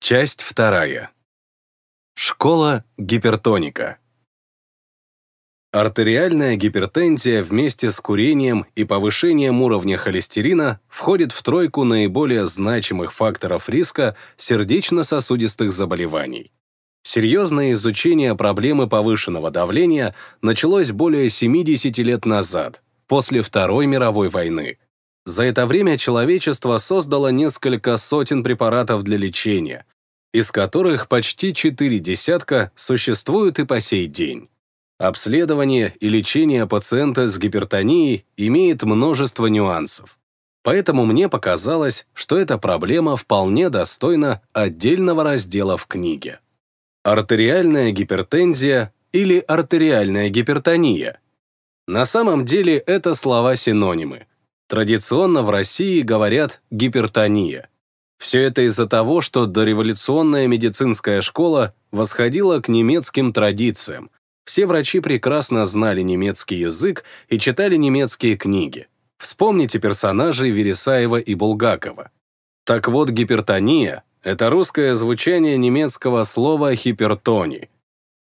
Часть вторая. Школа гипертоника. Артериальная гипертензия вместе с курением и повышением уровня холестерина входит в тройку наиболее значимых факторов риска сердечно-сосудистых заболеваний. Серьезное изучение проблемы повышенного давления началось более 70 лет назад, после Второй мировой войны. За это время человечество создало несколько сотен препаратов для лечения, из которых почти четыре десятка существуют и по сей день. Обследование и лечение пациента с гипертонией имеет множество нюансов. Поэтому мне показалось, что эта проблема вполне достойна отдельного раздела в книге. Артериальная гипертензия или артериальная гипертония. На самом деле это слова-синонимы. Традиционно в России говорят «гипертония». Все это из-за того, что дореволюционная медицинская школа восходила к немецким традициям. Все врачи прекрасно знали немецкий язык и читали немецкие книги. Вспомните персонажей Вересаева и Булгакова. Так вот, гипертония — это русское звучание немецкого слова «хипертони».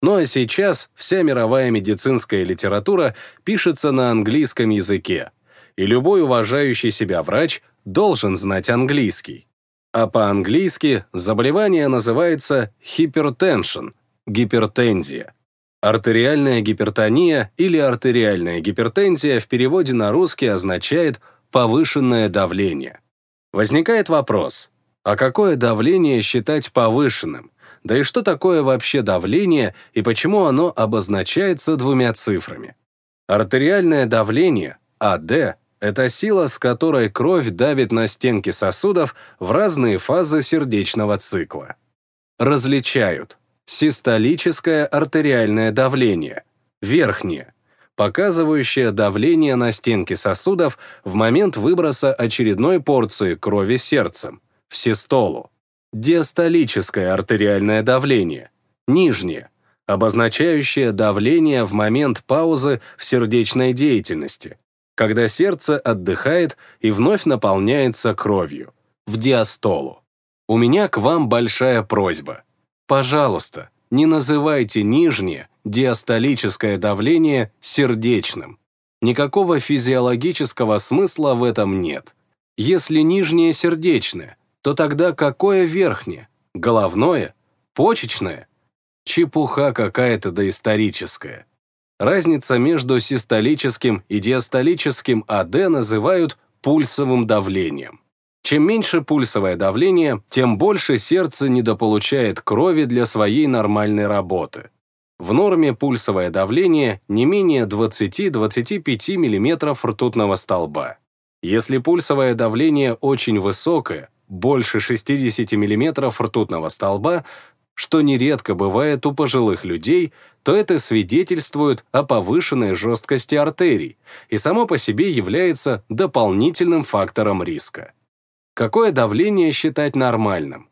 Ну а сейчас вся мировая медицинская литература пишется на английском языке, и любой уважающий себя врач должен знать английский. А по-английски заболевание называется hypertension – гипертензия. Артериальная гипертония или артериальная гипертензия в переводе на русский означает повышенное давление. Возникает вопрос, а какое давление считать повышенным? Да и что такое вообще давление и почему оно обозначается двумя цифрами? Артериальное давление, АД, это сила, с которой кровь давит на стенки сосудов в разные фазы сердечного цикла. Различают систолическое артериальное давление, верхнее, показывающее давление на стенки сосудов в момент выброса очередной порции крови сердцем, в систолу, диастолическое артериальное давление, нижнее, обозначающее давление в момент паузы в сердечной деятельности, когда сердце отдыхает и вновь наполняется кровью, в диастолу. У меня к вам большая просьба. Пожалуйста, не называйте нижнее диастолическое давление сердечным. Никакого физиологического смысла в этом нет. Если нижнее сердечное, то тогда какое верхнее? Головное? Почечное? Чепуха какая-то доисторическая. Разница между систолическим и диастолическим АД называют пульсовым давлением. Чем меньше пульсовое давление, тем больше сердце недополучает крови для своей нормальной работы. В норме пульсовое давление не менее 20-25 мм ртутного столба. Если пульсовое давление очень высокое, больше 60 мм ртутного столба, что нередко бывает у пожилых людей, то это свидетельствует о повышенной жесткости артерий и само по себе является дополнительным фактором риска. Какое давление считать нормальным?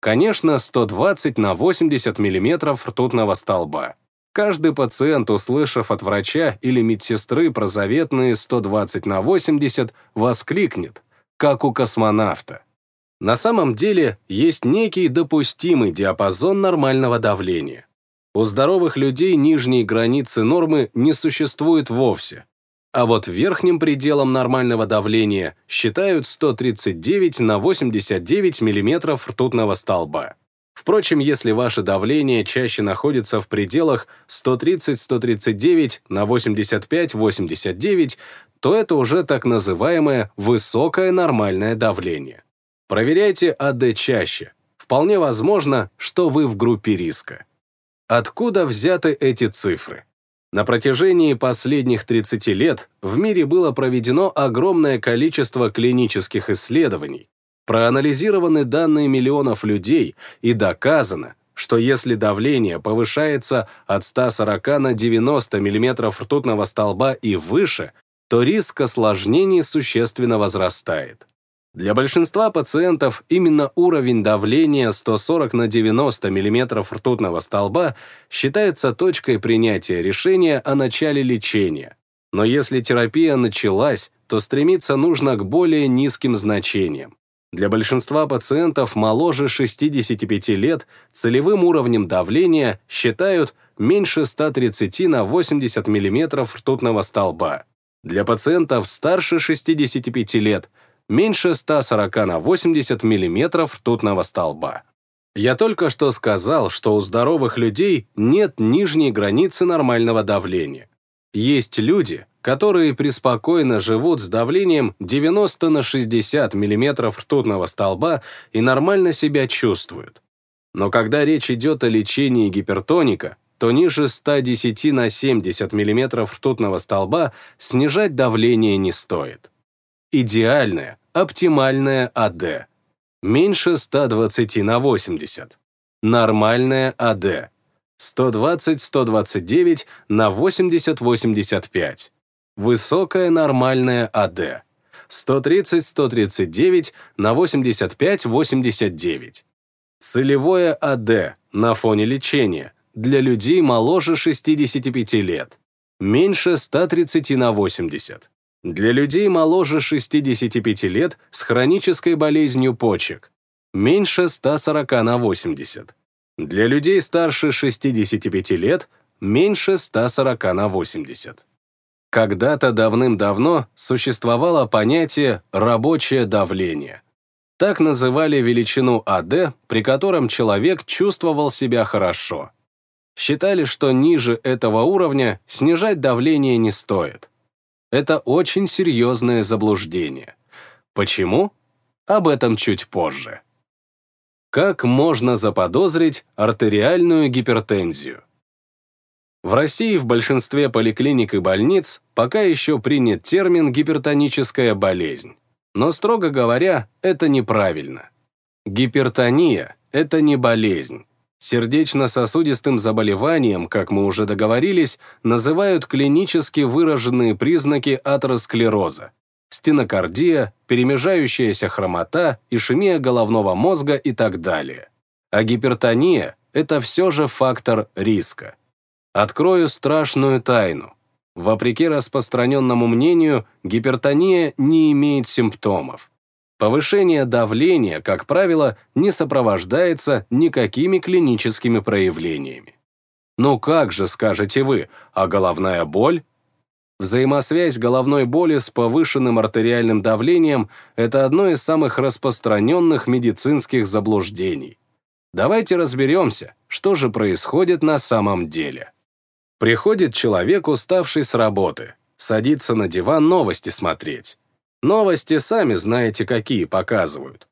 Конечно, 120 на 80 мм ртутного столба. Каждый пациент, услышав от врача или медсестры про заветные 120 на 80, воскликнет, как у космонавта. На самом деле есть некий допустимый диапазон нормального давления. У здоровых людей нижней границы нормы не существует вовсе, а вот верхним пределом нормального давления считают 139 на 89 мм ртутного столба. Впрочем, если ваше давление чаще находится в пределах 130-139 на 85-89, то это уже так называемое высокое нормальное давление. Проверяйте АД чаще. Вполне возможно, что вы в группе риска. Откуда взяты эти цифры? На протяжении последних 30 лет в мире было проведено огромное количество клинических исследований, проанализированы данные миллионов людей и доказано, что если давление повышается от 140 на 90 мм ртутного столба и выше, то риск осложнений существенно возрастает. Для большинства пациентов именно уровень давления 140 на 90 мм ртутного столба считается точкой принятия решения о начале лечения. Но если терапия началась, то стремиться нужно к более низким значениям. Для большинства пациентов моложе 65 лет целевым уровнем давления считают меньше 130 на 80 мм ртутного столба. Для пациентов старше 65 лет меньше 140 на 80 мм ртутного столба. Я только что сказал, что у здоровых людей нет нижней границы нормального давления. Есть люди, которые преспокойно живут с давлением 90 на 60 мм ртутного столба и нормально себя чувствуют. Но когда речь идет о лечении гипертоника, то ниже 110 на 70 мм ртутного столба снижать давление не стоит. Идеальное, оптимальное АД. Меньше 120 на 80. Нормальное АД 120-129 на 80-85. Высокое нормальное АД. 130-139 на 85-89. Целевое АД на фоне лечения для людей моложе 65 лет. Меньше 130 на 80. Для людей моложе 65 лет с хронической болезнью почек. Меньше 140 на 80. Для людей старше 65 лет меньше 140 на 80. Когда-то давным-давно существовало понятие «рабочее давление». Так называли величину АД, при котором человек чувствовал себя хорошо. Считали, что ниже этого уровня снижать давление не стоит. Это очень серьезное заблуждение. Почему? Об этом чуть позже. Как можно заподозрить артериальную гипертензию? В России в большинстве поликлиник и больниц пока еще принят термин «гипертоническая болезнь». Но, строго говоря, это неправильно. Гипертония – это не болезнь. Сердечно-сосудистым заболеванием, как мы уже договорились, называют клинически выраженные признаки атеросклероза, стенокардия, перемежающаяся хромота, ишемия головного мозга и так далее. А гипертония – это все же фактор риска. Открою страшную тайну. Вопреки распространенному мнению, гипертония не имеет симптомов. Повышение давления, как правило, не сопровождается никакими клиническими проявлениями. Ну как же, скажете вы, а головная боль? Взаимосвязь головной боли с повышенным артериальным давлением – это одно из самых распространенных медицинских заблуждений. Давайте разберемся, что же происходит на самом деле. Приходит человек, уставший с работы, садится на диван новости смотреть. Новости сами знаете, какие показывают.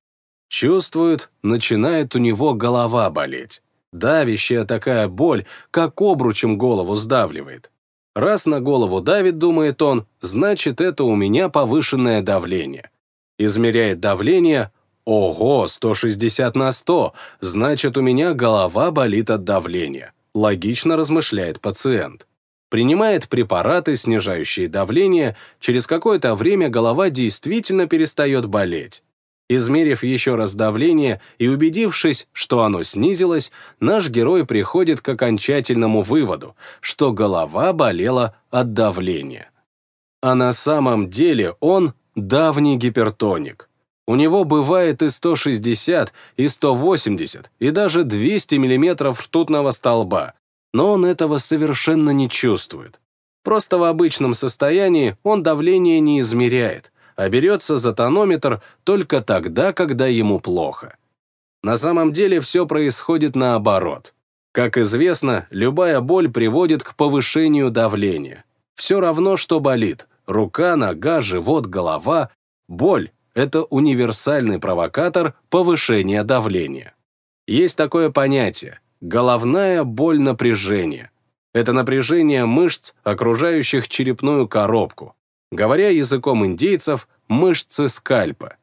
Чувствует, начинает у него голова болеть. Давящая такая боль, как обручем голову сдавливает. Раз на голову давит, думает он, значит, это у меня повышенное давление. Измеряет давление, ого, 160 на 100, значит, у меня голова болит от давления. Логично размышляет пациент. Принимает препараты, снижающие давление, через какое-то время голова действительно перестает болеть. Измерив еще раз давление и убедившись, что оно снизилось, наш герой приходит к окончательному выводу, что голова болела от давления. А на самом деле он давний гипертоник. У него бывает и 160, и 180, и даже 200 мм ртутного столба, но он этого совершенно не чувствует. Просто в обычном состоянии он давление не измеряет, а берется за тонометр только тогда, когда ему плохо. На самом деле все происходит наоборот. Как известно, любая боль приводит к повышению давления. Все равно, что болит. Рука, нога, живот, голова. Боль – это универсальный провокатор повышения давления. Есть такое понятие – головная боль напряжения. Это напряжение мышц, окружающих черепную коробку, Говоря языком индейцев, мышцы скальпа.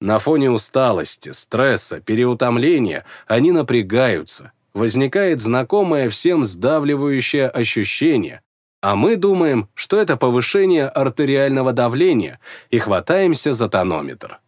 На фоне усталости, стресса, переутомления они напрягаются. Возникает знакомое всем сдавливающее ощущение, а мы думаем, что это повышение артериального давления и хватаемся за тонометр.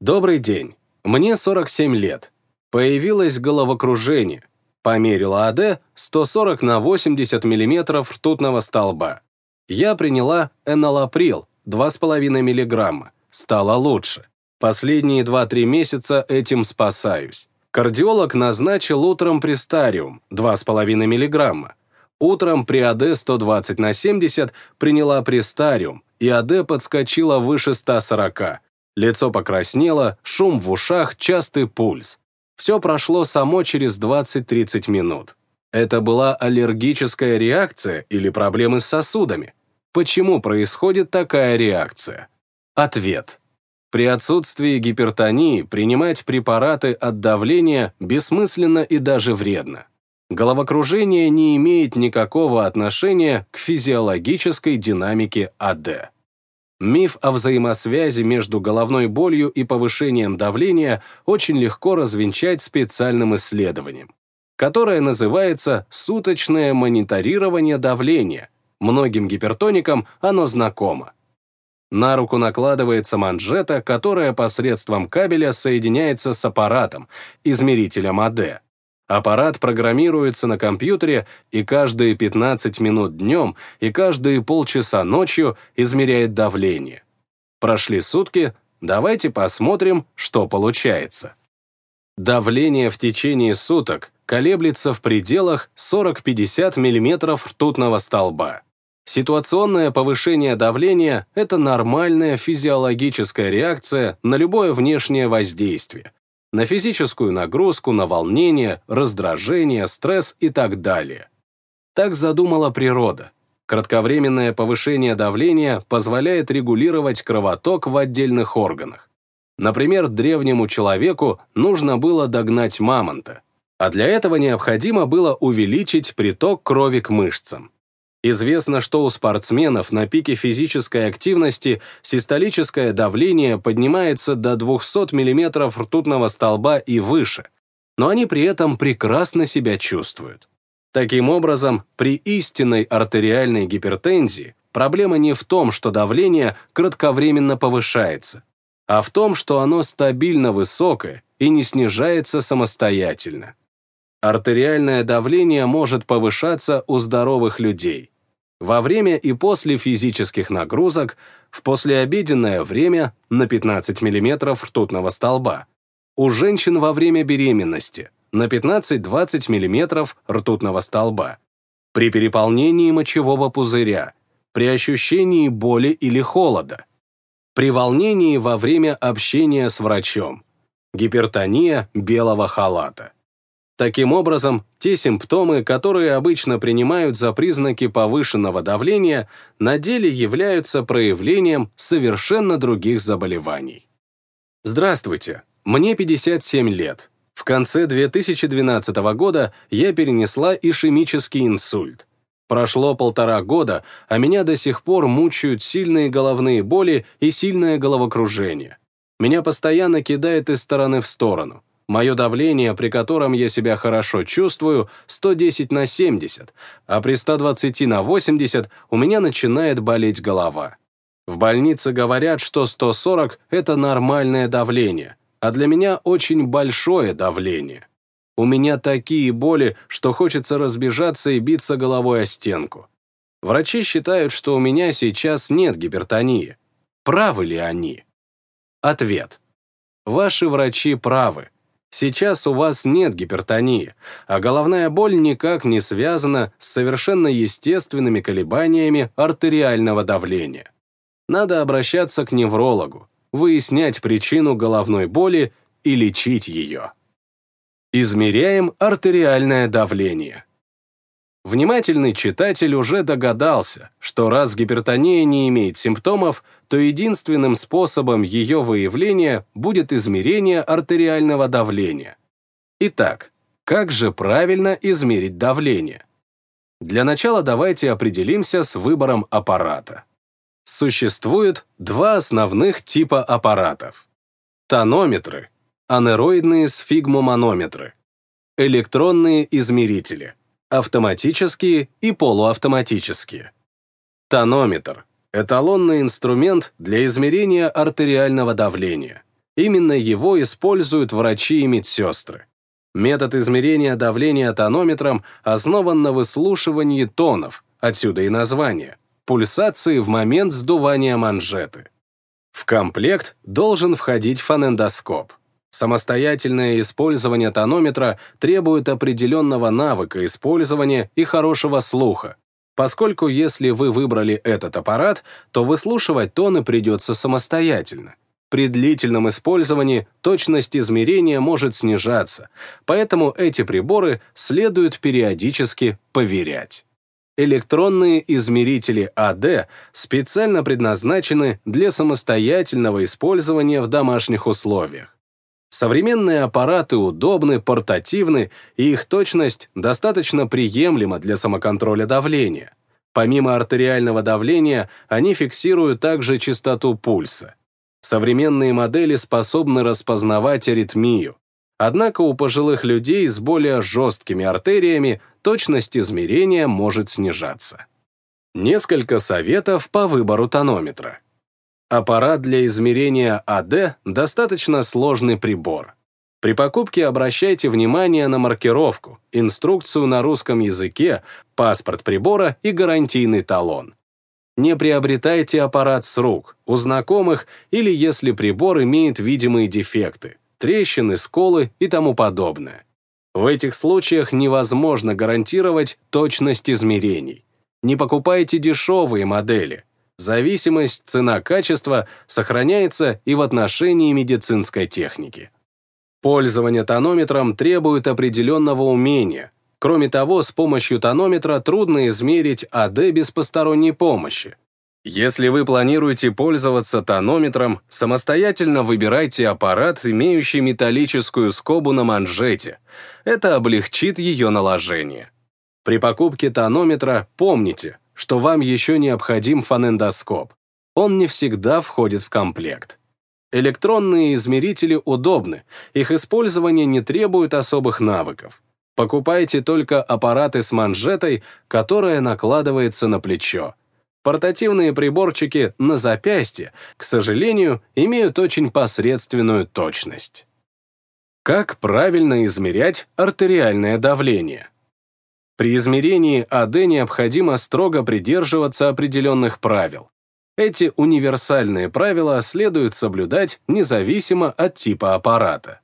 Добрый день. Мне 47 лет. Появилось головокружение. Померила АД 140 на 80 мм ртутного столба. Я приняла энолаприл 2,5 мг. Стало лучше. Последние 2-3 месяца этим спасаюсь. Кардиолог назначил утром престариум 2,5 мг. Утром при АД 120 на 70 приняла престариум, и АД подскочила выше 140. Лицо покраснело, шум в ушах, частый пульс. Все прошло само через 20-30 минут. Это была аллергическая реакция или проблемы с сосудами? Почему происходит такая реакция? Ответ. При отсутствии гипертонии принимать препараты от давления бессмысленно и даже вредно. Головокружение не имеет никакого отношения к физиологической динамике АД. Миф о взаимосвязи между головной болью и повышением давления очень легко развенчать специальным исследованием, которое называется суточное мониторирование давления. Многим гипертоникам оно знакомо. На руку накладывается манжета, которая посредством кабеля соединяется с аппаратом, измерителем АД. Аппарат программируется на компьютере и каждые 15 минут днем и каждые полчаса ночью измеряет давление. Прошли сутки, давайте посмотрим, что получается. Давление в течение суток колеблется в пределах 40-50 мм ртутного столба. Ситуационное повышение давления – это нормальная физиологическая реакция на любое внешнее воздействие, на физическую нагрузку, на волнение, раздражение, стресс и так далее. Так задумала природа. Кратковременное повышение давления позволяет регулировать кровоток в отдельных органах. Например, древнему человеку нужно было догнать мамонта, а для этого необходимо было увеличить приток крови к мышцам. Известно, что у спортсменов на пике физической активности систолическое давление поднимается до 200 мм ртутного столба и выше, но они при этом прекрасно себя чувствуют. Таким образом, при истинной артериальной гипертензии проблема не в том, что давление кратковременно повышается, а в том, что оно стабильно высокое и не снижается самостоятельно. Артериальное давление может повышаться у здоровых людей – во время и после физических нагрузок, в послеобеденное время на 15 мм ртутного столба, у женщин во время беременности на 15-20 мм ртутного столба, при переполнении мочевого пузыря, при ощущении боли или холода, при волнении во время общения с врачом, гипертония белого халата. Таким образом, те симптомы, которые обычно принимают за признаки повышенного давления, на деле являются проявлением совершенно других заболеваний. Здравствуйте, мне 57 лет. В конце 2012 года я перенесла ишемический инсульт. Прошло полтора года, а меня до сих пор мучают сильные головные боли и сильное головокружение. Меня постоянно кидает из стороны в сторону. Мое давление, при котором я себя хорошо чувствую, 110 на 70, а при 120 на 80 у меня начинает болеть голова. В больнице говорят, что 140 – это нормальное давление, а для меня очень большое давление. У меня такие боли, что хочется разбежаться и биться головой о стенку. Врачи считают, что у меня сейчас нет гипертонии. Правы ли они? Ответ. Ваши врачи правы. Сейчас у вас нет гипертонии, а головная боль никак не связана с совершенно естественными колебаниями артериального давления. Надо обращаться к неврологу, выяснять причину головной боли и лечить ее. Измеряем артериальное давление. Внимательный читатель уже догадался, что раз гипертония не имеет симптомов, то единственным способом ее выявления будет измерение артериального давления. Итак, как же правильно измерить давление? Для начала давайте определимся с выбором аппарата. Существует два основных типа аппаратов. Тонометры, анероидные сфигмоманометры, электронные измерители – автоматические и полуавтоматические. Тонометр – эталонный инструмент для измерения артериального давления. Именно его используют врачи и медсестры. Метод измерения давления тонометром основан на выслушивании тонов, отсюда и название, пульсации в момент сдувания манжеты. В комплект должен входить фонендоскоп. Самостоятельное использование тонометра требует определенного навыка использования и хорошего слуха, поскольку если вы выбрали этот аппарат, то выслушивать тоны придется самостоятельно. При длительном использовании точность измерения может снижаться, поэтому эти приборы следует периодически поверять. Электронные измерители АД специально предназначены для самостоятельного использования в домашних условиях. Современные аппараты удобны, портативны, и их точность достаточно приемлема для самоконтроля давления. Помимо артериального давления, они фиксируют также частоту пульса. Современные модели способны распознавать аритмию. Однако у пожилых людей с более жесткими артериями точность измерения может снижаться. Несколько советов по выбору тонометра. Аппарат для измерения АД – достаточно сложный прибор. При покупке обращайте внимание на маркировку, инструкцию на русском языке, паспорт прибора и гарантийный талон. Не приобретайте аппарат с рук, у знакомых или если прибор имеет видимые дефекты, трещины, сколы и тому подобное. В этих случаях невозможно гарантировать точность измерений. Не покупайте дешевые модели, Зависимость цена-качество сохраняется и в отношении медицинской техники. Пользование тонометром требует определенного умения. Кроме того, с помощью тонометра трудно измерить АД без посторонней помощи. Если вы планируете пользоваться тонометром, самостоятельно выбирайте аппарат, имеющий металлическую скобу на манжете. Это облегчит ее наложение. При покупке тонометра помните, что вам еще необходим фонендоскоп. Он не всегда входит в комплект. Электронные измерители удобны, их использование не требует особых навыков. Покупайте только аппараты с манжетой, которая накладывается на плечо. Портативные приборчики на запястье, к сожалению, имеют очень посредственную точность. Как правильно измерять артериальное давление? При измерении АД необходимо строго придерживаться определенных правил. Эти универсальные правила следует соблюдать независимо от типа аппарата.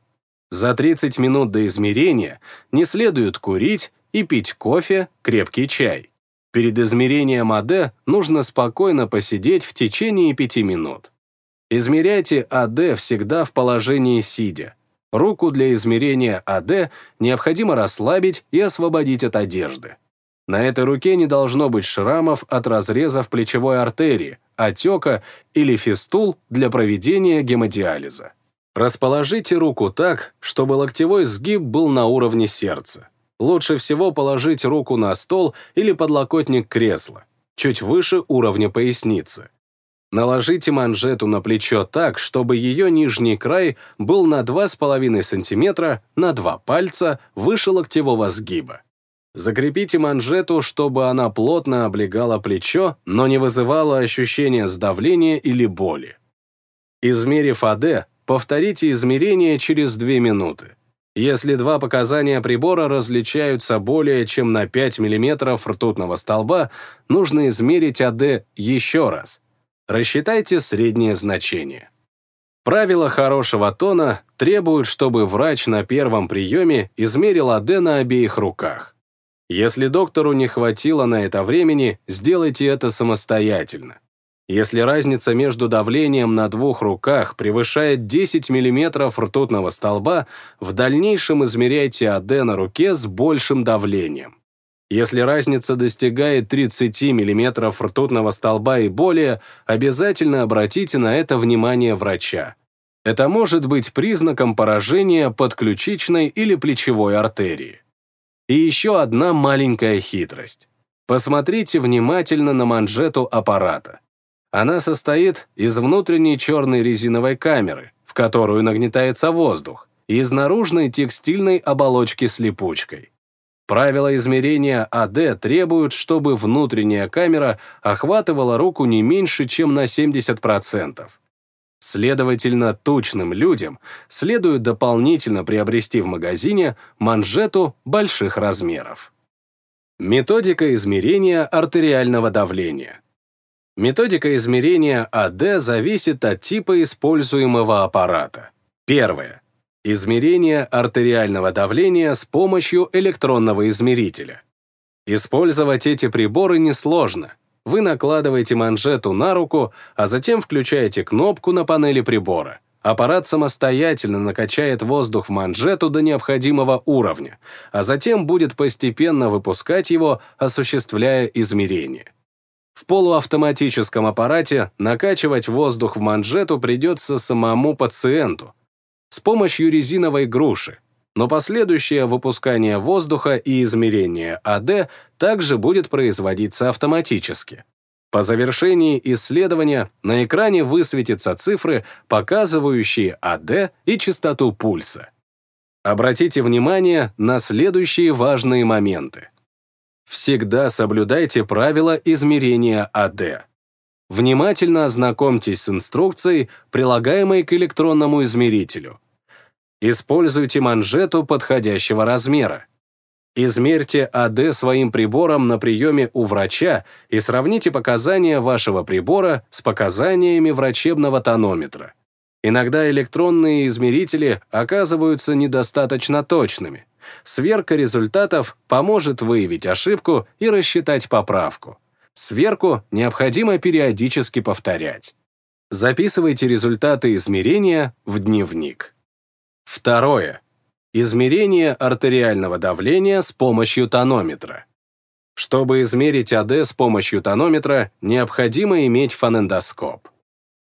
За 30 минут до измерения не следует курить и пить кофе, крепкий чай. Перед измерением АД нужно спокойно посидеть в течение 5 минут. Измеряйте АД всегда в положении сидя. Руку для измерения АД необходимо расслабить и освободить от одежды. На этой руке не должно быть шрамов от разрезов плечевой артерии, отека или фистул для проведения гемодиализа. Расположите руку так, чтобы локтевой сгиб был на уровне сердца. Лучше всего положить руку на стол или подлокотник кресла, чуть выше уровня поясницы. Наложите манжету на плечо так, чтобы ее нижний край был на 2,5 см на 2 пальца выше локтевого сгиба. Закрепите манжету, чтобы она плотно облегала плечо, но не вызывала ощущения сдавления или боли. Измерив АД, повторите измерение через 2 минуты. Если два показания прибора различаются более чем на 5 мм ртутного столба, нужно измерить АД еще раз. Рассчитайте среднее значение. Правила хорошего тона требуют, чтобы врач на первом приеме измерил АД на обеих руках. Если доктору не хватило на это времени, сделайте это самостоятельно. Если разница между давлением на двух руках превышает 10 мм ртутного столба, в дальнейшем измеряйте АД на руке с большим давлением. Если разница достигает 30 мм ртутного столба и более, обязательно обратите на это внимание врача. Это может быть признаком поражения подключичной или плечевой артерии. И еще одна маленькая хитрость. Посмотрите внимательно на манжету аппарата. Она состоит из внутренней черной резиновой камеры, в которую нагнетается воздух, и из наружной текстильной оболочки с липучкой. Правила измерения АД требуют, чтобы внутренняя камера охватывала руку не меньше, чем на 70%. Следовательно, тучным людям следует дополнительно приобрести в магазине манжету больших размеров. Методика измерения артериального давления. Методика измерения АД зависит от типа используемого аппарата. Первое. Измерение артериального давления с помощью электронного измерителя. Использовать эти приборы несложно. Вы накладываете манжету на руку, а затем включаете кнопку на панели прибора. Аппарат самостоятельно накачает воздух в манжету до необходимого уровня, а затем будет постепенно выпускать его, осуществляя измерение. В полуавтоматическом аппарате накачивать воздух в манжету придется самому пациенту с помощью резиновой груши, но последующее выпускание воздуха и измерение АД также будет производиться автоматически. По завершении исследования на экране высветятся цифры, показывающие АД и частоту пульса. Обратите внимание на следующие важные моменты. Всегда соблюдайте правила измерения АД. Внимательно ознакомьтесь с инструкцией, прилагаемой к электронному измерителю. Используйте манжету подходящего размера. Измерьте АД своим прибором на приеме у врача и сравните показания вашего прибора с показаниями врачебного тонометра. Иногда электронные измерители оказываются недостаточно точными. Сверка результатов поможет выявить ошибку и рассчитать поправку. Сверку необходимо периодически повторять. Записывайте результаты измерения в дневник. Второе. Измерение артериального давления с помощью тонометра. Чтобы измерить АД с помощью тонометра, необходимо иметь фонендоскоп.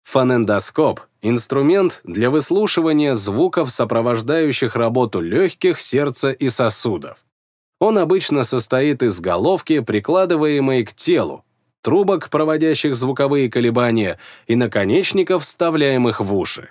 Фонендоскоп – инструмент для выслушивания звуков, сопровождающих работу легких, сердца и сосудов. Он обычно состоит из головки, прикладываемой к телу, трубок, проводящих звуковые колебания, и наконечников, вставляемых в уши.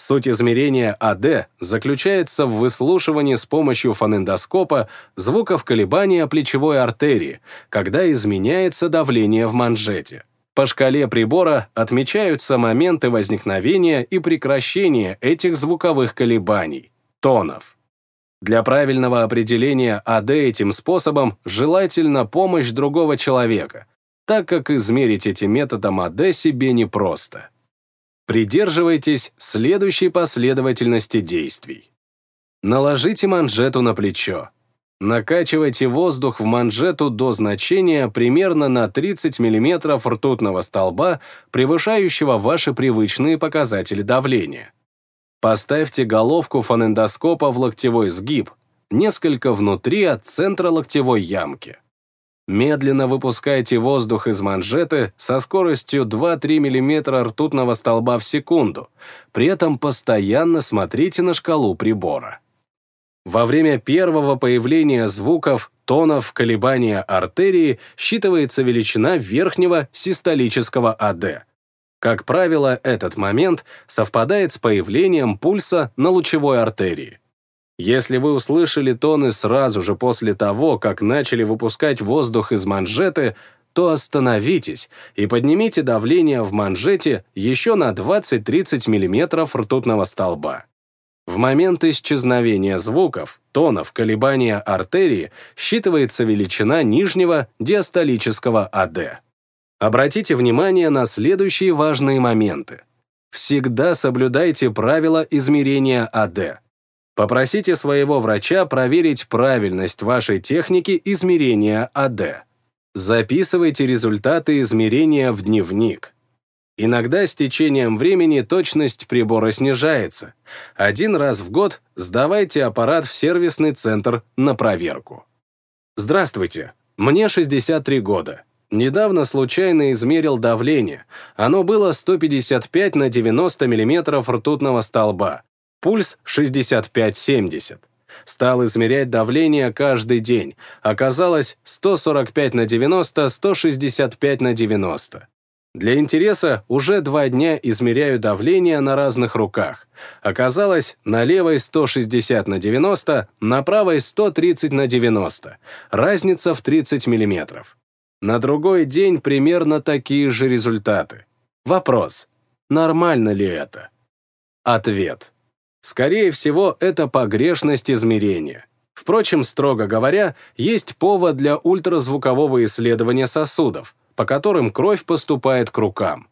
Суть измерения АД заключается в выслушивании с помощью фонендоскопа звуков колебания плечевой артерии, когда изменяется давление в манжете. По шкале прибора отмечаются моменты возникновения и прекращения этих звуковых колебаний, тонов. Для правильного определения АД этим способом желательно помощь другого человека, так как измерить этим методом АД себе непросто. Придерживайтесь следующей последовательности действий. Наложите манжету на плечо. Накачивайте воздух в манжету до значения примерно на 30 мм ртутного столба, превышающего ваши привычные показатели давления. Поставьте головку фонендоскопа в локтевой сгиб, несколько внутри от центра локтевой ямки. Медленно выпускайте воздух из манжеты со скоростью 2-3 мм ртутного столба в секунду, при этом постоянно смотрите на шкалу прибора. Во время первого появления звуков, тонов, колебания артерии считывается величина верхнего систолического АД. Как правило, этот момент совпадает с появлением пульса на лучевой артерии. Если вы услышали тоны сразу же после того, как начали выпускать воздух из манжеты, то остановитесь и поднимите давление в манжете еще на 20-30 мм ртутного столба. В момент исчезновения звуков, тонов, колебания артерии считывается величина нижнего диастолического АД. Обратите внимание на следующие важные моменты. Всегда соблюдайте правила измерения АД. Попросите своего врача проверить правильность вашей техники измерения АД. Записывайте результаты измерения в дневник. Иногда с течением времени точность прибора снижается. Один раз в год сдавайте аппарат в сервисный центр на проверку. Здравствуйте, мне 63 года. Недавно случайно измерил давление. Оно было 155 на 90 мм ртутного столба. Пульс 65-70. Стал измерять давление каждый день. Оказалось 145 на 90, 165 на 90. Для интереса уже два дня измеряю давление на разных руках. Оказалось, на левой 160 на 90, на правой 130 на 90. Разница в 30 миллиметров. На другой день примерно такие же результаты. Вопрос. Нормально ли это? Ответ. Скорее всего, это погрешность измерения. Впрочем, строго говоря, есть повод для ультразвукового исследования сосудов, по которым кровь поступает к рукам.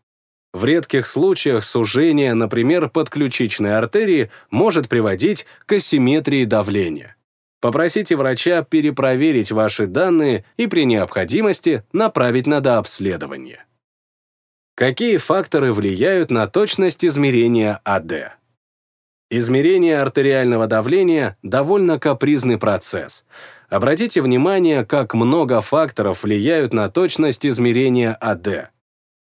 В редких случаях сужение, например, подключичной артерии может приводить к асимметрии давления. Попросите врача перепроверить ваши данные и при необходимости направить на дообследование. Какие факторы влияют на точность измерения АД? Измерение артериального давления – довольно капризный процесс. Обратите внимание, как много факторов влияют на точность измерения АД.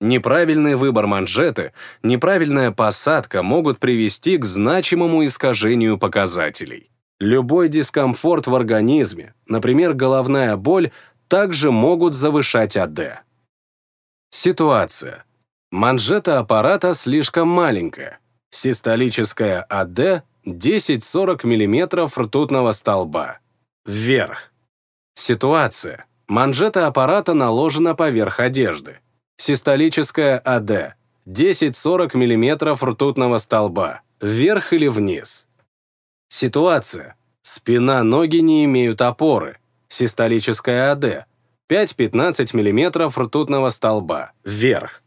Неправильный выбор манжеты, неправильная посадка могут привести к значимому искажению показателей. Любой дискомфорт в организме, например, головная боль, также могут завышать АД. Ситуация. Манжета аппарата слишком маленькая. Систолическая АД 10-40 мм ртутного столба. Вверх. Ситуация. Манжета аппарата наложена поверх одежды. Систолическая АД 10-40 мм ртутного столба. Вверх или вниз. Ситуация. Спина, ноги не имеют опоры. Систолическая АД 5-15 мм ртутного столба. Вверх.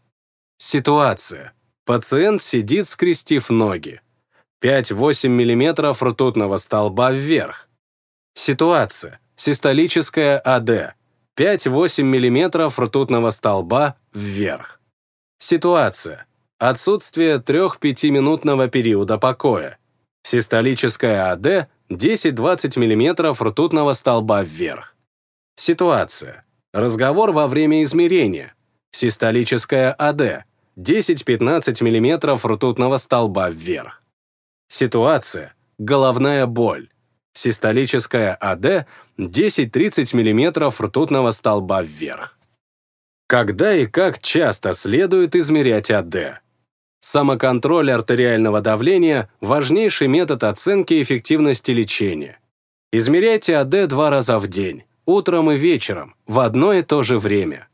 Ситуация. Пациент сидит, скрестив ноги. 5-8 мм ртутного столба вверх. Ситуация. Систолическая АД. 5-8 мм ртутного столба вверх. Ситуация. Отсутствие 3-5-минутного периода покоя. Систолическая АД 10-20 мм ртутного столба вверх. Ситуация. Разговор во время измерения. Систолическая АД 10-15 мм ртутного столба вверх. Ситуация. Головная боль. Систолическая АД 10-30 мм ртутного столба вверх. Когда и как часто следует измерять АД? Самоконтроль артериального давления – важнейший метод оценки эффективности лечения. Измеряйте АД два раза в день, утром и вечером, в одно и то же время.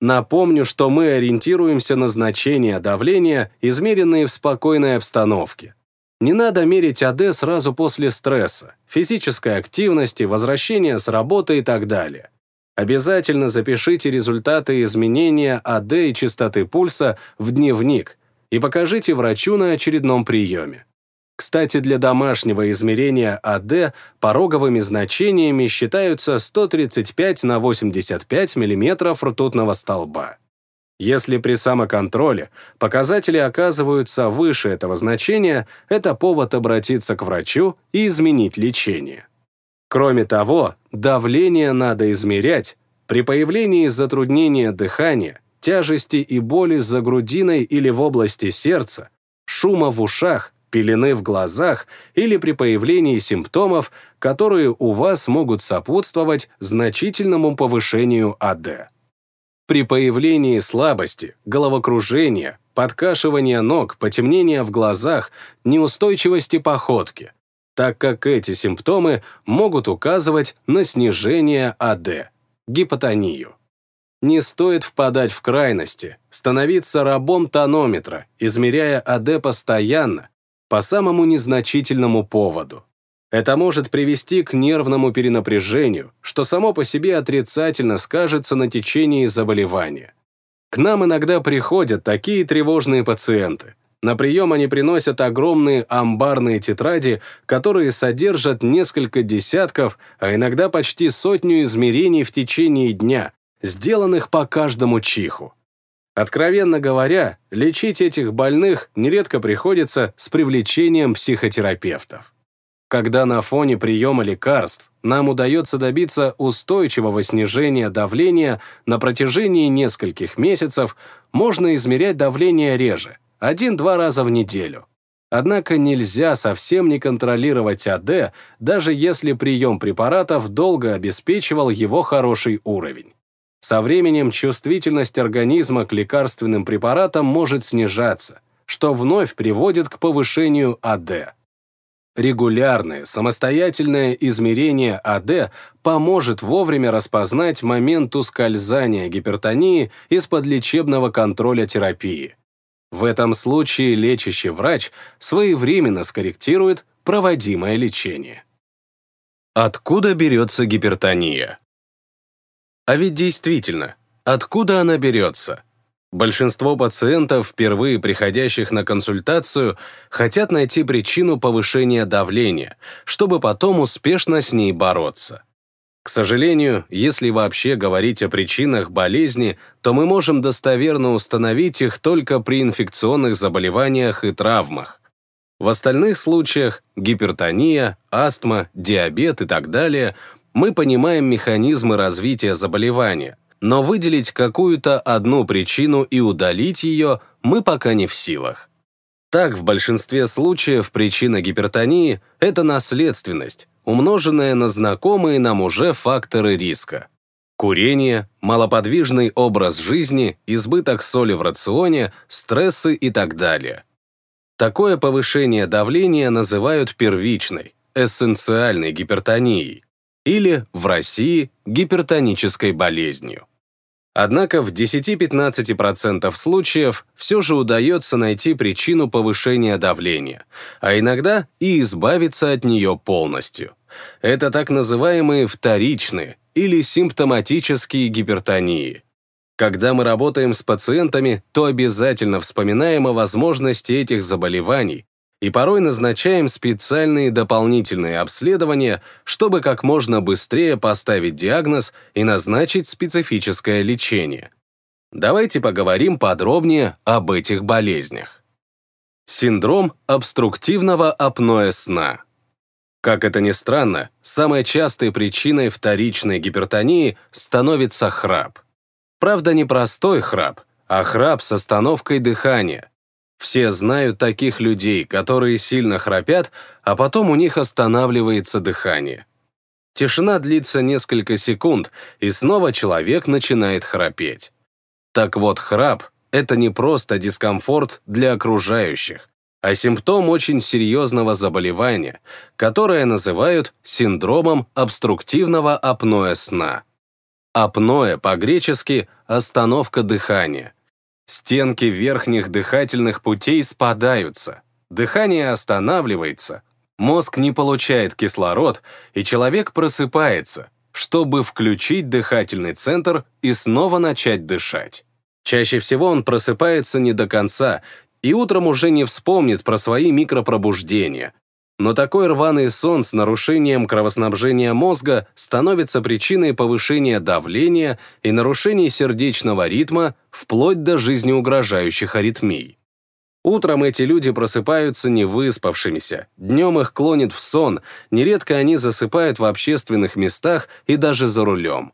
Напомню, что мы ориентируемся на значения давления, измеренные в спокойной обстановке. Не надо мерить АД сразу после стресса, физической активности, возвращения с работы и так далее. Обязательно запишите результаты изменения АД и частоты пульса в дневник и покажите врачу на очередном приеме. Кстати, для домашнего измерения АД пороговыми значениями считаются 135 на 85 мм ртутного столба. Если при самоконтроле показатели оказываются выше этого значения, это повод обратиться к врачу и изменить лечение. Кроме того, давление надо измерять при появлении затруднения дыхания, тяжести и боли за грудиной или в области сердца, шума в ушах, пелены в глазах или при появлении симптомов, которые у вас могут сопутствовать значительному повышению АД. При появлении слабости, головокружения, подкашивания ног, потемнения в глазах, неустойчивости походки, так как эти симптомы могут указывать на снижение АД, гипотонию. Не стоит впадать в крайности, становиться рабом тонометра, измеряя АД постоянно, по самому незначительному поводу. Это может привести к нервному перенапряжению, что само по себе отрицательно скажется на течении заболевания. К нам иногда приходят такие тревожные пациенты. На прием они приносят огромные амбарные тетради, которые содержат несколько десятков, а иногда почти сотню измерений в течение дня, сделанных по каждому чиху. Откровенно говоря, лечить этих больных нередко приходится с привлечением психотерапевтов. Когда на фоне приема лекарств нам удается добиться устойчивого снижения давления на протяжении нескольких месяцев, можно измерять давление реже, один-два раза в неделю. Однако нельзя совсем не контролировать АД, даже если прием препаратов долго обеспечивал его хороший уровень. Со временем чувствительность организма к лекарственным препаратам может снижаться, что вновь приводит к повышению АД. Регулярное самостоятельное измерение АД поможет вовремя распознать момент ускользания гипертонии из-под лечебного контроля терапии. В этом случае лечащий врач своевременно скорректирует проводимое лечение. Откуда берется гипертония? А ведь действительно, Откуда она берется? Большинство пациентов, впервые приходящих на консультацию, хотят найти причину повышения давления, чтобы потом успешно с ней бороться. К сожалению, если вообще говорить о причинах болезни, то мы можем достоверно установить их только при инфекционных заболеваниях и травмах. В остальных случаях – гипертония, астма, диабет и так далее – мы понимаем механизмы развития заболевания, но выделить какую-то одну причину и удалить ее мы пока не в силах. Так, в большинстве случаев причина гипертонии – это наследственность, умноженная на знакомые нам уже факторы риска. Курение, малоподвижный образ жизни, избыток соли в рационе, стрессы и так далее. Такое повышение давления называют первичной, эссенциальной гипертонией или, в России, гипертонической болезнью. Однако в 10-15% случаев все же удается найти причину повышения давления, а иногда и избавиться от нее полностью. Это так называемые вторичные или симптоматические гипертонии. Когда мы работаем с пациентами, то обязательно вспоминаем о возможности этих заболеваний и порой назначаем специальные дополнительные обследования, чтобы как можно быстрее поставить диагноз и назначить специфическое лечение. Давайте поговорим подробнее об этих болезнях. Синдром обструктивного апноэ сна. Как это ни странно, самой частой причиной вторичной гипертонии становится храп. Правда, не простой храп, а храп с остановкой дыхания, все знают таких людей, которые сильно храпят, а потом у них останавливается дыхание. Тишина длится несколько секунд, и снова человек начинает храпеть. Так вот, храп — это не просто дискомфорт для окружающих, а симптом очень серьезного заболевания, которое называют синдромом обструктивного апноэ сна. Апноэ по-гречески — остановка дыхания. Стенки верхних дыхательных путей спадаются, дыхание останавливается, мозг не получает кислород, и человек просыпается, чтобы включить дыхательный центр и снова начать дышать. Чаще всего он просыпается не до конца и утром уже не вспомнит про свои микропробуждения, но такой рваный сон с нарушением кровоснабжения мозга становится причиной повышения давления и нарушений сердечного ритма вплоть до жизнеугрожающих аритмий. Утром эти люди просыпаются невыспавшимися, днем их клонит в сон, нередко они засыпают в общественных местах и даже за рулем.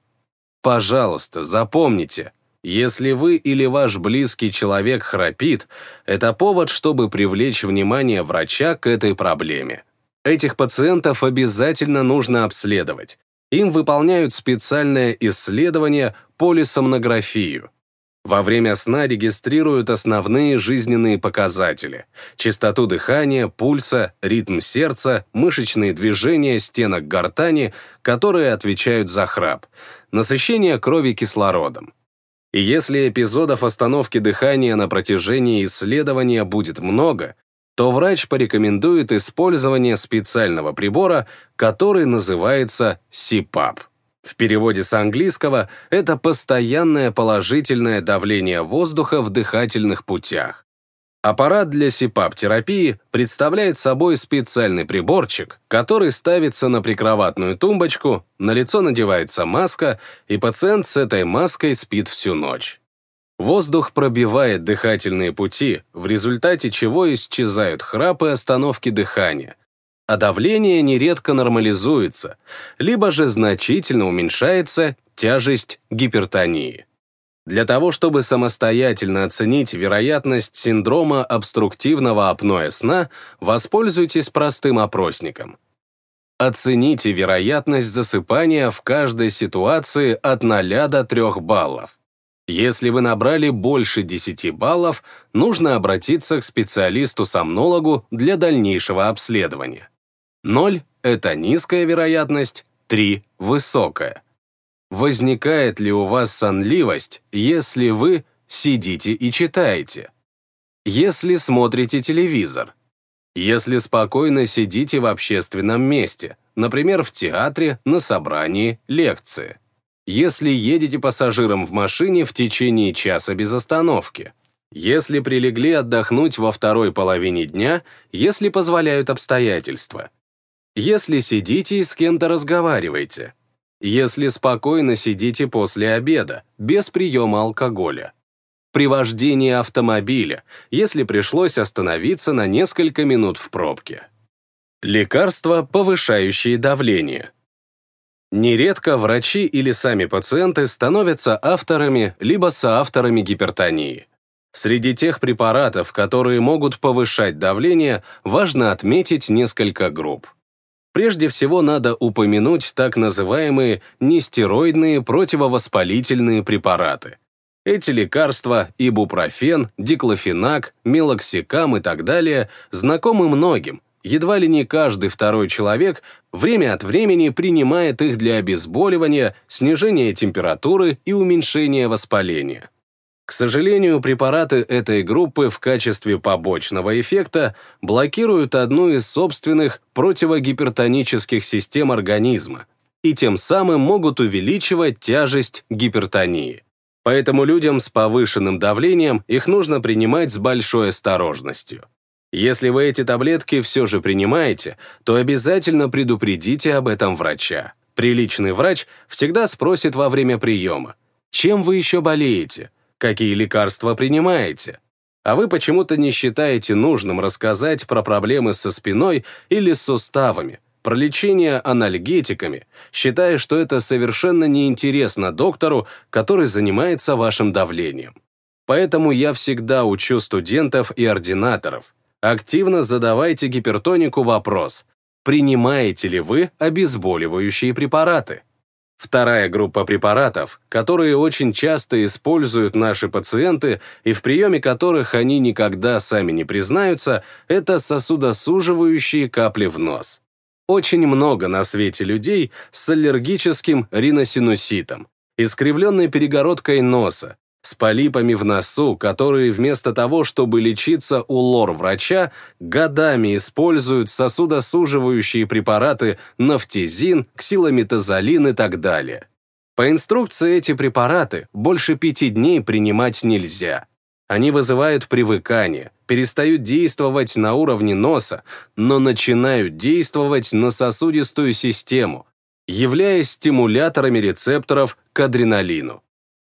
Пожалуйста, запомните, если вы или ваш близкий человек храпит, это повод, чтобы привлечь внимание врача к этой проблеме. Этих пациентов обязательно нужно обследовать. Им выполняют специальное исследование полисомнографию. Во время сна регистрируют основные жизненные показатели – частоту дыхания, пульса, ритм сердца, мышечные движения стенок гортани, которые отвечают за храп, насыщение крови кислородом. И если эпизодов остановки дыхания на протяжении исследования будет много, то врач порекомендует использование специального прибора, который называется CPAP. В переводе с английского это постоянное положительное давление воздуха в дыхательных путях. Аппарат для СИПАП-терапии представляет собой специальный приборчик, который ставится на прикроватную тумбочку, на лицо надевается маска, и пациент с этой маской спит всю ночь. Воздух пробивает дыхательные пути, в результате чего исчезают храпы и остановки дыхания, а давление нередко нормализуется, либо же значительно уменьшается тяжесть гипертонии. Для того, чтобы самостоятельно оценить вероятность синдрома обструктивного апноэ сна, воспользуйтесь простым опросником. Оцените вероятность засыпания в каждой ситуации от 0 до 3 баллов. Если вы набрали больше 10 баллов, нужно обратиться к специалисту-сомнологу для дальнейшего обследования. 0 – это низкая вероятность, 3 – высокая возникает ли у вас сонливость, если вы сидите и читаете, если смотрите телевизор, если спокойно сидите в общественном месте, например, в театре, на собрании, лекции, Если едете пассажиром в машине в течение часа без остановки. Если прилегли отдохнуть во второй половине дня, если позволяют обстоятельства. Если сидите и с кем-то разговариваете. Если спокойно сидите после обеда, без приема алкоголя при вождении автомобиля, если пришлось остановиться на несколько минут в пробке. Лекарства, повышающие давление. Нередко врачи или сами пациенты становятся авторами либо соавторами гипертонии. Среди тех препаратов, которые могут повышать давление, важно отметить несколько групп. Прежде всего надо упомянуть так называемые нестероидные противовоспалительные препараты, эти лекарства, ибупрофен, диклофенак, мелоксикам и так далее, знакомы многим. Едва ли не каждый второй человек время от времени принимает их для обезболивания, снижения температуры и уменьшения воспаления. К сожалению, препараты этой группы в качестве побочного эффекта блокируют одну из собственных противогипертонических систем организма и тем самым могут увеличивать тяжесть гипертонии. Поэтому людям с повышенным давлением их нужно принимать с большой осторожностью. Если вы эти таблетки все же принимаете, то обязательно предупредите об этом врача. Приличный врач всегда спросит во время приема, чем вы еще болеете, какие лекарства принимаете. А вы почему-то не считаете нужным рассказать про проблемы со спиной или с суставами, про лечение анальгетиками, считая, что это совершенно неинтересно доктору, который занимается вашим давлением. Поэтому я всегда учу студентов и ординаторов. Активно задавайте гипертонику вопрос, принимаете ли вы обезболивающие препараты? Вторая группа препаратов, которые очень часто используют наши пациенты и в приеме которых они никогда сами не признаются, это сосудосуживающие капли в нос. Очень много на свете людей с аллергическим риносинуситом, искривленной перегородкой носа, с полипами в носу, которые вместо того, чтобы лечиться у лор-врача, годами используют сосудосуживающие препараты нафтизин, ксилометазолин и так далее. По инструкции эти препараты больше пяти дней принимать нельзя. Они вызывают привыкание, перестают действовать на уровне носа, но начинают действовать на сосудистую систему, являясь стимуляторами рецепторов к адреналину.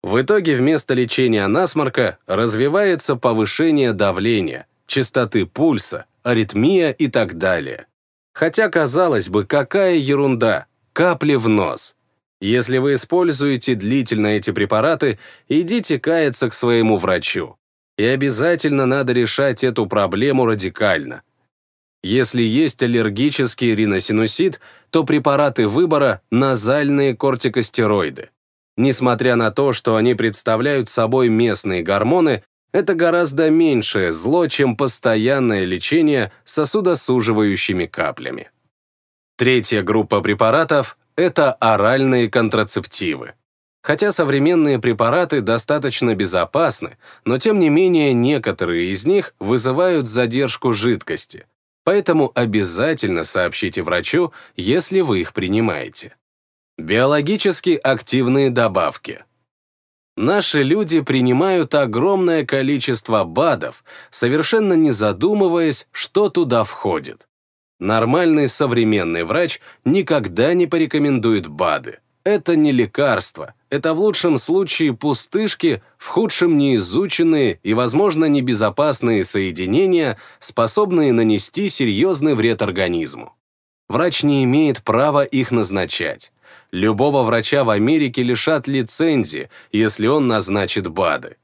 В итоге вместо лечения насморка развивается повышение давления, частоты пульса, аритмия и так далее. Хотя, казалось бы, какая ерунда, капли в нос. Если вы используете длительно эти препараты, идите каяться к своему врачу. И обязательно надо решать эту проблему радикально. Если есть аллергический риносинусит, то препараты выбора – назальные кортикостероиды. Несмотря на то, что они представляют собой местные гормоны, это гораздо меньшее зло, чем постоянное лечение сосудосуживающими каплями. Третья группа препаратов – это оральные контрацептивы. Хотя современные препараты достаточно безопасны, но тем не менее некоторые из них вызывают задержку жидкости. Поэтому обязательно сообщите врачу, если вы их принимаете. Биологически активные добавки. Наши люди принимают огромное количество БАДов, совершенно не задумываясь, что туда входит. Нормальный современный врач никогда не порекомендует БАДы. Это не лекарство, это в лучшем случае пустышки, в худшем неизученные и, возможно, небезопасные соединения, способные нанести серьезный вред организму. Врач не имеет права их назначать. Любого врача в Америке лишат лицензии, если он назначит БАДы.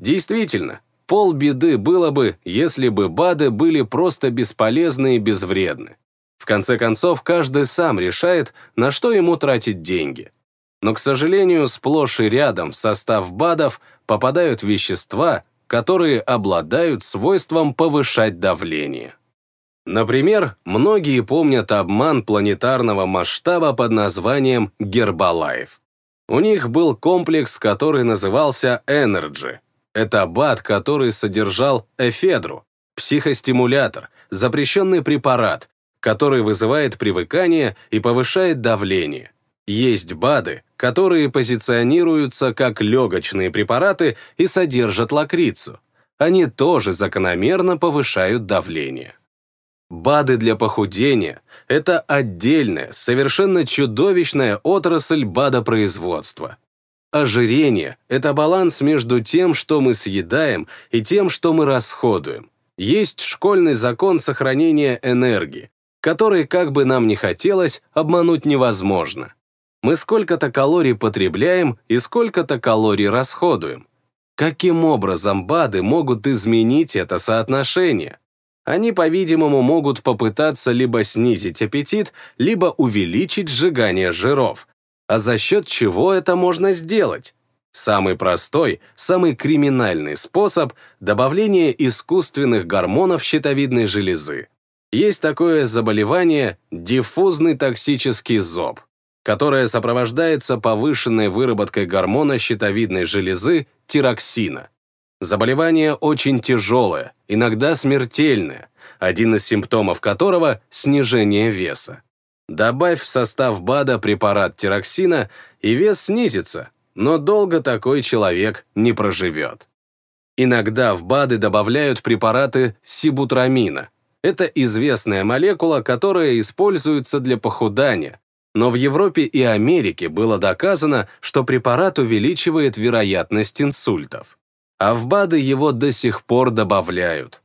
Действительно, полбеды было бы, если бы БАДы были просто бесполезны и безвредны. В конце концов, каждый сам решает, на что ему тратить деньги. Но, к сожалению, сплошь и рядом в состав БАДов попадают вещества, которые обладают свойством повышать давление. Например, многие помнят обман планетарного масштаба под названием Гербалайф. У них был комплекс, который назывался Energy. Это БАД, который содержал эфедру, психостимулятор, запрещенный препарат, который вызывает привыкание и повышает давление. Есть БАДы, которые позиционируются как легочные препараты и содержат лакрицу. Они тоже закономерно повышают давление. БАДы для похудения – это отдельная, совершенно чудовищная отрасль БАДопроизводства. Ожирение – это баланс между тем, что мы съедаем, и тем, что мы расходуем. Есть школьный закон сохранения энергии, который, как бы нам ни хотелось, обмануть невозможно. Мы сколько-то калорий потребляем и сколько-то калорий расходуем. Каким образом БАДы могут изменить это соотношение? Они, по-видимому, могут попытаться либо снизить аппетит, либо увеличить сжигание жиров. А за счет чего это можно сделать? Самый простой, самый криминальный способ – добавление искусственных гормонов щитовидной железы. Есть такое заболевание – диффузный токсический зоб, которое сопровождается повышенной выработкой гормона щитовидной железы тироксина. Заболевание очень тяжелое, иногда смертельное, один из симптомов которого – снижение веса. Добавь в состав БАДа препарат тироксина, и вес снизится, но долго такой человек не проживет. Иногда в БАДы добавляют препараты сибутрамина. Это известная молекула, которая используется для похудания, но в Европе и Америке было доказано, что препарат увеличивает вероятность инсультов а в БАДы его до сих пор добавляют.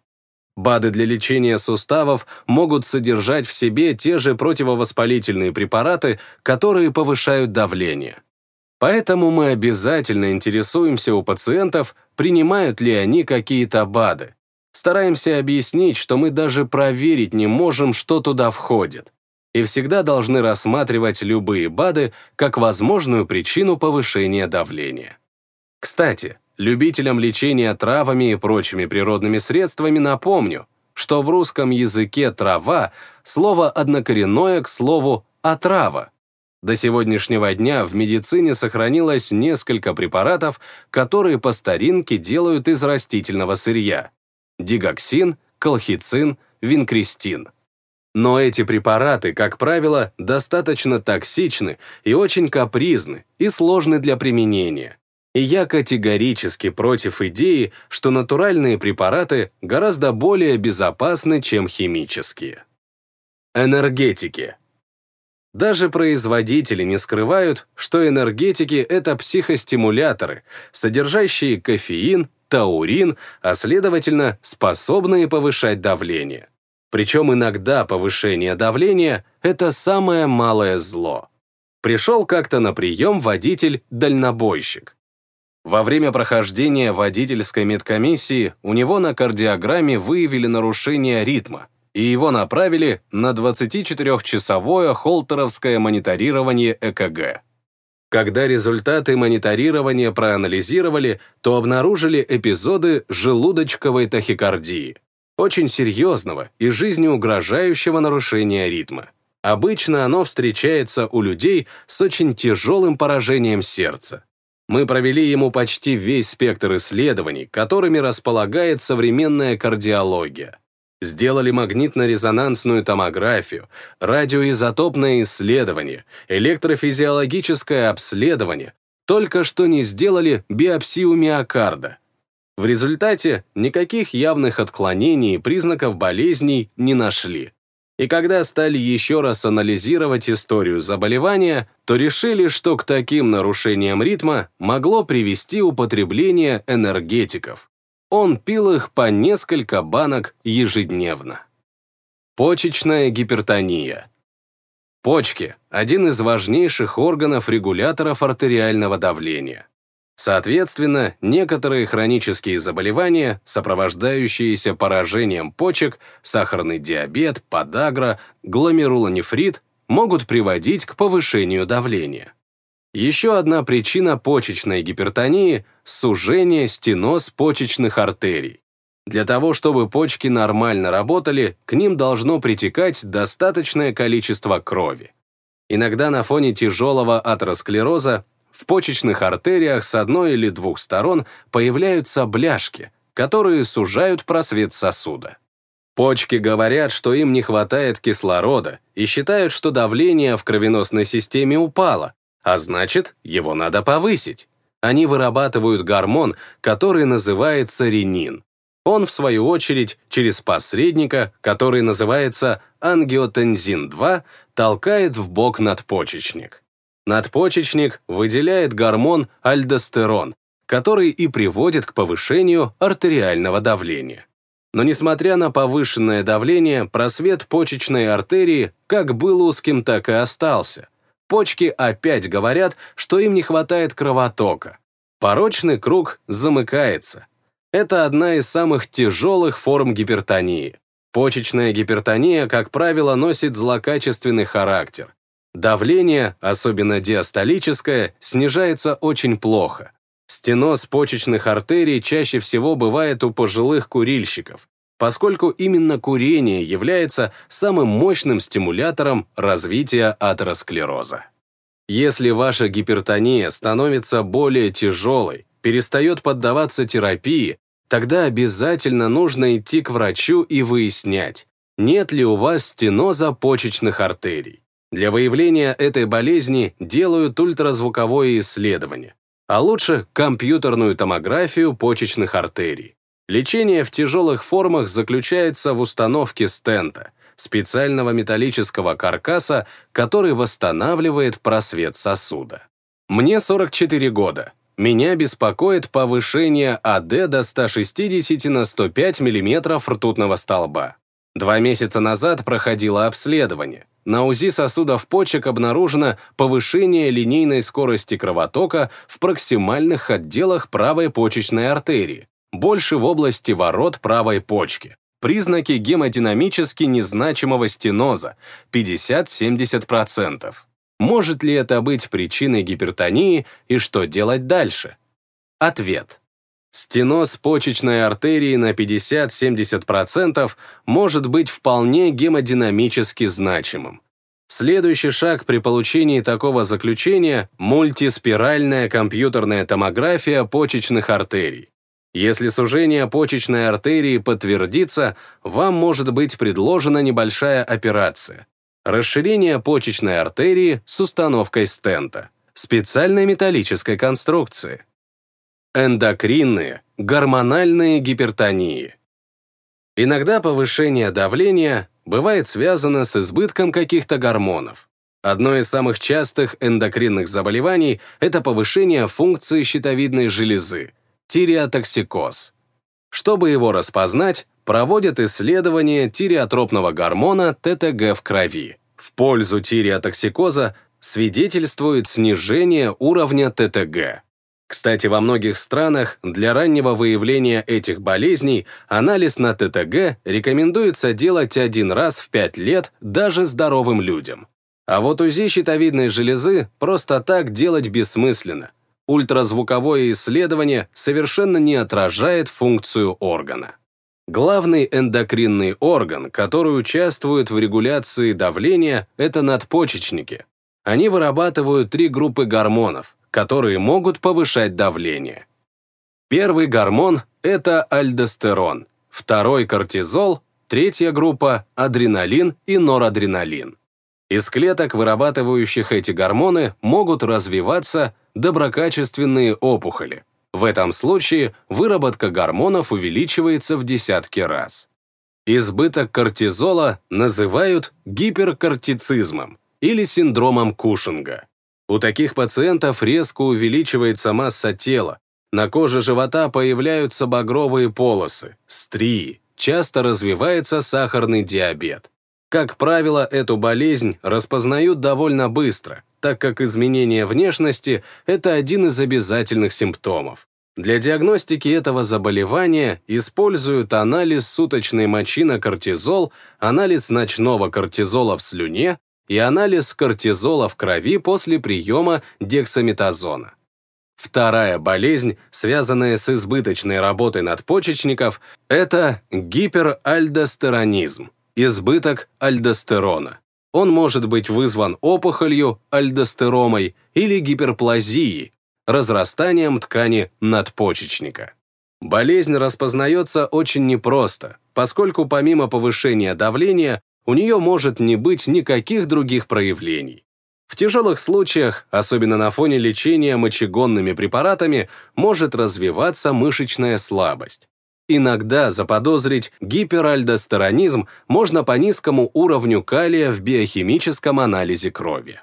БАДы для лечения суставов могут содержать в себе те же противовоспалительные препараты, которые повышают давление. Поэтому мы обязательно интересуемся у пациентов, принимают ли они какие-то БАДы. Стараемся объяснить, что мы даже проверить не можем, что туда входит. И всегда должны рассматривать любые БАДы как возможную причину повышения давления. Кстати, Любителям лечения травами и прочими природными средствами напомню, что в русском языке «трава» — слово однокоренное к слову «отрава». До сегодняшнего дня в медицине сохранилось несколько препаратов, которые по старинке делают из растительного сырья. Дигоксин, колхицин, винкристин. Но эти препараты, как правило, достаточно токсичны и очень капризны и сложны для применения и я категорически против идеи, что натуральные препараты гораздо более безопасны, чем химические. Энергетики. Даже производители не скрывают, что энергетики — это психостимуляторы, содержащие кофеин, таурин, а следовательно, способные повышать давление. Причем иногда повышение давления — это самое малое зло. Пришел как-то на прием водитель-дальнобойщик. Во время прохождения водительской медкомиссии у него на кардиограмме выявили нарушение ритма, и его направили на 24-часовое холтеровское мониторирование ЭКГ. Когда результаты мониторирования проанализировали, то обнаружили эпизоды желудочковой тахикардии, очень серьезного и жизнеугрожающего нарушения ритма. Обычно оно встречается у людей с очень тяжелым поражением сердца, мы провели ему почти весь спектр исследований, которыми располагает современная кардиология. Сделали магнитно-резонансную томографию, радиоизотопное исследование, электрофизиологическое обследование, только что не сделали биопсию миокарда. В результате никаких явных отклонений и признаков болезней не нашли. И когда стали еще раз анализировать историю заболевания, то решили, что к таким нарушениям ритма могло привести употребление энергетиков. Он пил их по несколько банок ежедневно. Почечная гипертония. Почки – один из важнейших органов регуляторов артериального давления. Соответственно, некоторые хронические заболевания, сопровождающиеся поражением почек, сахарный диабет, подагра, гломерулонефрит, могут приводить к повышению давления. Еще одна причина почечной гипертонии – сужение стеноз почечных артерий. Для того, чтобы почки нормально работали, к ним должно притекать достаточное количество крови. Иногда на фоне тяжелого атеросклероза в почечных артериях с одной или двух сторон появляются бляшки, которые сужают просвет сосуда. Почки говорят, что им не хватает кислорода и считают, что давление в кровеносной системе упало, а значит, его надо повысить. Они вырабатывают гормон, который называется ренин. Он, в свою очередь, через посредника, который называется ангиотензин-2, толкает в бок надпочечник. Надпочечник выделяет гормон альдостерон, который и приводит к повышению артериального давления. Но несмотря на повышенное давление, просвет почечной артерии как был узким, так и остался. Почки опять говорят, что им не хватает кровотока. Порочный круг замыкается. Это одна из самых тяжелых форм гипертонии. Почечная гипертония, как правило, носит злокачественный характер. Давление, особенно диастолическое, снижается очень плохо. Стеноз почечных артерий чаще всего бывает у пожилых курильщиков, поскольку именно курение является самым мощным стимулятором развития атеросклероза. Если ваша гипертония становится более тяжелой, перестает поддаваться терапии, тогда обязательно нужно идти к врачу и выяснять, нет ли у вас стеноза почечных артерий. Для выявления этой болезни делают ультразвуковое исследование, а лучше компьютерную томографию почечных артерий. Лечение в тяжелых формах заключается в установке стента, специального металлического каркаса, который восстанавливает просвет сосуда. Мне 44 года. Меня беспокоит повышение АД до 160 на 105 мм ртутного столба. Два месяца назад проходило обследование. На УЗИ сосудов почек обнаружено повышение линейной скорости кровотока в проксимальных отделах правой почечной артерии, больше в области ворот правой почки. Признаки гемодинамически незначимого стеноза 50-70%. Может ли это быть причиной гипертонии и что делать дальше? Ответ. Стеноз почечной артерии на 50-70% может быть вполне гемодинамически значимым. Следующий шаг при получении такого заключения – мультиспиральная компьютерная томография почечных артерий. Если сужение почечной артерии подтвердится, вам может быть предложена небольшая операция. Расширение почечной артерии с установкой стента, специальной металлической конструкции. Эндокринные, гормональные гипертонии. Иногда повышение давления бывает связано с избытком каких-то гормонов. Одно из самых частых эндокринных заболеваний – это повышение функции щитовидной железы, тиреотоксикоз. Чтобы его распознать, проводят исследование тиреотропного гормона ТТГ в крови. В пользу тиреотоксикоза свидетельствует снижение уровня ТТГ. Кстати, во многих странах для раннего выявления этих болезней анализ на ТТГ рекомендуется делать один раз в 5 лет даже здоровым людям. А вот УЗИ щитовидной железы просто так делать бессмысленно. Ультразвуковое исследование совершенно не отражает функцию органа. Главный эндокринный орган, который участвует в регуляции давления, это надпочечники. Они вырабатывают три группы гормонов, которые могут повышать давление. Первый гормон – это альдостерон, второй – кортизол, третья группа – адреналин и норадреналин. Из клеток, вырабатывающих эти гормоны, могут развиваться доброкачественные опухоли. В этом случае выработка гормонов увеличивается в десятки раз. Избыток кортизола называют гиперкортицизмом или синдромом Кушинга. У таких пациентов резко увеличивается масса тела, на коже живота появляются багровые полосы, стрии, часто развивается сахарный диабет. Как правило, эту болезнь распознают довольно быстро, так как изменение внешности – это один из обязательных симптомов. Для диагностики этого заболевания используют анализ суточной мочи на кортизол, анализ ночного кортизола в слюне и анализ кортизола в крови после приема дексаметазона. Вторая болезнь, связанная с избыточной работой надпочечников, это гиперальдостеронизм избыток альдостерона. Он может быть вызван опухолью, альдостеромой или гиперплазией, разрастанием ткани надпочечника. Болезнь распознается очень непросто, поскольку помимо повышения давления у нее может не быть никаких других проявлений. В тяжелых случаях, особенно на фоне лечения мочегонными препаратами, может развиваться мышечная слабость. Иногда заподозрить гиперальдостеронизм можно по низкому уровню калия в биохимическом анализе крови.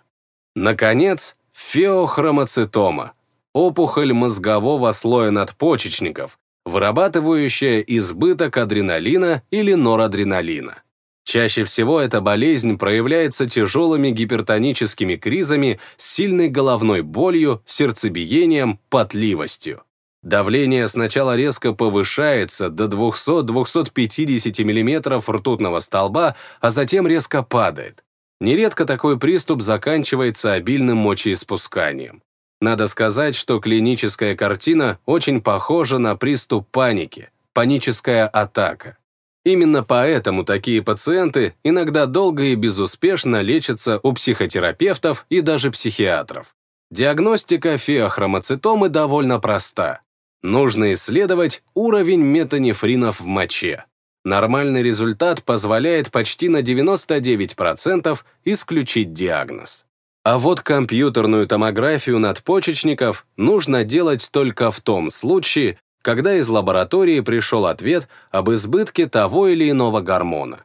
Наконец, феохромоцитома – опухоль мозгового слоя надпочечников, вырабатывающая избыток адреналина или норадреналина. Чаще всего эта болезнь проявляется тяжелыми гипертоническими кризами с сильной головной болью, сердцебиением, потливостью. Давление сначала резко повышается до 200-250 мм ртутного столба, а затем резко падает. Нередко такой приступ заканчивается обильным мочеиспусканием. Надо сказать, что клиническая картина очень похожа на приступ паники, паническая атака. Именно поэтому такие пациенты иногда долго и безуспешно лечатся у психотерапевтов и даже психиатров. Диагностика феохромоцитомы довольно проста. Нужно исследовать уровень метанефринов в моче. Нормальный результат позволяет почти на 99% исключить диагноз. А вот компьютерную томографию надпочечников нужно делать только в том случае, когда из лаборатории пришел ответ об избытке того или иного гормона.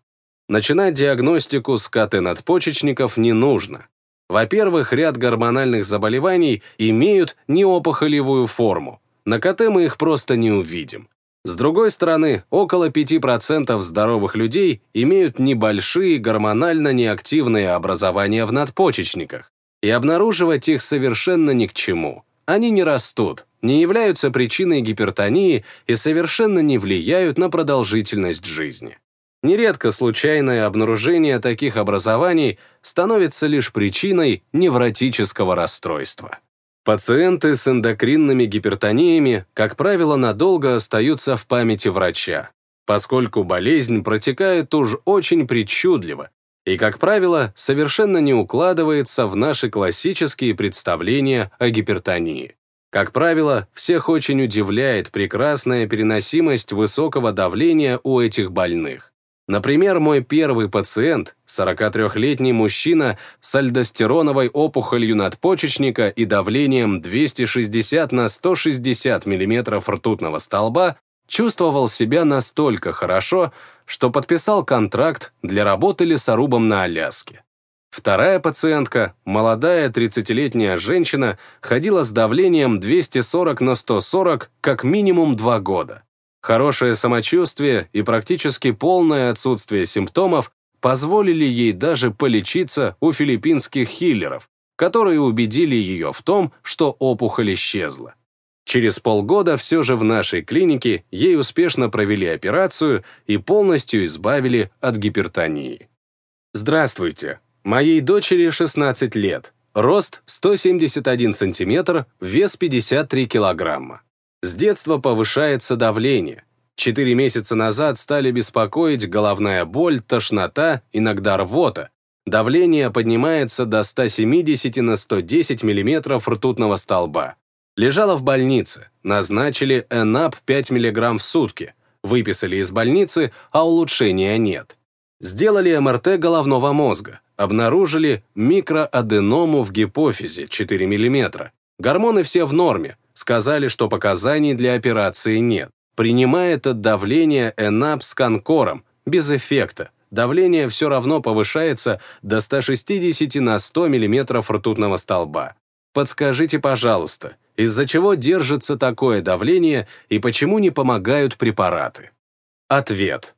Начинать диагностику с КТ надпочечников не нужно. Во-первых, ряд гормональных заболеваний имеют неопухолевую форму. На КТ мы их просто не увидим. С другой стороны, около 5% здоровых людей имеют небольшие гормонально неактивные образования в надпочечниках, и обнаруживать их совершенно ни к чему. Они не растут, не являются причиной гипертонии и совершенно не влияют на продолжительность жизни. Нередко случайное обнаружение таких образований становится лишь причиной невротического расстройства. Пациенты с эндокринными гипертониями, как правило, надолго остаются в памяти врача, поскольку болезнь протекает уж очень причудливо и, как правило, совершенно не укладывается в наши классические представления о гипертонии. Как правило, всех очень удивляет прекрасная переносимость высокого давления у этих больных. Например, мой первый пациент, 43-летний мужчина с альдостероновой опухолью надпочечника и давлением 260 на 160 мм ртутного столба, чувствовал себя настолько хорошо, что подписал контракт для работы лесорубом на Аляске. Вторая пациентка, молодая 30-летняя женщина, ходила с давлением 240 на 140 как минимум два года. Хорошее самочувствие и практически полное отсутствие симптомов позволили ей даже полечиться у филиппинских хиллеров, которые убедили ее в том, что опухоль исчезла. Через полгода все же в нашей клинике ей успешно провели операцию и полностью избавили от гипертонии. Здравствуйте. Моей дочери 16 лет. Рост 171 сантиметр, вес 53 килограмма. С детства повышается давление. Четыре месяца назад стали беспокоить головная боль, тошнота, иногда рвота. Давление поднимается до 170 на 110 мм ртутного столба. Лежала в больнице, назначили ЭНАП 5 мг в сутки. Выписали из больницы, а улучшения нет. Сделали МРТ головного мозга, обнаружили микроаденому в гипофизе 4 мм. Гормоны все в норме, Сказали, что показаний для операции нет. Принимает от давления ЭНАП с конкором, без эффекта. Давление все равно повышается до 160 на 100 мм ртутного столба. Подскажите, пожалуйста, из-за чего держится такое давление и почему не помогают препараты? Ответ.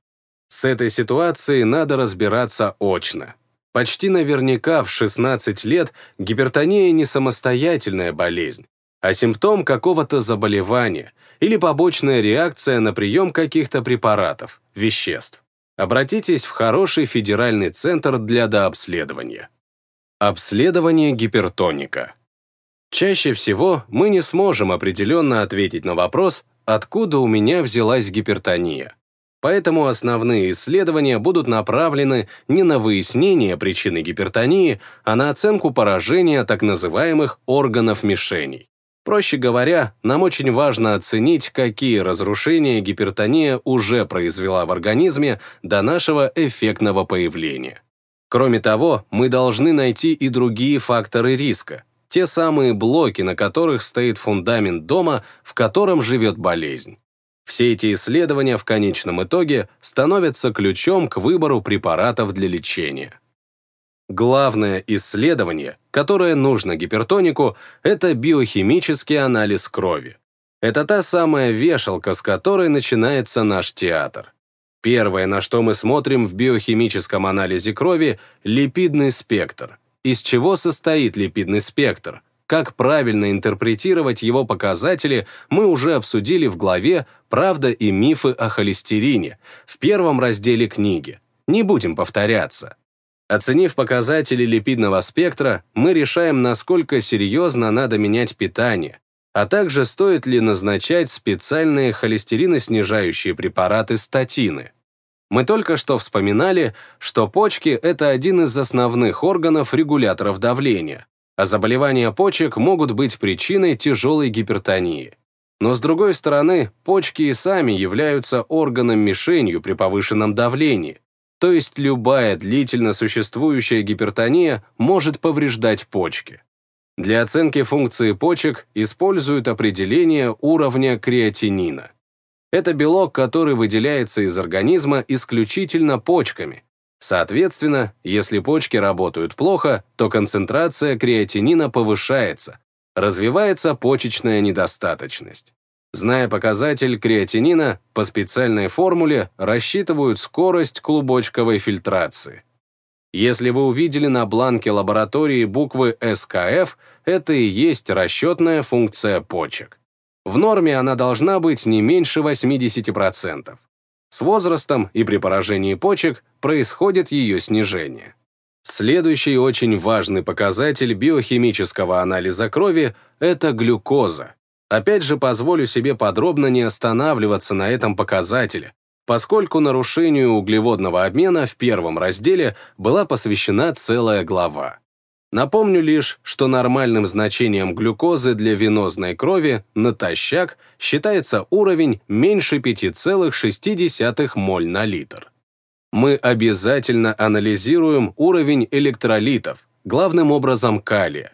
С этой ситуацией надо разбираться очно. Почти наверняка в 16 лет гипертония не самостоятельная болезнь, а симптом какого-то заболевания или побочная реакция на прием каких-то препаратов, веществ. Обратитесь в хороший федеральный центр для дообследования. Обследование гипертоника. Чаще всего мы не сможем определенно ответить на вопрос, откуда у меня взялась гипертония. Поэтому основные исследования будут направлены не на выяснение причины гипертонии, а на оценку поражения так называемых органов мишеней. Проще говоря, нам очень важно оценить, какие разрушения гипертония уже произвела в организме до нашего эффектного появления. Кроме того, мы должны найти и другие факторы риска, те самые блоки, на которых стоит фундамент дома, в котором живет болезнь. Все эти исследования в конечном итоге становятся ключом к выбору препаратов для лечения. Главное исследование, которое нужно гипертонику, это биохимический анализ крови. Это та самая вешалка, с которой начинается наш театр. Первое, на что мы смотрим в биохимическом анализе крови – липидный спектр. Из чего состоит липидный спектр? Как правильно интерпретировать его показатели, мы уже обсудили в главе «Правда и мифы о холестерине» в первом разделе книги. Не будем повторяться. Оценив показатели липидного спектра, мы решаем, насколько серьезно надо менять питание, а также стоит ли назначать специальные холестериноснижающие препараты статины. Мы только что вспоминали, что почки – это один из основных органов регуляторов давления, а заболевания почек могут быть причиной тяжелой гипертонии. Но с другой стороны, почки и сами являются органом-мишенью при повышенном давлении, то есть любая длительно существующая гипертония может повреждать почки. Для оценки функции почек используют определение уровня креатинина. Это белок, который выделяется из организма исключительно почками. Соответственно, если почки работают плохо, то концентрация креатинина повышается, развивается почечная недостаточность. Зная показатель креатинина, по специальной формуле рассчитывают скорость клубочковой фильтрации. Если вы увидели на бланке лаборатории буквы СКФ, это и есть расчетная функция почек. В норме она должна быть не меньше 80%. С возрастом и при поражении почек происходит ее снижение. Следующий очень важный показатель биохимического анализа крови – это глюкоза, Опять же, позволю себе подробно не останавливаться на этом показателе, поскольку нарушению углеводного обмена в первом разделе была посвящена целая глава. Напомню лишь, что нормальным значением глюкозы для венозной крови натощак считается уровень меньше 5,6 моль на литр. Мы обязательно анализируем уровень электролитов, главным образом калия,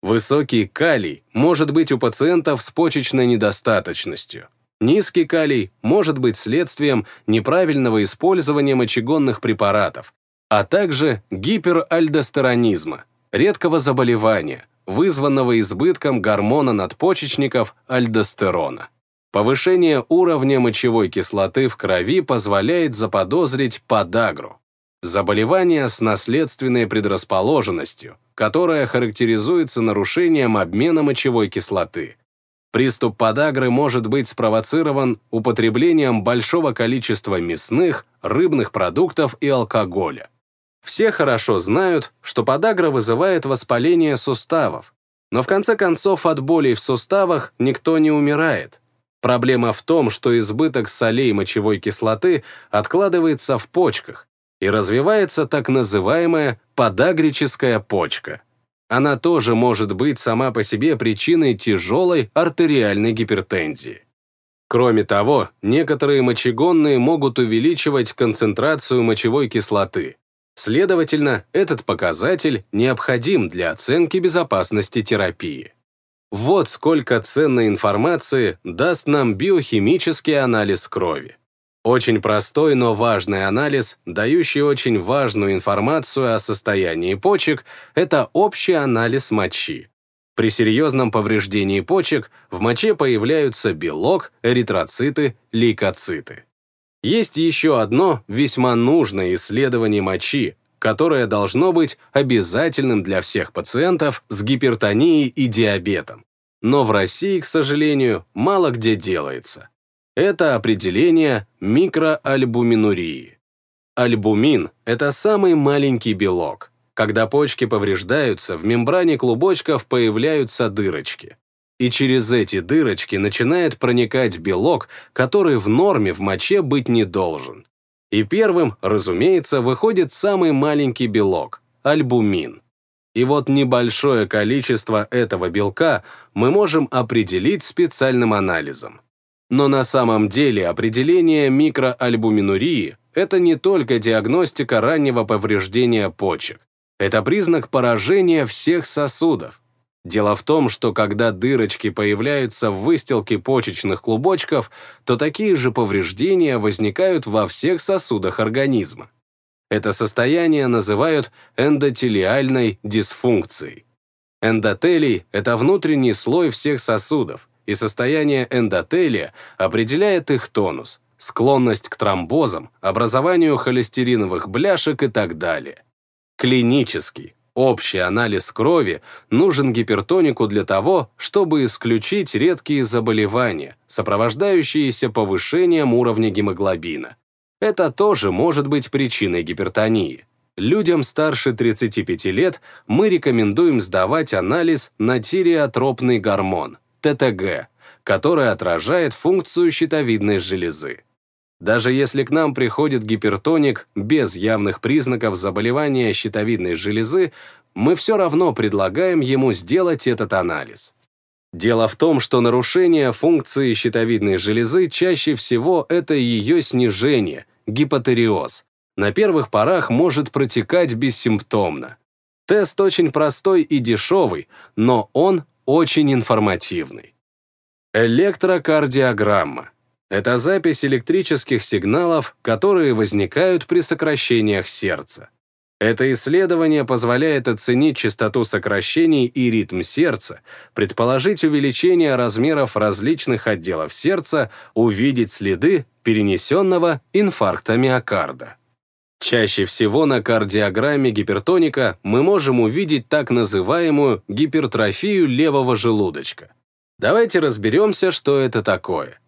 Высокий калий может быть у пациентов с почечной недостаточностью. Низкий калий может быть следствием неправильного использования мочегонных препаратов, а также гиперальдостеронизма, редкого заболевания, вызванного избытком гормона надпочечников альдостерона. Повышение уровня мочевой кислоты в крови позволяет заподозрить подагру, заболевание с наследственной предрасположенностью, которая характеризуется нарушением обмена мочевой кислоты. Приступ подагры может быть спровоцирован употреблением большого количества мясных, рыбных продуктов и алкоголя. Все хорошо знают, что подагра вызывает воспаление суставов, но в конце концов от болей в суставах никто не умирает. Проблема в том, что избыток солей мочевой кислоты откладывается в почках, и развивается так называемая подагрическая почка. Она тоже может быть сама по себе причиной тяжелой артериальной гипертензии. Кроме того, некоторые мочегонные могут увеличивать концентрацию мочевой кислоты. Следовательно, этот показатель необходим для оценки безопасности терапии. Вот сколько ценной информации даст нам биохимический анализ крови. Очень простой, но важный анализ, дающий очень важную информацию о состоянии почек, это общий анализ мочи. При серьезном повреждении почек в моче появляются белок, эритроциты, лейкоциты. Есть еще одно весьма нужное исследование мочи, которое должно быть обязательным для всех пациентов с гипертонией и диабетом. Но в России, к сожалению, мало где делается. Это определение микроальбуминурии. Альбумин – это самый маленький белок. Когда почки повреждаются, в мембране клубочков появляются дырочки. И через эти дырочки начинает проникать белок, который в норме в моче быть не должен. И первым, разумеется, выходит самый маленький белок – альбумин. И вот небольшое количество этого белка мы можем определить специальным анализом. Но на самом деле определение микроальбуминурии – это не только диагностика раннего повреждения почек. Это признак поражения всех сосудов. Дело в том, что когда дырочки появляются в выстилке почечных клубочков, то такие же повреждения возникают во всех сосудах организма. Это состояние называют эндотелиальной дисфункцией. Эндотелий – это внутренний слой всех сосудов, и состояние эндотелия определяет их тонус, склонность к тромбозам, образованию холестериновых бляшек и так далее. Клинический, общий анализ крови нужен гипертонику для того, чтобы исключить редкие заболевания, сопровождающиеся повышением уровня гемоглобина. Это тоже может быть причиной гипертонии. Людям старше 35 лет мы рекомендуем сдавать анализ на тиреотропный гормон, ТТГ, который отражает функцию щитовидной железы. Даже если к нам приходит гипертоник без явных признаков заболевания щитовидной железы, мы все равно предлагаем ему сделать этот анализ. Дело в том, что нарушение функции щитовидной железы чаще всего это ее снижение, гипотериоз. На первых порах может протекать бессимптомно. Тест очень простой и дешевый, но он очень информативный. Электрокардиограмма это запись электрических сигналов, которые возникают при сокращениях сердца. Это исследование позволяет оценить частоту сокращений и ритм сердца, предположить увеличение размеров различных отделов сердца, увидеть следы перенесенного инфаркта миокарда. Чаще всего на кардиограмме гипертоника мы можем увидеть так называемую гипертрофию левого желудочка. Давайте разберемся, что это такое.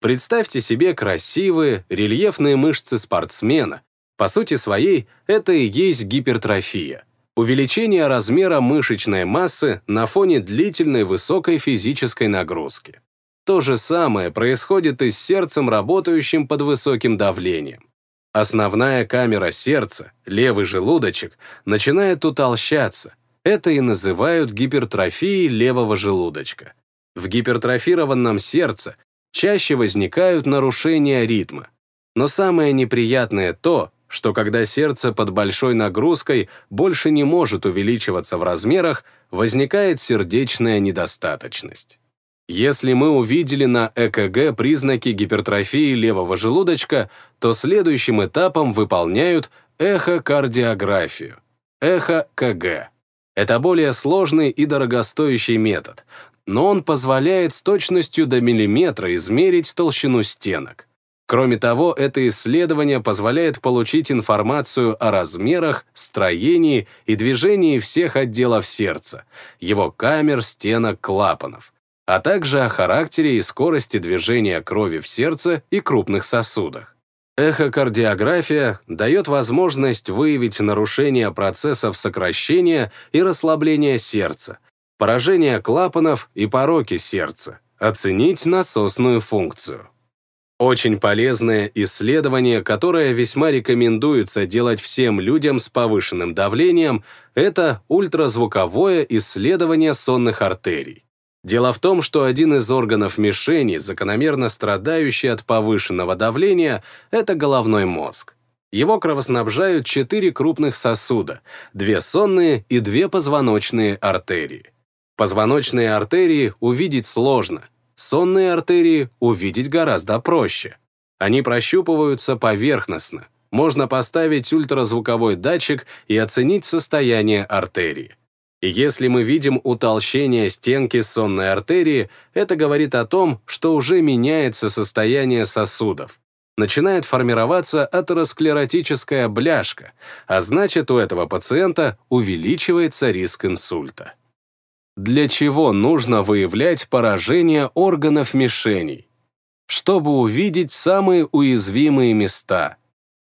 Представьте себе красивые, рельефные мышцы спортсмена. По сути своей, это и есть гипертрофия. Увеличение размера мышечной массы на фоне длительной высокой физической нагрузки. То же самое происходит и с сердцем, работающим под высоким давлением. Основная камера сердца, левый желудочек, начинает утолщаться. Это и называют гипертрофией левого желудочка. В гипертрофированном сердце чаще возникают нарушения ритма. Но самое неприятное то, что когда сердце под большой нагрузкой больше не может увеличиваться в размерах, возникает сердечная недостаточность. Если мы увидели на ЭКГ признаки гипертрофии левого желудочка, то следующим этапом выполняют эхокардиографию, эхо-КГ. Это более сложный и дорогостоящий метод, но он позволяет с точностью до миллиметра измерить толщину стенок. Кроме того, это исследование позволяет получить информацию о размерах, строении и движении всех отделов сердца, его камер, стенок, клапанов, а также о характере и скорости движения крови в сердце и крупных сосудах. Эхокардиография дает возможность выявить нарушения процессов сокращения и расслабления сердца, поражение клапанов и пороки сердца, оценить насосную функцию. Очень полезное исследование, которое весьма рекомендуется делать всем людям с повышенным давлением, это ультразвуковое исследование сонных артерий. Дело в том, что один из органов мишени, закономерно страдающий от повышенного давления, это головной мозг. Его кровоснабжают четыре крупных сосуда, две сонные и две позвоночные артерии. Позвоночные артерии увидеть сложно, сонные артерии увидеть гораздо проще. Они прощупываются поверхностно. Можно поставить ультразвуковой датчик и оценить состояние артерии. И если мы видим утолщение стенки сонной артерии, это говорит о том, что уже меняется состояние сосудов. Начинает формироваться атеросклеротическая бляшка, а значит, у этого пациента увеличивается риск инсульта. Для чего нужно выявлять поражение органов мишеней? Чтобы увидеть самые уязвимые места.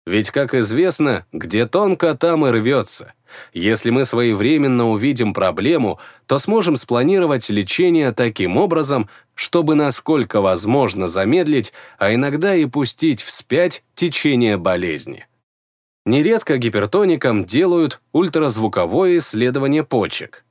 Ведь, как известно, где тонко, там и рвется. Если мы своевременно увидим проблему, то сможем спланировать лечение таким образом, чтобы насколько возможно замедлить, а иногда и пустить вспять течение болезни. Нередко гипертоникам делают ультразвуковое исследование почек.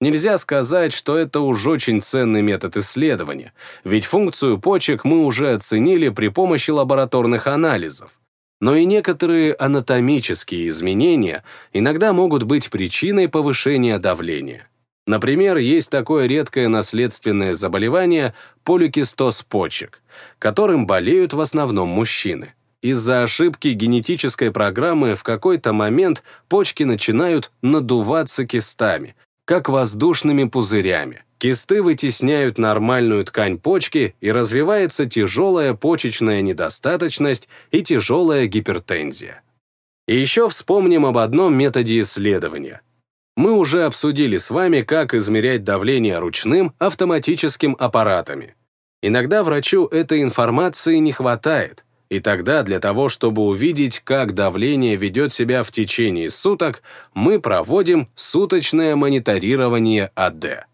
Нельзя сказать, что это уж очень ценный метод исследования, ведь функцию почек мы уже оценили при помощи лабораторных анализов. Но и некоторые анатомические изменения иногда могут быть причиной повышения давления. Например, есть такое редкое наследственное заболевание поликистоз почек, которым болеют в основном мужчины. Из-за ошибки генетической программы в какой-то момент почки начинают надуваться кистами, как воздушными пузырями. Кисты вытесняют нормальную ткань почки и развивается тяжелая почечная недостаточность и тяжелая гипертензия. И еще вспомним об одном методе исследования. Мы уже обсудили с вами, как измерять давление ручным автоматическим аппаратами. Иногда врачу этой информации не хватает, и тогда для того, чтобы увидеть, как давление ведет себя в течение суток, мы проводим суточное мониторирование АД.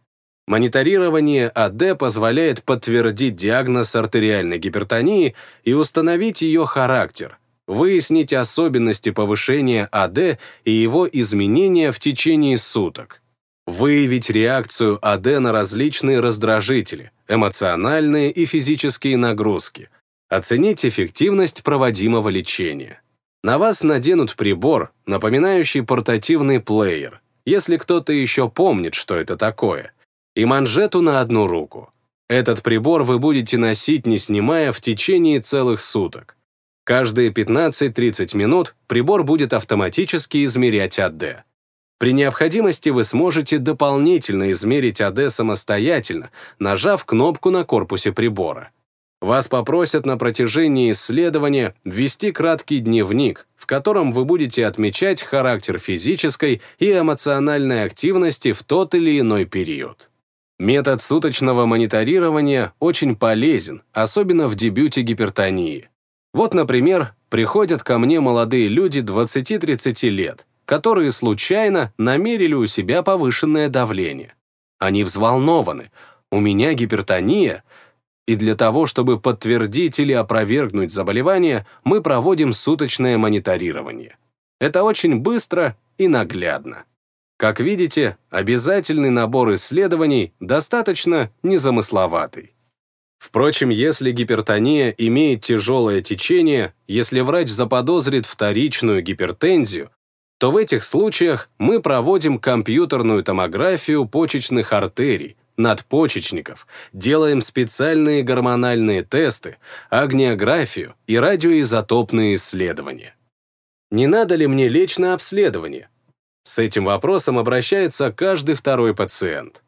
Мониторирование АД позволяет подтвердить диагноз артериальной гипертонии и установить ее характер, выяснить особенности повышения АД и его изменения в течение суток, выявить реакцию АД на различные раздражители, эмоциональные и физические нагрузки, Оценить эффективность проводимого лечения. На вас наденут прибор, напоминающий портативный плеер, если кто-то еще помнит, что это такое, и манжету на одну руку. Этот прибор вы будете носить, не снимая, в течение целых суток. Каждые 15-30 минут прибор будет автоматически измерять АД. При необходимости вы сможете дополнительно измерить АД самостоятельно, нажав кнопку на корпусе прибора. Вас попросят на протяжении исследования ввести краткий дневник, в котором вы будете отмечать характер физической и эмоциональной активности в тот или иной период. Метод суточного мониторирования очень полезен, особенно в дебюте гипертонии. Вот, например, приходят ко мне молодые люди 20-30 лет, которые случайно намерили у себя повышенное давление. Они взволнованы. У меня гипертония, и для того, чтобы подтвердить или опровергнуть заболевание, мы проводим суточное мониторирование. Это очень быстро и наглядно. Как видите, обязательный набор исследований достаточно незамысловатый. Впрочем, если гипертония имеет тяжелое течение, если врач заподозрит вторичную гипертензию, то в этих случаях мы проводим компьютерную томографию почечных артерий, надпочечников, делаем специальные гормональные тесты, агниографию и радиоизотопные исследования. Не надо ли мне лечь на обследование? С этим вопросом обращается каждый второй пациент.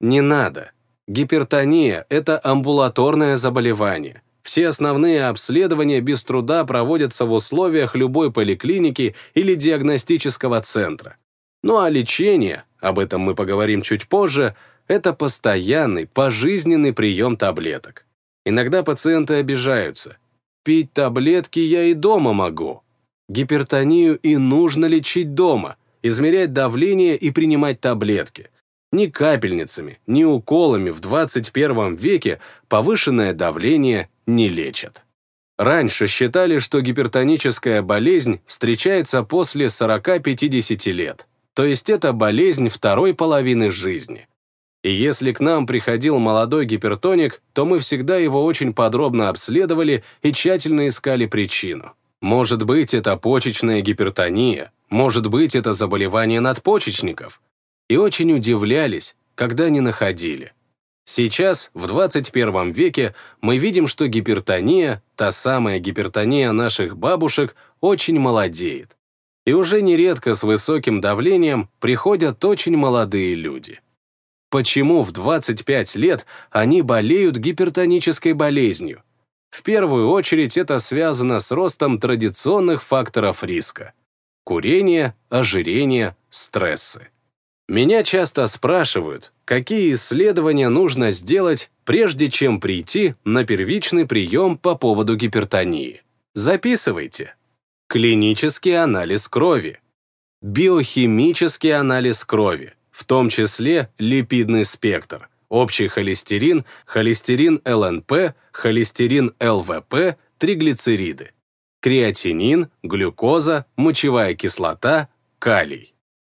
Не надо. Гипертония – это амбулаторное заболевание. Все основные обследования без труда проводятся в условиях любой поликлиники или диагностического центра. Ну а лечение, об этом мы поговорим чуть позже – это постоянный, пожизненный прием таблеток. Иногда пациенты обижаются. Пить таблетки я и дома могу. Гипертонию и нужно лечить дома, измерять давление и принимать таблетки. Ни капельницами, ни уколами в 21 веке повышенное давление не лечат. Раньше считали, что гипертоническая болезнь встречается после 40-50 лет, то есть это болезнь второй половины жизни. И если к нам приходил молодой гипертоник, то мы всегда его очень подробно обследовали и тщательно искали причину. Может быть, это почечная гипертония, может быть, это заболевание надпочечников. И очень удивлялись, когда не находили. Сейчас, в 21 веке, мы видим, что гипертония, та самая гипертония наших бабушек, очень молодеет. И уже нередко с высоким давлением приходят очень молодые люди почему в 25 лет они болеют гипертонической болезнью. В первую очередь это связано с ростом традиционных факторов риска. Курение, ожирение, стрессы. Меня часто спрашивают, какие исследования нужно сделать, прежде чем прийти на первичный прием по поводу гипертонии. Записывайте. Клинический анализ крови. Биохимический анализ крови в том числе липидный спектр, общий холестерин, холестерин ЛНП, холестерин ЛВП, триглицериды. креатинин, глюкоза, мочевая кислота, калий.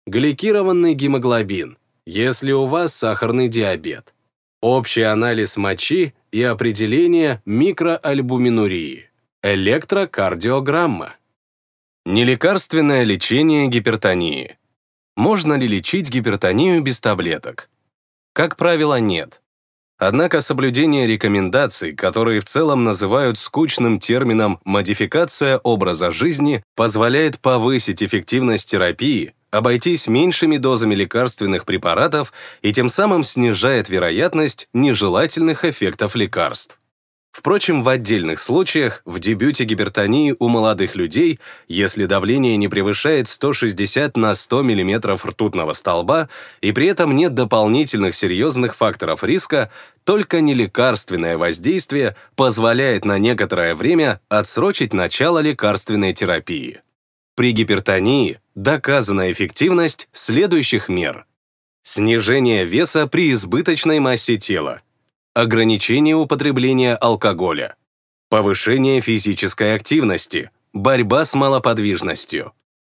Гликированный гемоглобин, если у вас сахарный диабет. Общий анализ мочи и определение микроальбуминурии. Электрокардиограмма. Нелекарственное лечение гипертонии. Можно ли лечить гипертонию без таблеток? Как правило, нет. Однако соблюдение рекомендаций, которые в целом называют скучным термином «модификация образа жизни», позволяет повысить эффективность терапии, обойтись меньшими дозами лекарственных препаратов и тем самым снижает вероятность нежелательных эффектов лекарств. Впрочем, в отдельных случаях, в дебюте гипертонии у молодых людей, если давление не превышает 160 на 100 мм ртутного столба и при этом нет дополнительных серьезных факторов риска, только нелекарственное воздействие позволяет на некоторое время отсрочить начало лекарственной терапии. При гипертонии доказана эффективность следующих мер. Снижение веса при избыточной массе тела, ограничение употребления алкоголя, повышение физической активности, борьба с малоподвижностью,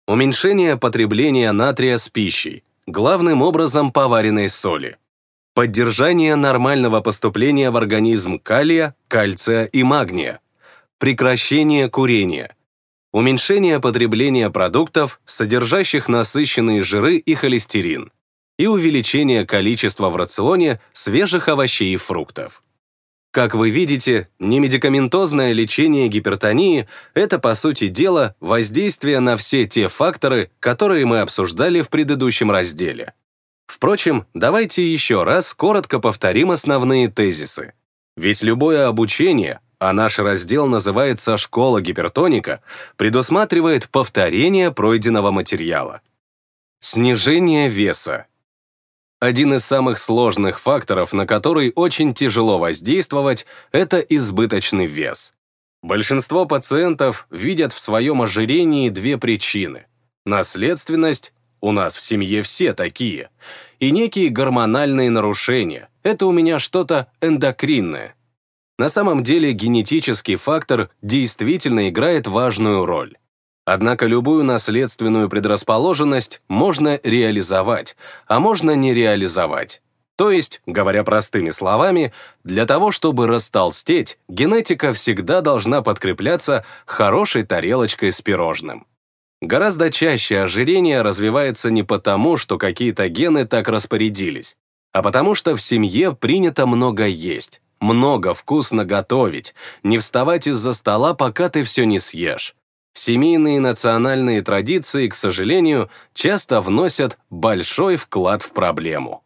уменьшение потребления натрия с пищей, главным образом поваренной соли, поддержание нормального поступления в организм калия, кальция и магния, прекращение курения, уменьшение потребления продуктов, содержащих насыщенные жиры и холестерин, и увеличение количества в рационе свежих овощей и фруктов. Как вы видите, немедикаментозное лечение гипертонии – это, по сути дела, воздействие на все те факторы, которые мы обсуждали в предыдущем разделе. Впрочем, давайте еще раз коротко повторим основные тезисы. Ведь любое обучение, а наш раздел называется «Школа гипертоника», предусматривает повторение пройденного материала. Снижение веса. Один из самых сложных факторов, на который очень тяжело воздействовать, это избыточный вес. Большинство пациентов видят в своем ожирении две причины. Наследственность, у нас в семье все такие, и некие гормональные нарушения, это у меня что-то эндокринное. На самом деле генетический фактор действительно играет важную роль. Однако любую наследственную предрасположенность можно реализовать, а можно не реализовать. То есть, говоря простыми словами, для того, чтобы растолстеть, генетика всегда должна подкрепляться хорошей тарелочкой с пирожным. Гораздо чаще ожирение развивается не потому, что какие-то гены так распорядились, а потому что в семье принято много есть, много вкусно готовить, не вставать из-за стола, пока ты все не съешь. Семейные национальные традиции, к сожалению, часто вносят большой вклад в проблему.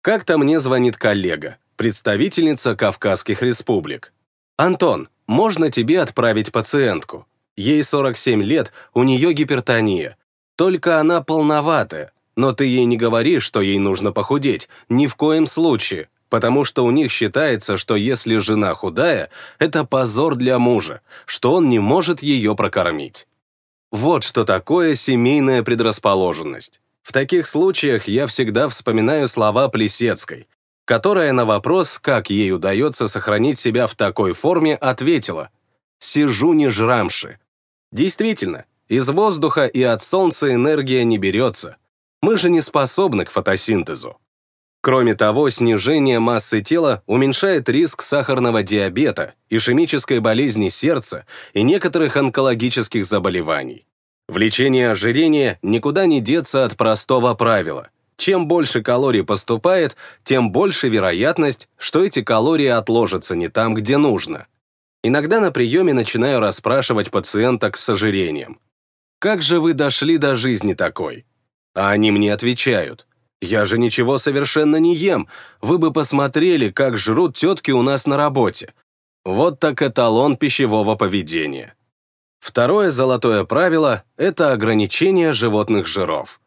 Как-то мне звонит коллега, представительница Кавказских республик. «Антон, можно тебе отправить пациентку? Ей 47 лет, у нее гипертония. Только она полноватая, но ты ей не говори, что ей нужно похудеть, ни в коем случае потому что у них считается, что если жена худая, это позор для мужа, что он не может ее прокормить. Вот что такое семейная предрасположенность. В таких случаях я всегда вспоминаю слова Плесецкой, которая на вопрос, как ей удается сохранить себя в такой форме, ответила «Сижу не жрамши». Действительно, из воздуха и от солнца энергия не берется. Мы же не способны к фотосинтезу. Кроме того, снижение массы тела уменьшает риск сахарного диабета, ишемической болезни сердца и некоторых онкологических заболеваний. В лечении ожирения никуда не деться от простого правила. Чем больше калорий поступает, тем больше вероятность, что эти калории отложатся не там, где нужно. Иногда на приеме начинаю расспрашивать пациенток с ожирением. «Как же вы дошли до жизни такой?» А они мне отвечают. Я же ничего совершенно не ем. Вы бы посмотрели, как жрут тетки у нас на работе. Вот так эталон пищевого поведения. Второе золотое правило – это ограничение животных жиров.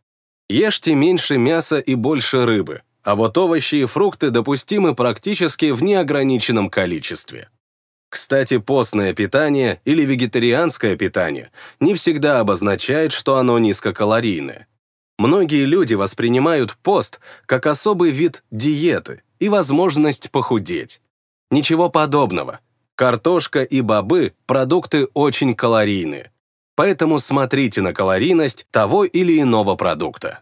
Ешьте меньше мяса и больше рыбы, а вот овощи и фрукты допустимы практически в неограниченном количестве. Кстати, постное питание или вегетарианское питание не всегда обозначает, что оно низкокалорийное. Многие люди воспринимают пост как особый вид диеты и возможность похудеть. Ничего подобного. Картошка и бобы – продукты очень калорийны. Поэтому смотрите на калорийность того или иного продукта.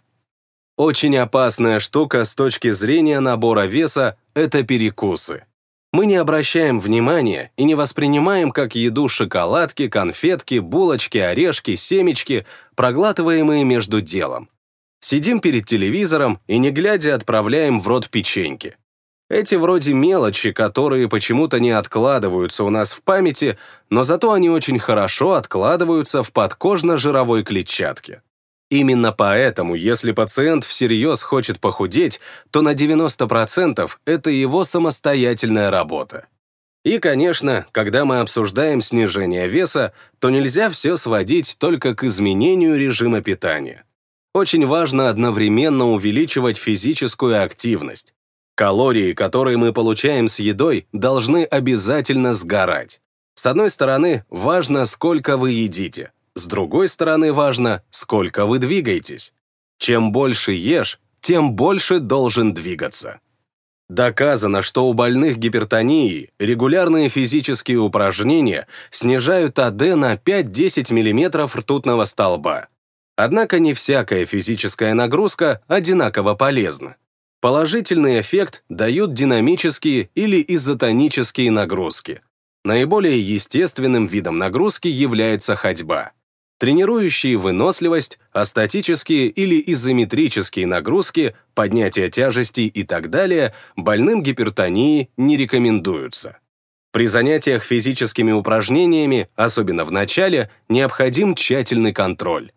Очень опасная штука с точки зрения набора веса – это перекусы. Мы не обращаем внимания и не воспринимаем как еду шоколадки, конфетки, булочки, орешки, семечки, проглатываемые между делом. Сидим перед телевизором и, не глядя, отправляем в рот печеньки. Эти вроде мелочи, которые почему-то не откладываются у нас в памяти, но зато они очень хорошо откладываются в подкожно-жировой клетчатке. Именно поэтому, если пациент всерьез хочет похудеть, то на 90% это его самостоятельная работа. И, конечно, когда мы обсуждаем снижение веса, то нельзя все сводить только к изменению режима питания. Очень важно одновременно увеличивать физическую активность. Калории, которые мы получаем с едой, должны обязательно сгорать. С одной стороны, важно, сколько вы едите, с другой стороны, важно, сколько вы двигаетесь. Чем больше ешь, тем больше должен двигаться. Доказано, что у больных гипертонией регулярные физические упражнения снижают АД на 5-10 мм ртутного столба. Однако не всякая физическая нагрузка одинаково полезна. Положительный эффект дают динамические или изотонические нагрузки. Наиболее естественным видом нагрузки является ходьба тренирующие выносливость, астатические или изометрические нагрузки, поднятие тяжестей и так далее больным гипертонией не рекомендуются. При занятиях физическими упражнениями, особенно в начале, необходим тщательный контроль.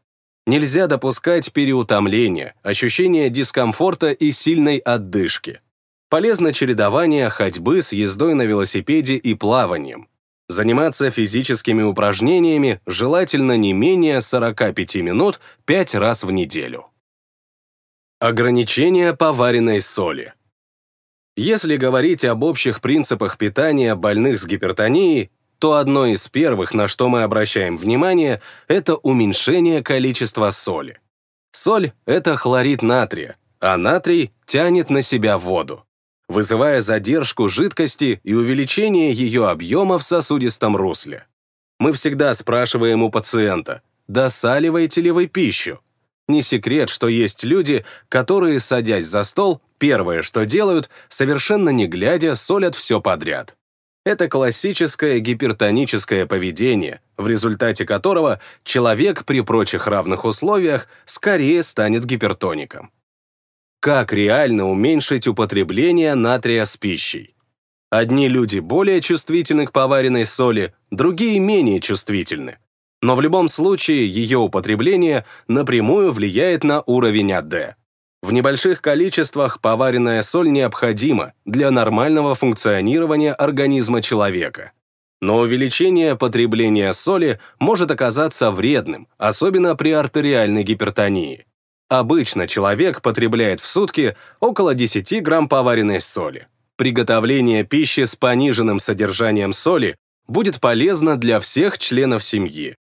Нельзя допускать переутомления, ощущения дискомфорта и сильной отдышки. Полезно чередование ходьбы с ездой на велосипеде и плаванием. Заниматься физическими упражнениями желательно не менее 45 минут 5 раз в неделю. Ограничение поваренной соли. Если говорить об общих принципах питания больных с гипертонией, то одно из первых, на что мы обращаем внимание, это уменьшение количества соли. Соль — это хлорид натрия, а натрий тянет на себя воду вызывая задержку жидкости и увеличение ее объема в сосудистом русле. Мы всегда спрашиваем у пациента, досаливаете ли вы пищу? Не секрет, что есть люди, которые, садясь за стол, первое, что делают, совершенно не глядя, солят все подряд. Это классическое гипертоническое поведение, в результате которого человек при прочих равных условиях скорее станет гипертоником. Как реально уменьшить употребление натрия с пищей? Одни люди более чувствительны к поваренной соли, другие менее чувствительны. Но в любом случае ее употребление напрямую влияет на уровень АД. В небольших количествах поваренная соль необходима для нормального функционирования организма человека. Но увеличение потребления соли может оказаться вредным, особенно при артериальной гипертонии. Обычно человек потребляет в сутки около 10 грамм поваренной соли. Приготовление пищи с пониженным содержанием соли будет полезно для всех членов семьи.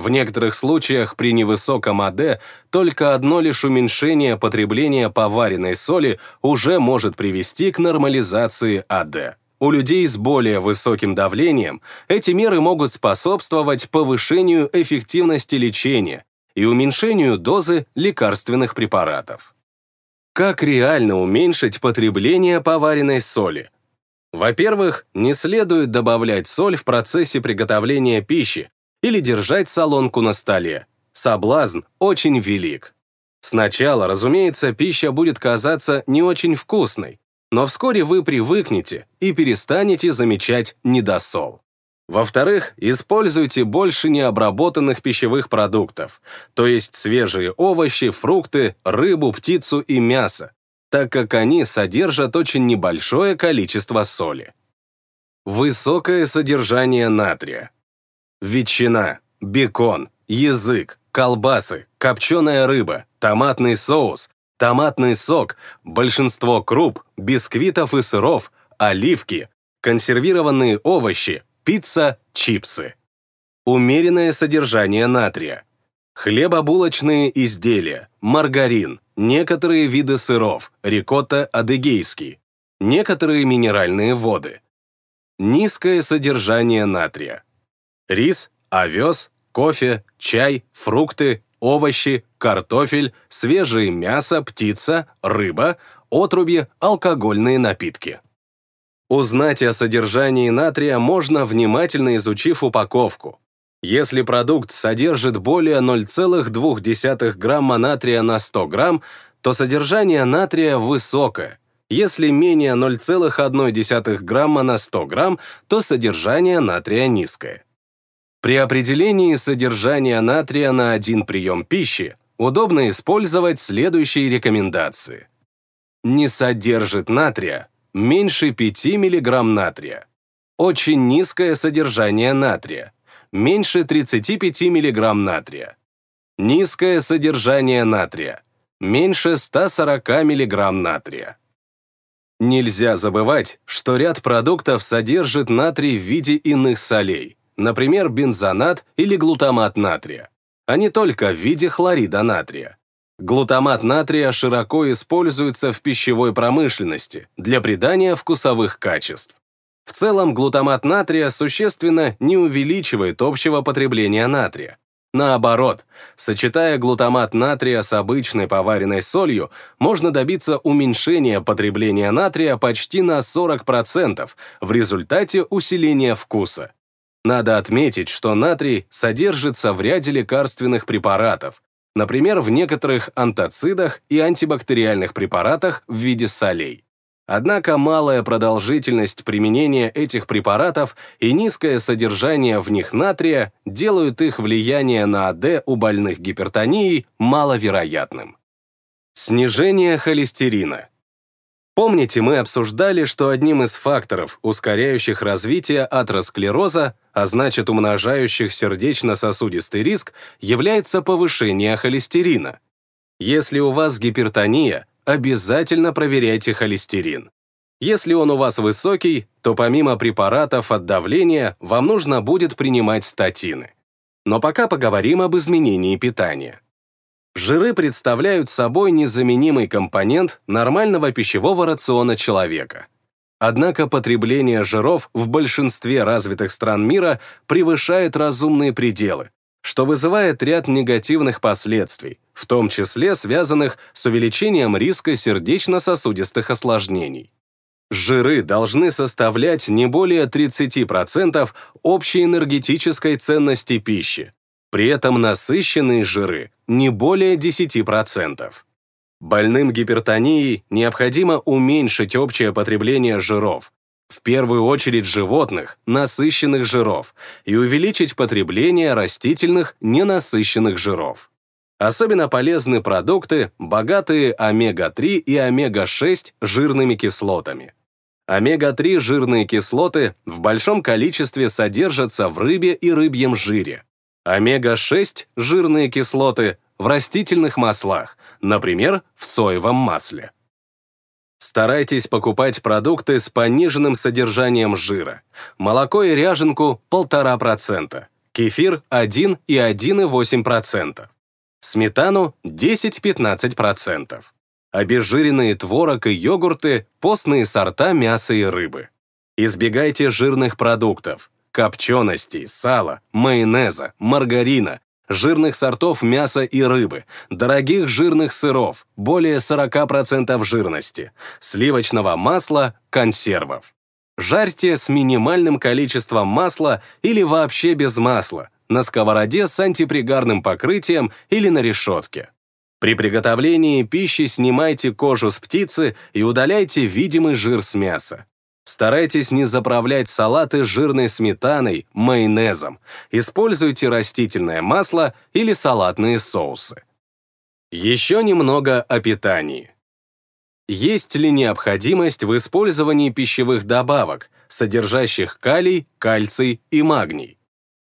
В некоторых случаях при невысоком АД только одно лишь уменьшение потребления поваренной соли уже может привести к нормализации АД. У людей с более высоким давлением эти меры могут способствовать повышению эффективности лечения, и уменьшению дозы лекарственных препаратов. Как реально уменьшить потребление поваренной соли? Во-первых, не следует добавлять соль в процессе приготовления пищи или держать солонку на столе. Соблазн очень велик. Сначала, разумеется, пища будет казаться не очень вкусной, но вскоре вы привыкнете и перестанете замечать недосол. Во-вторых, используйте больше необработанных пищевых продуктов, то есть свежие овощи, фрукты, рыбу, птицу и мясо, так как они содержат очень небольшое количество соли. Высокое содержание натрия. Ветчина, бекон, язык, колбасы, копченая рыба, томатный соус, томатный сок, большинство круп, бисквитов и сыров, оливки, консервированные овощи, пицца, чипсы. Умеренное содержание натрия. Хлебобулочные изделия, маргарин, некоторые виды сыров, рикотта адыгейский, некоторые минеральные воды. Низкое содержание натрия. Рис, овес, кофе, чай, фрукты, овощи, картофель, свежее мясо, птица, рыба, отруби, алкогольные напитки. Узнать о содержании натрия можно, внимательно изучив упаковку. Если продукт содержит более 0,2 грамма натрия на 100 грамм, то содержание натрия высокое. Если менее 0,1 грамма на 100 грамм, то содержание натрия низкое. При определении содержания натрия на один прием пищи удобно использовать следующие рекомендации. Не содержит натрия меньше 5 мг натрия. Очень низкое содержание натрия, меньше 35 мг натрия. Низкое содержание натрия, меньше 140 мг натрия. Нельзя забывать, что ряд продуктов содержит натрий в виде иных солей, например, бензонат или глутамат натрия, а не только в виде хлорида натрия. Глутамат натрия широко используется в пищевой промышленности для придания вкусовых качеств. В целом, глутамат натрия существенно не увеличивает общего потребления натрия. Наоборот, сочетая глутамат натрия с обычной поваренной солью, можно добиться уменьшения потребления натрия почти на 40% в результате усиления вкуса. Надо отметить, что натрий содержится в ряде лекарственных препаратов, например, в некоторых антоцидах и антибактериальных препаратах в виде солей. Однако малая продолжительность применения этих препаратов и низкое содержание в них натрия делают их влияние на АД у больных гипертонией маловероятным. Снижение холестерина. Помните, мы обсуждали, что одним из факторов, ускоряющих развитие атеросклероза, а значит умножающих сердечно-сосудистый риск, является повышение холестерина. Если у вас гипертония, обязательно проверяйте холестерин. Если он у вас высокий, то помимо препаратов от давления вам нужно будет принимать статины. Но пока поговорим об изменении питания. Жиры представляют собой незаменимый компонент нормального пищевого рациона человека. Однако потребление жиров в большинстве развитых стран мира превышает разумные пределы, что вызывает ряд негативных последствий, в том числе связанных с увеличением риска сердечно-сосудистых осложнений. Жиры должны составлять не более 30% общей энергетической ценности пищи. При этом насыщенные жиры не более 10%. Больным гипертонией необходимо уменьшить общее потребление жиров, в первую очередь животных, насыщенных жиров, и увеличить потребление растительных, ненасыщенных жиров. Особенно полезны продукты, богатые омега-3 и омега-6 жирными кислотами. Омега-3 жирные кислоты в большом количестве содержатся в рыбе и рыбьем жире. Омега-6 жирные кислоты в растительных маслах, например, в соевом масле. Старайтесь покупать продукты с пониженным содержанием жира. Молоко и ряженку 1,5%, кефир 1 и 1,8%, сметану 10-15%, обезжиренные творог и йогурты, постные сорта мяса и рыбы. Избегайте жирных продуктов, копченостей, сала, майонеза, маргарина, жирных сортов мяса и рыбы, дорогих жирных сыров, более 40% жирности, сливочного масла, консервов. Жарьте с минимальным количеством масла или вообще без масла, на сковороде с антипригарным покрытием или на решетке. При приготовлении пищи снимайте кожу с птицы и удаляйте видимый жир с мяса. Старайтесь не заправлять салаты жирной сметаной, майонезом. Используйте растительное масло или салатные соусы. Еще немного о питании. Есть ли необходимость в использовании пищевых добавок, содержащих калий, кальций и магний?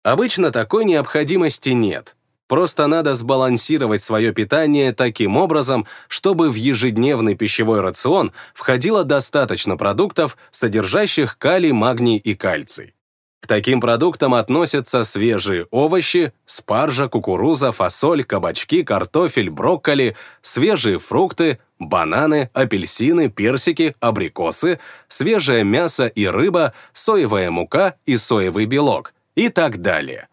Обычно такой необходимости нет, Просто надо сбалансировать свое питание таким образом, чтобы в ежедневный пищевой рацион входило достаточно продуктов, содержащих калий, магний и кальций. К таким продуктам относятся свежие овощи, спаржа, кукуруза, фасоль, кабачки, картофель, брокколи, свежие фрукты, бананы, апельсины, персики, абрикосы, свежее мясо и рыба, соевая мука и соевый белок и так далее.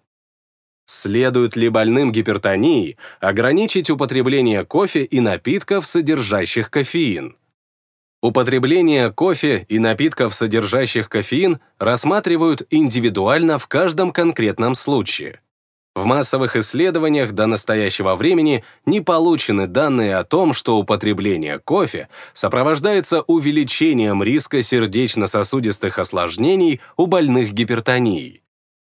Следует ли больным гипертонией ограничить употребление кофе и напитков, содержащих кофеин? Употребление кофе и напитков, содержащих кофеин, рассматривают индивидуально в каждом конкретном случае. В массовых исследованиях до настоящего времени не получены данные о том, что употребление кофе сопровождается увеличением риска сердечно-сосудистых осложнений у больных гипертонией.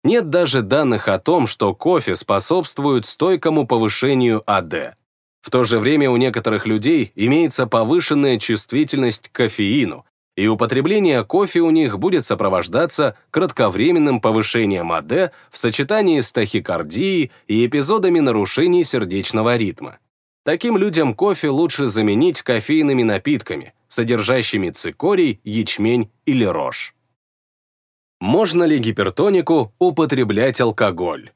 Нет даже данных о том, что кофе способствует стойкому повышению АД. В то же время у некоторых людей имеется повышенная чувствительность к кофеину, и употребление кофе у них будет сопровождаться кратковременным повышением АД в сочетании с тахикардией и эпизодами нарушений сердечного ритма. Таким людям кофе лучше заменить кофейными напитками, содержащими цикорий, ячмень или рожь. Можно ли гипертонику употреблять алкоголь?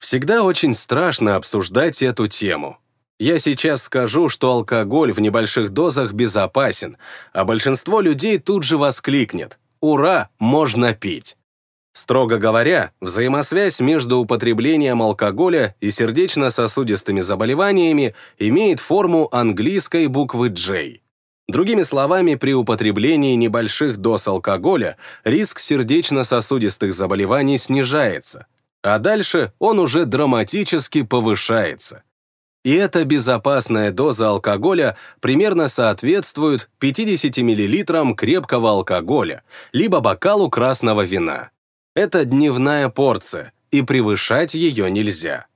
Всегда очень страшно обсуждать эту тему. Я сейчас скажу, что алкоголь в небольших дозах безопасен, а большинство людей тут же воскликнет «Ура, можно пить!». Строго говоря, взаимосвязь между употреблением алкоголя и сердечно-сосудистыми заболеваниями имеет форму английской буквы J. Другими словами, при употреблении небольших доз алкоголя риск сердечно-сосудистых заболеваний снижается, а дальше он уже драматически повышается. И эта безопасная доза алкоголя примерно соответствует 50 мл крепкого алкоголя, либо бокалу красного вина. Это дневная порция, и превышать ее нельзя.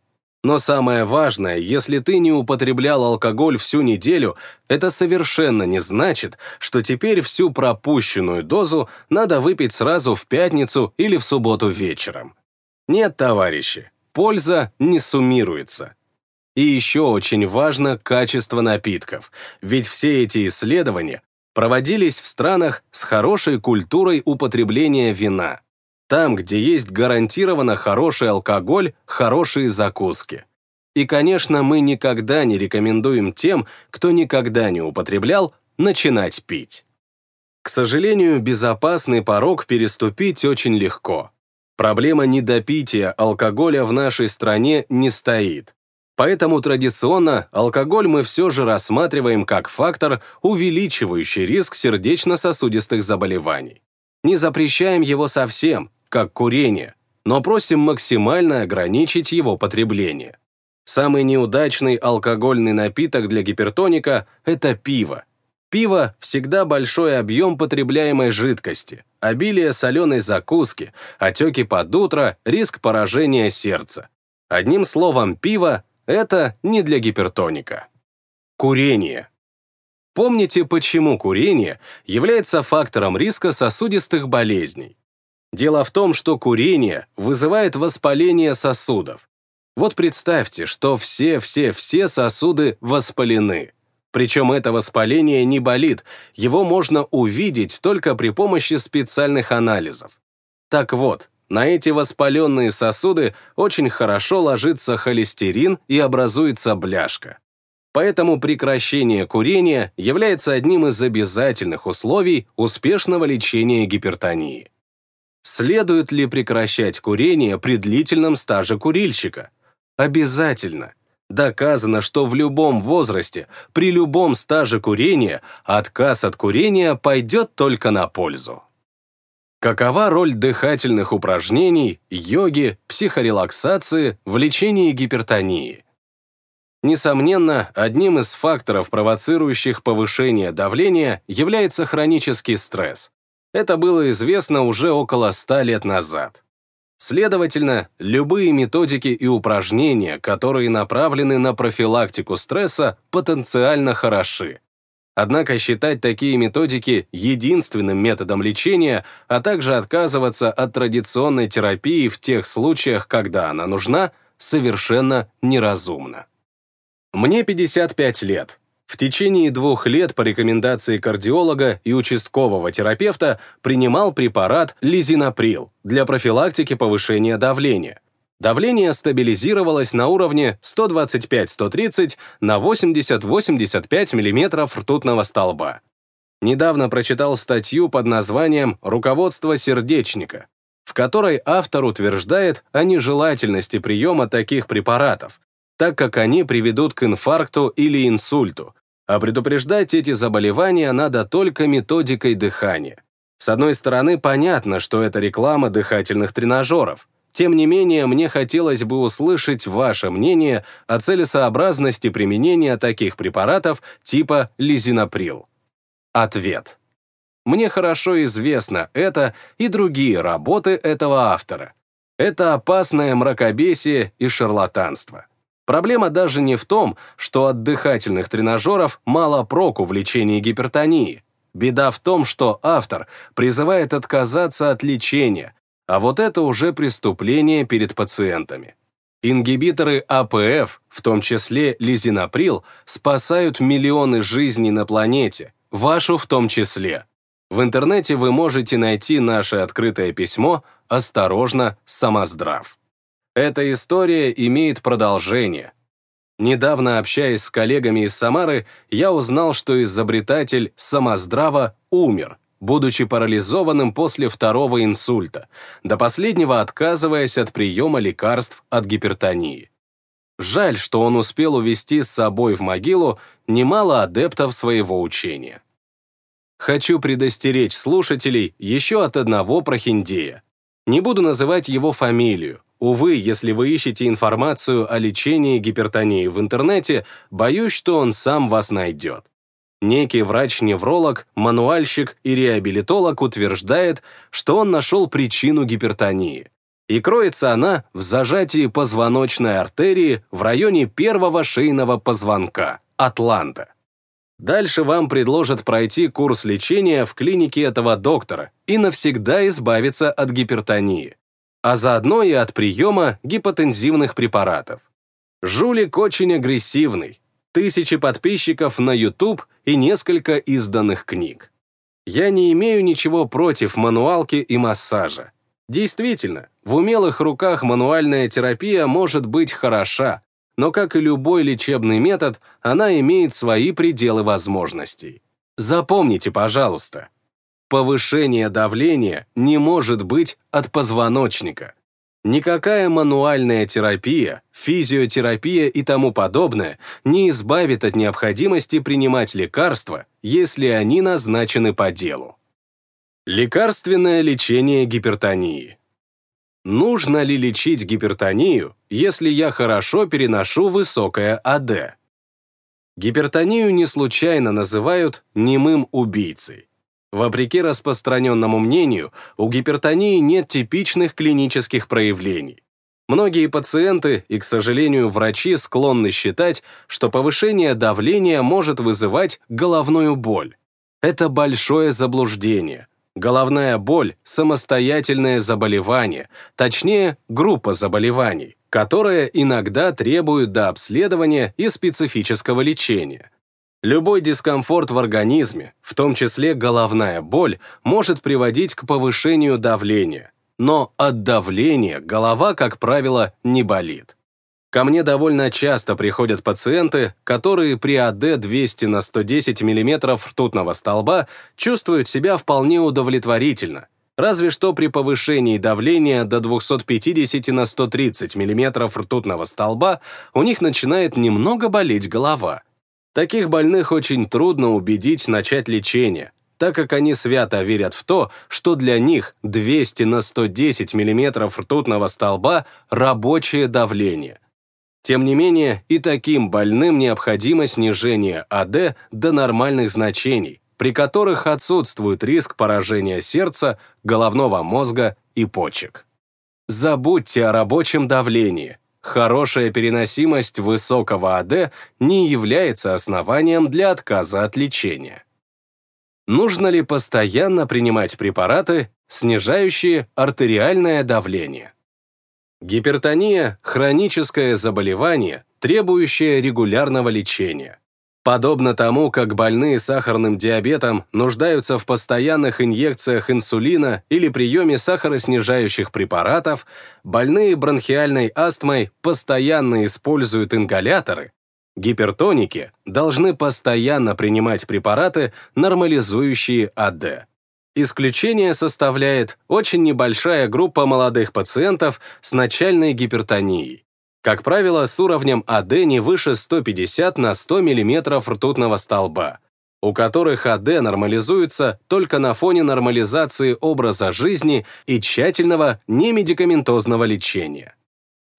Но самое важное, если ты не употреблял алкоголь всю неделю, это совершенно не значит, что теперь всю пропущенную дозу надо выпить сразу в пятницу или в субботу вечером. Нет, товарищи, польза не суммируется. И еще очень важно качество напитков, ведь все эти исследования проводились в странах с хорошей культурой употребления вина. Там, где есть гарантированно хороший алкоголь, хорошие закуски. И, конечно, мы никогда не рекомендуем тем, кто никогда не употреблял, начинать пить. К сожалению, безопасный порог переступить очень легко. Проблема недопития алкоголя в нашей стране не стоит. Поэтому традиционно алкоголь мы все же рассматриваем как фактор, увеличивающий риск сердечно-сосудистых заболеваний. Не запрещаем его совсем, как курение, но просим максимально ограничить его потребление. Самый неудачный алкогольный напиток для гипертоника – это пиво. Пиво – всегда большой объем потребляемой жидкости, обилие соленой закуски, отеки под утро, риск поражения сердца. Одним словом, пиво – это не для гипертоника. Курение. Помните, почему курение является фактором риска сосудистых болезней? Дело в том, что курение вызывает воспаление сосудов. Вот представьте, что все-все-все сосуды воспалены. Причем это воспаление не болит, его можно увидеть только при помощи специальных анализов. Так вот, на эти воспаленные сосуды очень хорошо ложится холестерин и образуется бляшка. Поэтому прекращение курения является одним из обязательных условий успешного лечения гипертонии. Следует ли прекращать курение при длительном стаже курильщика? Обязательно. Доказано, что в любом возрасте, при любом стаже курения, отказ от курения пойдет только на пользу. Какова роль дыхательных упражнений, йоги, психорелаксации в лечении гипертонии? Несомненно, одним из факторов, провоцирующих повышение давления, является хронический стресс, это было известно уже около ста лет назад. Следовательно, любые методики и упражнения, которые направлены на профилактику стресса, потенциально хороши. Однако считать такие методики единственным методом лечения, а также отказываться от традиционной терапии в тех случаях, когда она нужна, совершенно неразумно. Мне 55 лет. В течение двух лет по рекомендации кардиолога и участкового терапевта принимал препарат лизинаприл для профилактики повышения давления. Давление стабилизировалось на уровне 125-130 на 80-85 мм ртутного столба. Недавно прочитал статью под названием «Руководство сердечника», в которой автор утверждает о нежелательности приема таких препаратов, так как они приведут к инфаркту или инсульту, а предупреждать эти заболевания надо только методикой дыхания. С одной стороны, понятно, что это реклама дыхательных тренажеров, тем не менее, мне хотелось бы услышать ваше мнение о целесообразности применения таких препаратов типа лизинаприл. Ответ. Мне хорошо известно это и другие работы этого автора. Это опасное мракобесие и шарлатанство. Проблема даже не в том, что от дыхательных тренажеров мало проку в лечении гипертонии. Беда в том, что автор призывает отказаться от лечения, а вот это уже преступление перед пациентами. Ингибиторы АПФ, в том числе лизинаприл, спасают миллионы жизней на планете, вашу в том числе. В интернете вы можете найти наше открытое письмо «Осторожно, самоздрав». Эта история имеет продолжение. Недавно, общаясь с коллегами из Самары, я узнал, что изобретатель самоздрава умер, будучи парализованным после второго инсульта, до последнего отказываясь от приема лекарств от гипертонии. Жаль, что он успел увести с собой в могилу немало адептов своего учения. Хочу предостеречь слушателей еще от одного прохиндея. Не буду называть его фамилию. Увы, если вы ищете информацию о лечении гипертонии в интернете, боюсь, что он сам вас найдет. Некий врач-невролог, мануальщик и реабилитолог утверждает, что он нашел причину гипертонии. И кроется она в зажатии позвоночной артерии в районе первого шейного позвонка, атланта. Дальше вам предложат пройти курс лечения в клинике этого доктора и навсегда избавиться от гипертонии, а заодно и от приема гипотензивных препаратов. Жулик очень агрессивный, тысячи подписчиков на YouTube и несколько изданных книг. Я не имею ничего против мануалки и массажа. Действительно, в умелых руках мануальная терапия может быть хороша, но, как и любой лечебный метод, она имеет свои пределы возможностей. Запомните, пожалуйста, повышение давления не может быть от позвоночника. Никакая мануальная терапия, физиотерапия и тому подобное не избавит от необходимости принимать лекарства, если они назначены по делу. Лекарственное лечение гипертонии. Нужно ли лечить гипертонию, если я хорошо переношу высокое АД? Гипертонию не случайно называют немым убийцей. Вопреки распространенному мнению, у гипертонии нет типичных клинических проявлений. Многие пациенты и, к сожалению, врачи склонны считать, что повышение давления может вызывать головную боль. Это большое заблуждение. Головная боль – самостоятельное заболевание, точнее, группа заболеваний, которая иногда требует до обследования и специфического лечения. Любой дискомфорт в организме, в том числе головная боль, может приводить к повышению давления. Но от давления голова, как правило, не болит. Ко мне довольно часто приходят пациенты, которые при АД 200 на 110 мм ртутного столба чувствуют себя вполне удовлетворительно, разве что при повышении давления до 250 на 130 мм ртутного столба у них начинает немного болеть голова – Таких больных очень трудно убедить начать лечение, так как они свято верят в то, что для них 200 на 110 мм ртутного столба – рабочее давление. Тем не менее, и таким больным необходимо снижение АД до нормальных значений, при которых отсутствует риск поражения сердца, головного мозга и почек. Забудьте о рабочем давлении. Хорошая переносимость высокого АД не является основанием для отказа от лечения. Нужно ли постоянно принимать препараты, снижающие артериальное давление? Гипертония – хроническое заболевание, требующее регулярного лечения. Подобно тому, как больные сахарным диабетом нуждаются в постоянных инъекциях инсулина или приеме сахароснижающих препаратов, больные бронхиальной астмой постоянно используют ингаляторы, гипертоники должны постоянно принимать препараты, нормализующие АД. Исключение составляет очень небольшая группа молодых пациентов с начальной гипертонией как правило, с уровнем АД не выше 150 на 100 мм ртутного столба, у которых АД нормализуется только на фоне нормализации образа жизни и тщательного немедикаментозного лечения.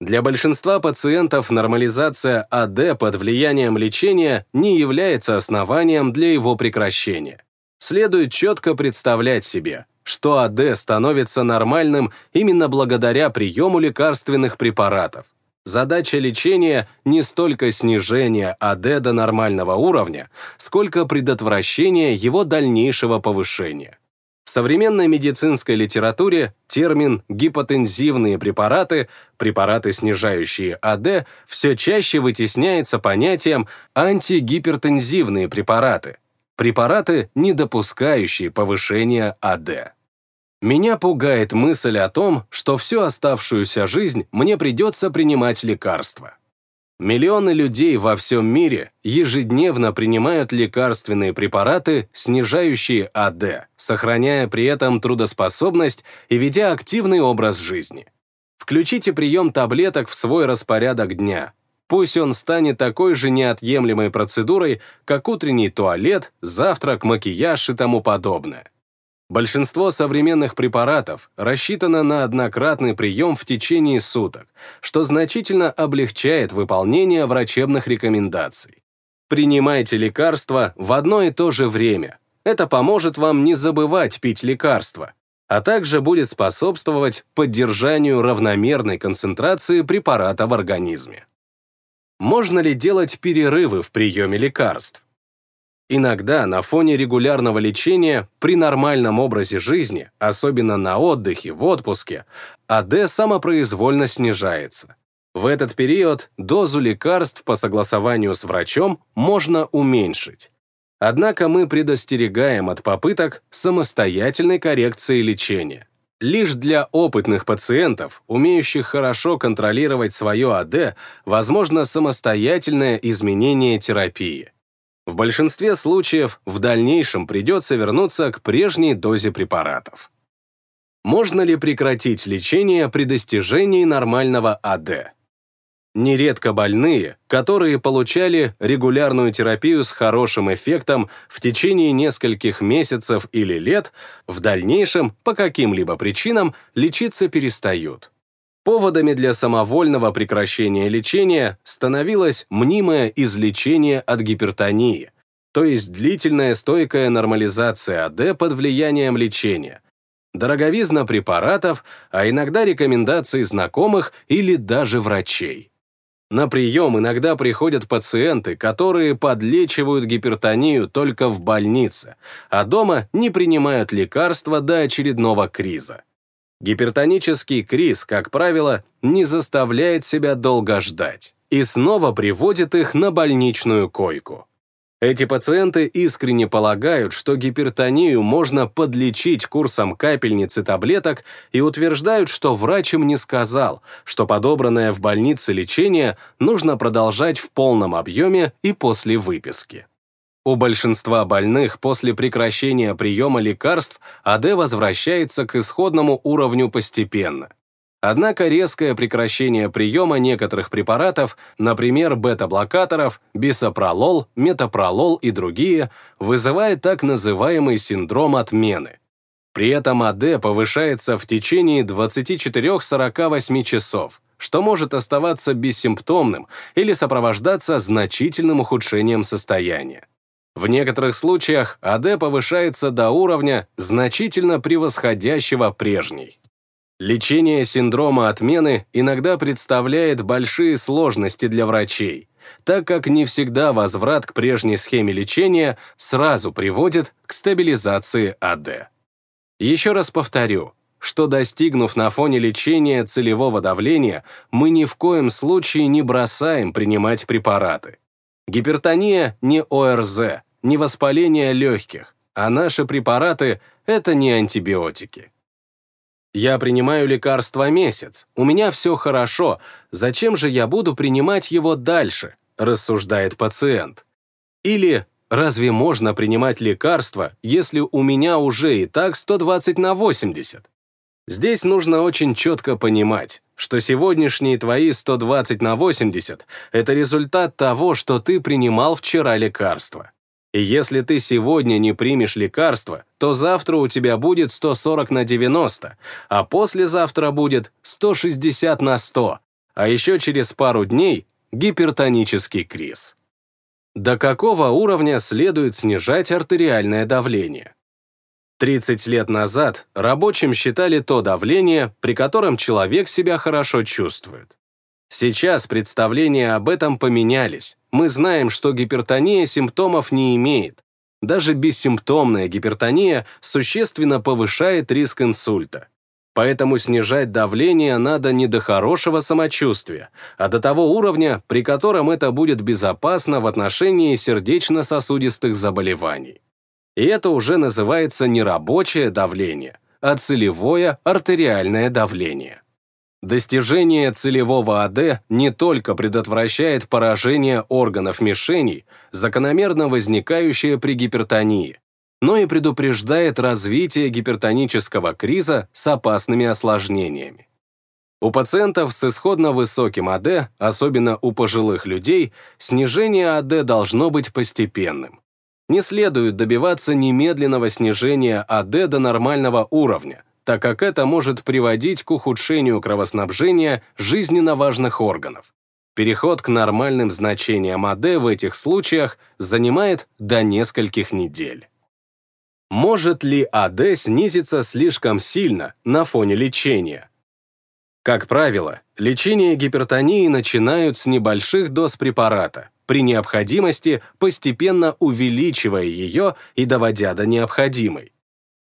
Для большинства пациентов нормализация АД под влиянием лечения не является основанием для его прекращения. Следует четко представлять себе, что АД становится нормальным именно благодаря приему лекарственных препаратов, Задача лечения не столько снижение АД до нормального уровня, сколько предотвращение его дальнейшего повышения. В современной медицинской литературе термин «гипотензивные препараты», препараты, снижающие АД, все чаще вытесняется понятием «антигипертензивные препараты», препараты, не допускающие повышения АД. Меня пугает мысль о том, что всю оставшуюся жизнь мне придется принимать лекарства. Миллионы людей во всем мире ежедневно принимают лекарственные препараты, снижающие АД, сохраняя при этом трудоспособность и ведя активный образ жизни. Включите прием таблеток в свой распорядок дня. Пусть он станет такой же неотъемлемой процедурой, как утренний туалет, завтрак, макияж и тому подобное. Большинство современных препаратов рассчитано на однократный прием в течение суток, что значительно облегчает выполнение врачебных рекомендаций. Принимайте лекарства в одно и то же время. Это поможет вам не забывать пить лекарства, а также будет способствовать поддержанию равномерной концентрации препарата в организме. Можно ли делать перерывы в приеме лекарств? Иногда на фоне регулярного лечения при нормальном образе жизни, особенно на отдыхе, в отпуске, АД самопроизвольно снижается. В этот период дозу лекарств по согласованию с врачом можно уменьшить. Однако мы предостерегаем от попыток самостоятельной коррекции лечения. Лишь для опытных пациентов, умеющих хорошо контролировать свое АД, возможно самостоятельное изменение терапии. В большинстве случаев в дальнейшем придется вернуться к прежней дозе препаратов. Можно ли прекратить лечение при достижении нормального АД? Нередко больные, которые получали регулярную терапию с хорошим эффектом в течение нескольких месяцев или лет, в дальнейшем по каким-либо причинам лечиться перестают. Поводами для самовольного прекращения лечения становилось мнимое излечение от гипертонии, то есть длительная стойкая нормализация АД под влиянием лечения, дороговизна препаратов, а иногда рекомендации знакомых или даже врачей. На прием иногда приходят пациенты, которые подлечивают гипертонию только в больнице, а дома не принимают лекарства до очередного криза. Гипертонический криз, как правило, не заставляет себя долго ждать и снова приводит их на больничную койку. Эти пациенты искренне полагают, что гипертонию можно подлечить курсом капельниц и таблеток и утверждают, что врач им не сказал, что подобранное в больнице лечение нужно продолжать в полном объеме и после выписки. У большинства больных после прекращения приема лекарств АД возвращается к исходному уровню постепенно. Однако резкое прекращение приема некоторых препаратов, например, бета-блокаторов, бисопролол, метапролол и другие, вызывает так называемый синдром отмены. При этом АД повышается в течение 24-48 часов, что может оставаться бессимптомным или сопровождаться значительным ухудшением состояния. В некоторых случаях АД повышается до уровня, значительно превосходящего прежний. Лечение синдрома отмены иногда представляет большие сложности для врачей, так как не всегда возврат к прежней схеме лечения сразу приводит к стабилизации АД. Еще раз повторю, что достигнув на фоне лечения целевого давления, мы ни в коем случае не бросаем принимать препараты. Гипертония не ОРЗ, не воспаление легких, а наши препараты – это не антибиотики. Я принимаю лекарство месяц, у меня все хорошо, зачем же я буду принимать его дальше, рассуждает пациент. Или разве можно принимать лекарство, если у меня уже и так 120 на 80? Здесь нужно очень четко понимать, что сегодняшние твои 120 на 80 – это результат того, что ты принимал вчера лекарство. И если ты сегодня не примешь лекарство, то завтра у тебя будет 140 на 90, а послезавтра будет 160 на 100, а еще через пару дней – гипертонический криз. До какого уровня следует снижать артериальное давление? 30 лет назад рабочим считали то давление, при котором человек себя хорошо чувствует. Сейчас представления об этом поменялись. Мы знаем, что гипертония симптомов не имеет. Даже бессимптомная гипертония существенно повышает риск инсульта. Поэтому снижать давление надо не до хорошего самочувствия, а до того уровня, при котором это будет безопасно в отношении сердечно-сосудистых заболеваний. И это уже называется не рабочее давление, а целевое артериальное давление. Достижение целевого АД не только предотвращает поражение органов мишеней, закономерно возникающее при гипертонии, но и предупреждает развитие гипертонического криза с опасными осложнениями. У пациентов с исходно высоким АД, особенно у пожилых людей, снижение АД должно быть постепенным. Не следует добиваться немедленного снижения АД до нормального уровня, так как это может приводить к ухудшению кровоснабжения жизненно важных органов. Переход к нормальным значениям АД в этих случаях занимает до нескольких недель. Может ли АД снизиться слишком сильно на фоне лечения? Как правило, лечение гипертонии начинают с небольших доз препарата, при необходимости постепенно увеличивая ее и доводя до необходимой.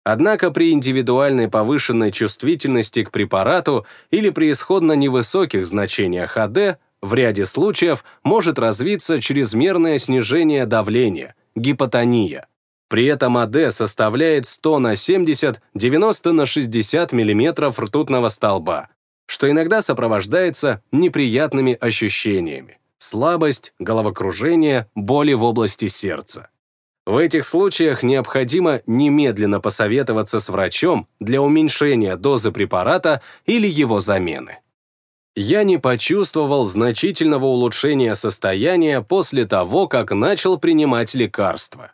Однако при индивидуальной повышенной чувствительности к препарату или при исходно невысоких значениях АД в ряде случаев может развиться чрезмерное снижение давления, гипотония. При этом АД составляет 100 на 70, 90 на 60 мм ртутного столба, что иногда сопровождается неприятными ощущениями. Слабость, головокружение, боли в области сердца. В этих случаях необходимо немедленно посоветоваться с врачом для уменьшения дозы препарата или его замены. Я не почувствовал значительного улучшения состояния после того, как начал принимать лекарства.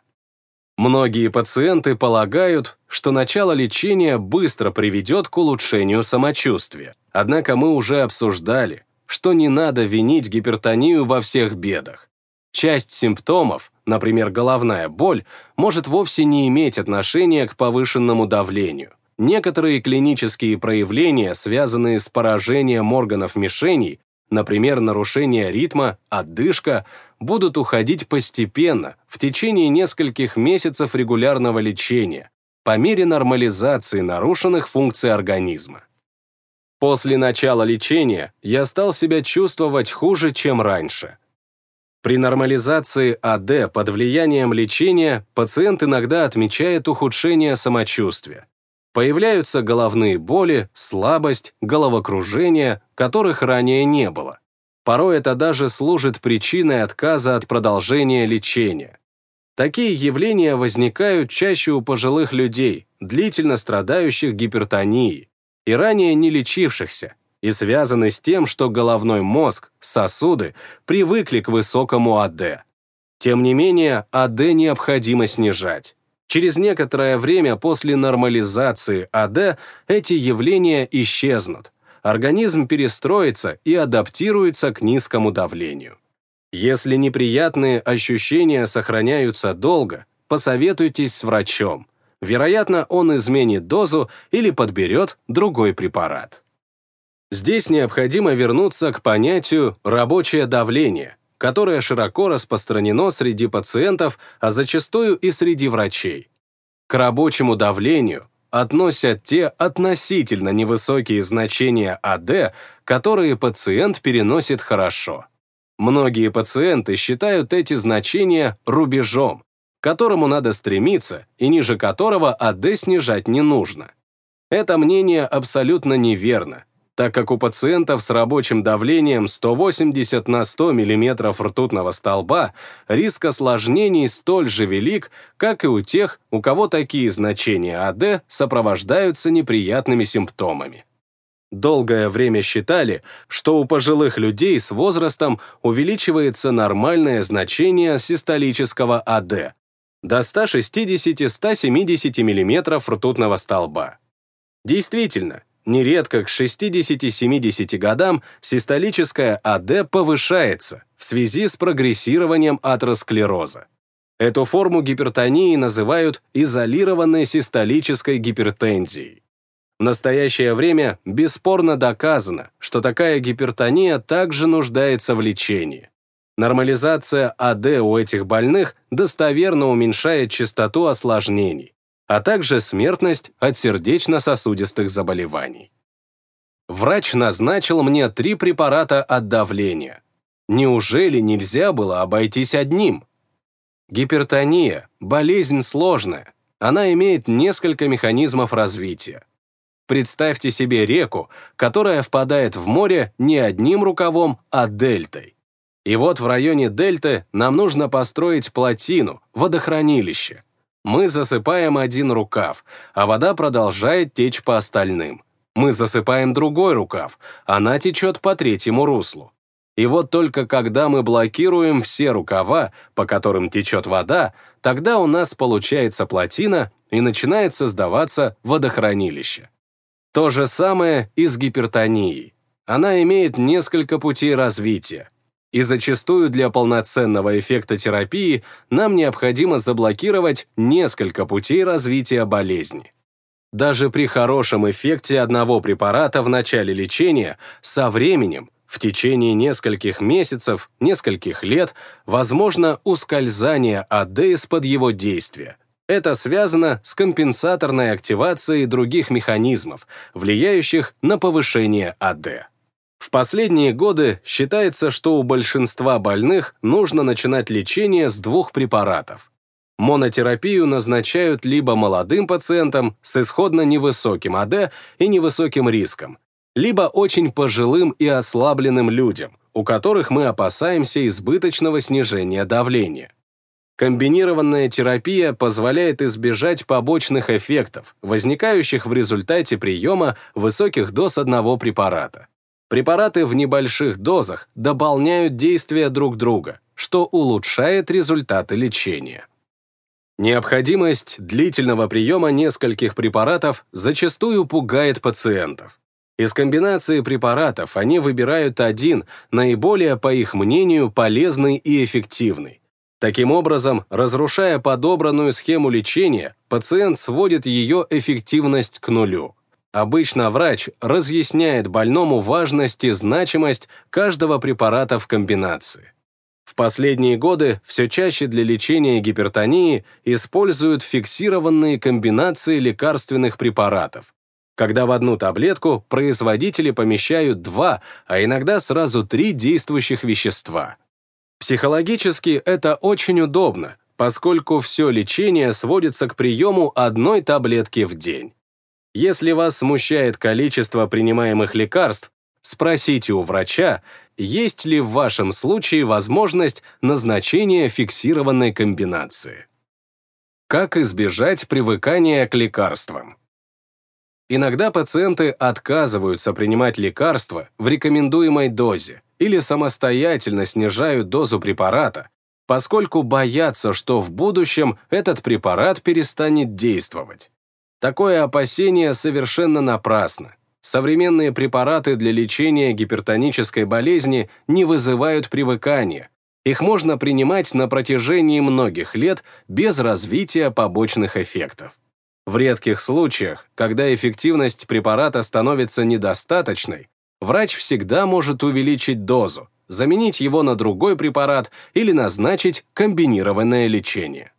Многие пациенты полагают, что начало лечения быстро приведет к улучшению самочувствия. Однако мы уже обсуждали, что не надо винить гипертонию во всех бедах. Часть симптомов, например, головная боль, может вовсе не иметь отношения к повышенному давлению. Некоторые клинические проявления, связанные с поражением органов мишеней, например, нарушение ритма, отдышка, будут уходить постепенно, в течение нескольких месяцев регулярного лечения, по мере нормализации нарушенных функций организма. После начала лечения я стал себя чувствовать хуже, чем раньше. При нормализации АД под влиянием лечения пациент иногда отмечает ухудшение самочувствия. Появляются головные боли, слабость, головокружение, которых ранее не было. Порой это даже служит причиной отказа от продолжения лечения. Такие явления возникают чаще у пожилых людей, длительно страдающих гипертонией, и ранее не лечившихся, и связаны с тем, что головной мозг, сосуды привыкли к высокому АД. Тем не менее, АД необходимо снижать. Через некоторое время после нормализации АД эти явления исчезнут. Организм перестроится и адаптируется к низкому давлению. Если неприятные ощущения сохраняются долго, посоветуйтесь с врачом. Вероятно, он изменит дозу или подберет другой препарат. Здесь необходимо вернуться к понятию «рабочее давление», которое широко распространено среди пациентов, а зачастую и среди врачей. К рабочему давлению относят те относительно невысокие значения АД, которые пациент переносит хорошо. Многие пациенты считают эти значения рубежом, к которому надо стремиться и ниже которого АД снижать не нужно. Это мнение абсолютно неверно, так как у пациентов с рабочим давлением 180 на 100 мм ртутного столба риск осложнений столь же велик, как и у тех, у кого такие значения АД сопровождаются неприятными симптомами. Долгое время считали, что у пожилых людей с возрастом увеличивается нормальное значение систолического АД до 160-170 мм ртутного столба. Действительно, нередко к 60-70 годам систолическое АД повышается в связи с прогрессированием атеросклероза. Эту форму гипертонии называют изолированной систолической гипертензией. В настоящее время бесспорно доказано, что такая гипертония также нуждается в лечении. Нормализация АД у этих больных достоверно уменьшает частоту осложнений, а также смертность от сердечно-сосудистых заболеваний. Врач назначил мне три препарата от давления. Неужели нельзя было обойтись одним? Гипертония – болезнь сложная. Она имеет несколько механизмов развития. Представьте себе реку, которая впадает в море не одним рукавом, а дельтой. И вот в районе дельты нам нужно построить плотину, водохранилище. Мы засыпаем один рукав, а вода продолжает течь по остальным. Мы засыпаем другой рукав, она течет по третьему руслу. И вот только когда мы блокируем все рукава, по которым течет вода, тогда у нас получается плотина и начинает создаваться водохранилище. То же самое и с гипертонией. Она имеет несколько путей развития. И зачастую для полноценного эффекта терапии нам необходимо заблокировать несколько путей развития болезни. Даже при хорошем эффекте одного препарата в начале лечения, со временем, в течение нескольких месяцев, нескольких лет, возможно ускользание АД из-под его действия – это связано с компенсаторной активацией других механизмов, влияющих на повышение АД. В последние годы считается, что у большинства больных нужно начинать лечение с двух препаратов. Монотерапию назначают либо молодым пациентам с исходно невысоким АД и невысоким риском, либо очень пожилым и ослабленным людям, у которых мы опасаемся избыточного снижения давления. Комбинированная терапия позволяет избежать побочных эффектов, возникающих в результате приема высоких доз одного препарата. Препараты в небольших дозах дополняют действия друг друга, что улучшает результаты лечения. Необходимость длительного приема нескольких препаратов зачастую пугает пациентов. Из комбинации препаратов они выбирают один, наиболее, по их мнению, полезный и эффективный, Таким образом, разрушая подобранную схему лечения, пациент сводит ее эффективность к нулю. Обычно врач разъясняет больному важность и значимость каждого препарата в комбинации. В последние годы все чаще для лечения гипертонии используют фиксированные комбинации лекарственных препаратов, когда в одну таблетку производители помещают два, а иногда сразу три действующих вещества – Психологически это очень удобно, поскольку все лечение сводится к приему одной таблетки в день. Если вас смущает количество принимаемых лекарств, спросите у врача, есть ли в вашем случае возможность назначения фиксированной комбинации. Как избежать привыкания к лекарствам? Иногда пациенты отказываются принимать лекарства в рекомендуемой дозе, или самостоятельно снижают дозу препарата, поскольку боятся, что в будущем этот препарат перестанет действовать. Такое опасение совершенно напрасно. Современные препараты для лечения гипертонической болезни не вызывают привыкания. Их можно принимать на протяжении многих лет без развития побочных эффектов. В редких случаях, когда эффективность препарата становится недостаточной, врач всегда может увеличить дозу, заменить его на другой препарат или назначить комбинированное лечение.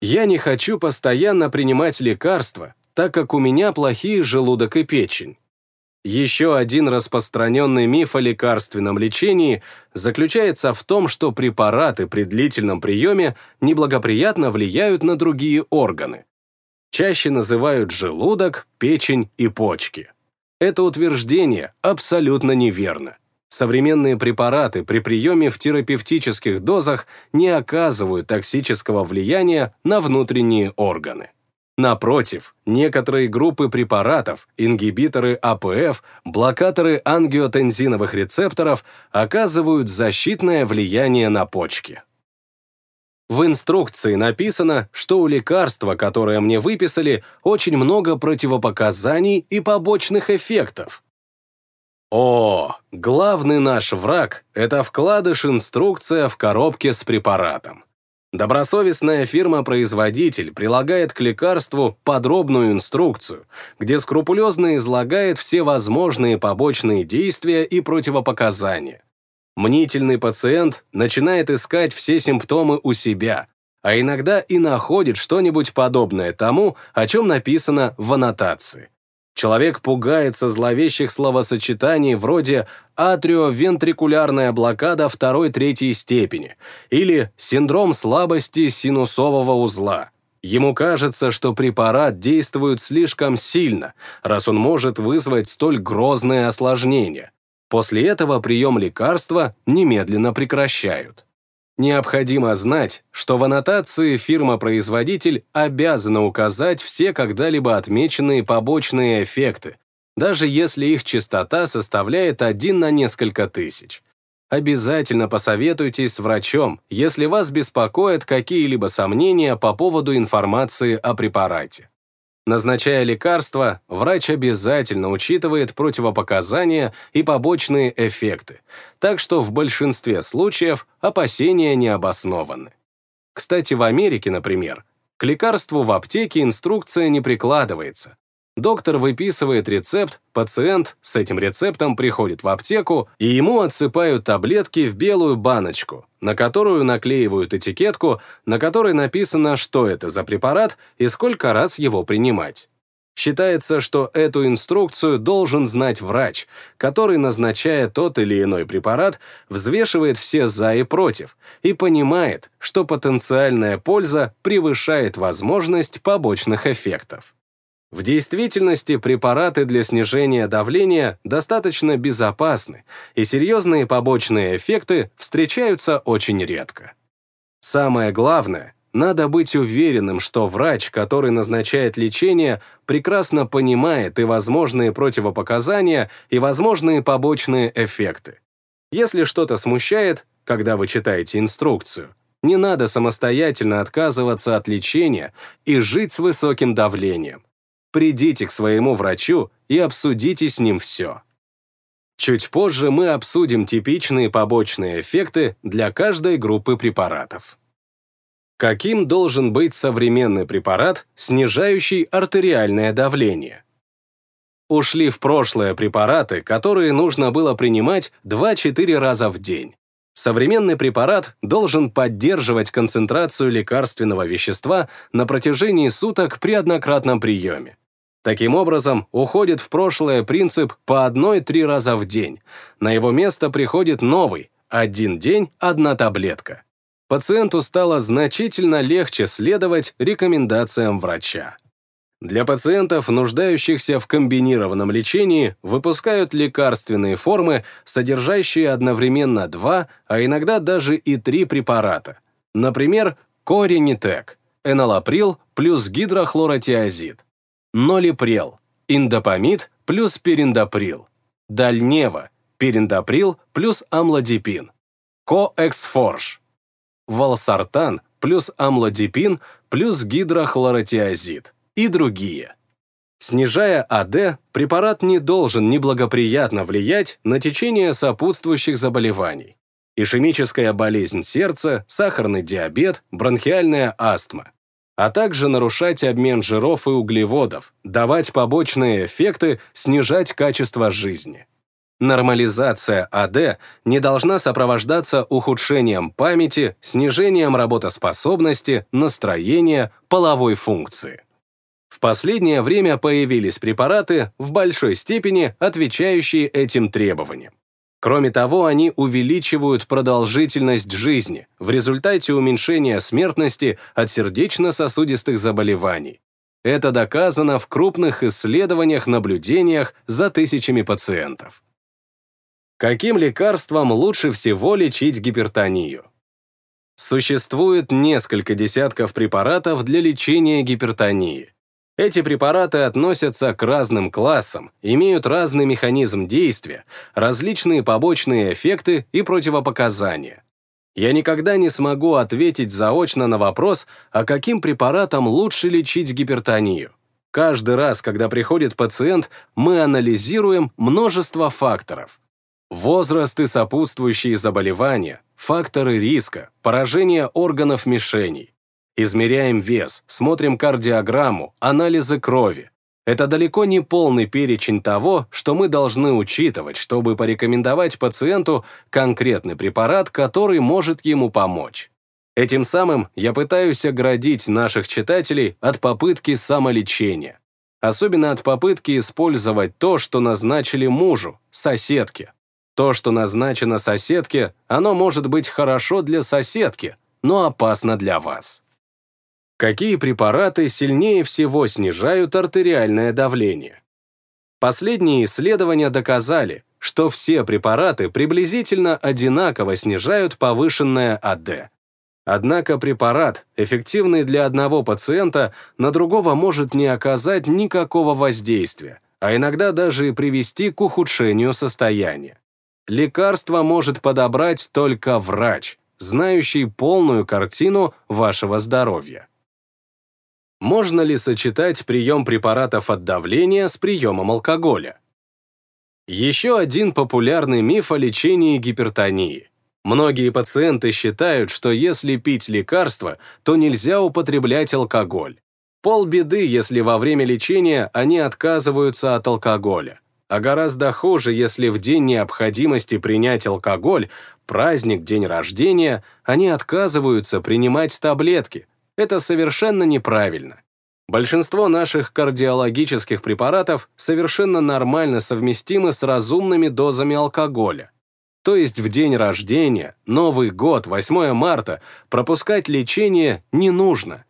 Я не хочу постоянно принимать лекарства, так как у меня плохие желудок и печень. Еще один распространенный миф о лекарственном лечении заключается в том, что препараты при длительном приеме неблагоприятно влияют на другие органы. Чаще называют желудок, печень и почки. Это утверждение абсолютно неверно. Современные препараты при приеме в терапевтических дозах не оказывают токсического влияния на внутренние органы. Напротив, некоторые группы препаратов, ингибиторы АПФ, блокаторы ангиотензиновых рецепторов оказывают защитное влияние на почки. В инструкции написано, что у лекарства, которое мне выписали, очень много противопоказаний и побочных эффектов. О, главный наш враг – это вкладыш-инструкция в коробке с препаратом. Добросовестная фирма-производитель прилагает к лекарству подробную инструкцию, где скрупулезно излагает все возможные побочные действия и противопоказания. Мнительный пациент начинает искать все симптомы у себя, а иногда и находит что-нибудь подобное тому, о чем написано в аннотации. Человек пугается зловещих словосочетаний вроде атриовентрикулярная блокада второй-третьей степени или синдром слабости синусового узла. Ему кажется, что препарат действует слишком сильно, раз он может вызвать столь грозные осложнения. После этого прием лекарства немедленно прекращают. Необходимо знать, что в аннотации фирма-производитель обязана указать все когда-либо отмеченные побочные эффекты, даже если их частота составляет один на несколько тысяч. Обязательно посоветуйтесь с врачом, если вас беспокоят какие-либо сомнения по поводу информации о препарате. Назначая лекарства, врач обязательно учитывает противопоказания и побочные эффекты, так что в большинстве случаев опасения не обоснованы. Кстати, в Америке, например, к лекарству в аптеке инструкция не прикладывается, Доктор выписывает рецепт, пациент с этим рецептом приходит в аптеку, и ему отсыпают таблетки в белую баночку, на которую наклеивают этикетку, на которой написано, что это за препарат и сколько раз его принимать. Считается, что эту инструкцию должен знать врач, который, назначая тот или иной препарат, взвешивает все «за» и «против» и понимает, что потенциальная польза превышает возможность побочных эффектов. В действительности препараты для снижения давления достаточно безопасны, и серьезные побочные эффекты встречаются очень редко. Самое главное, надо быть уверенным, что врач, который назначает лечение, прекрасно понимает и возможные противопоказания, и возможные побочные эффекты. Если что-то смущает, когда вы читаете инструкцию, не надо самостоятельно отказываться от лечения и жить с высоким давлением придите к своему врачу и обсудите с ним все. Чуть позже мы обсудим типичные побочные эффекты для каждой группы препаратов. Каким должен быть современный препарат, снижающий артериальное давление? Ушли в прошлое препараты, которые нужно было принимать 2-4 раза в день. Современный препарат должен поддерживать концентрацию лекарственного вещества на протяжении суток при однократном приеме. Таким образом, уходит в прошлое принцип по одной-три раза в день. На его место приходит новый – один день, одна таблетка. Пациенту стало значительно легче следовать рекомендациям врача. Для пациентов, нуждающихся в комбинированном лечении, выпускают лекарственные формы, содержащие одновременно два, а иногда даже и три препарата. Например, коренитек, энолаприл плюс гидрохлоротиазид нолипрел, индопамид плюс периндаприл, дальнева, периндаприл плюс амлодипин, коэксфорж, валсартан плюс амлодипин плюс гидрохлоротиазид и другие. Снижая АД, препарат не должен неблагоприятно влиять на течение сопутствующих заболеваний. Ишемическая болезнь сердца, сахарный диабет, бронхиальная астма а также нарушать обмен жиров и углеводов, давать побочные эффекты, снижать качество жизни. Нормализация АД не должна сопровождаться ухудшением памяти, снижением работоспособности, настроения, половой функции. В последнее время появились препараты, в большой степени отвечающие этим требованиям. Кроме того, они увеличивают продолжительность жизни в результате уменьшения смертности от сердечно-сосудистых заболеваний. Это доказано в крупных исследованиях-наблюдениях за тысячами пациентов. Каким лекарством лучше всего лечить гипертонию? Существует несколько десятков препаратов для лечения гипертонии. Эти препараты относятся к разным классам, имеют разный механизм действия, различные побочные эффекты и противопоказания. Я никогда не смогу ответить заочно на вопрос, а каким препаратом лучше лечить гипертонию. Каждый раз, когда приходит пациент, мы анализируем множество факторов. Возраст и сопутствующие заболевания, факторы риска, поражение органов мишеней, Измеряем вес, смотрим кардиограмму, анализы крови. Это далеко не полный перечень того, что мы должны учитывать, чтобы порекомендовать пациенту конкретный препарат, который может ему помочь. Этим самым я пытаюсь оградить наших читателей от попытки самолечения. Особенно от попытки использовать то, что назначили мужу, соседке. То, что назначено соседке, оно может быть хорошо для соседки, но опасно для вас. Какие препараты сильнее всего снижают артериальное давление? Последние исследования доказали, что все препараты приблизительно одинаково снижают повышенное АД. Однако препарат, эффективный для одного пациента, на другого может не оказать никакого воздействия, а иногда даже и привести к ухудшению состояния. Лекарство может подобрать только врач, знающий полную картину вашего здоровья. Можно ли сочетать прием препаратов от давления с приемом алкоголя? Еще один популярный миф о лечении гипертонии. Многие пациенты считают, что если пить лекарства, то нельзя употреблять алкоголь. Полбеды, если во время лечения они отказываются от алкоголя. А гораздо хуже, если в день необходимости принять алкоголь, праздник, день рождения, они отказываются принимать таблетки, это совершенно неправильно. Большинство наших кардиологических препаратов совершенно нормально совместимы с разумными дозами алкоголя. То есть в день рождения, Новый год, 8 марта пропускать лечение не нужно.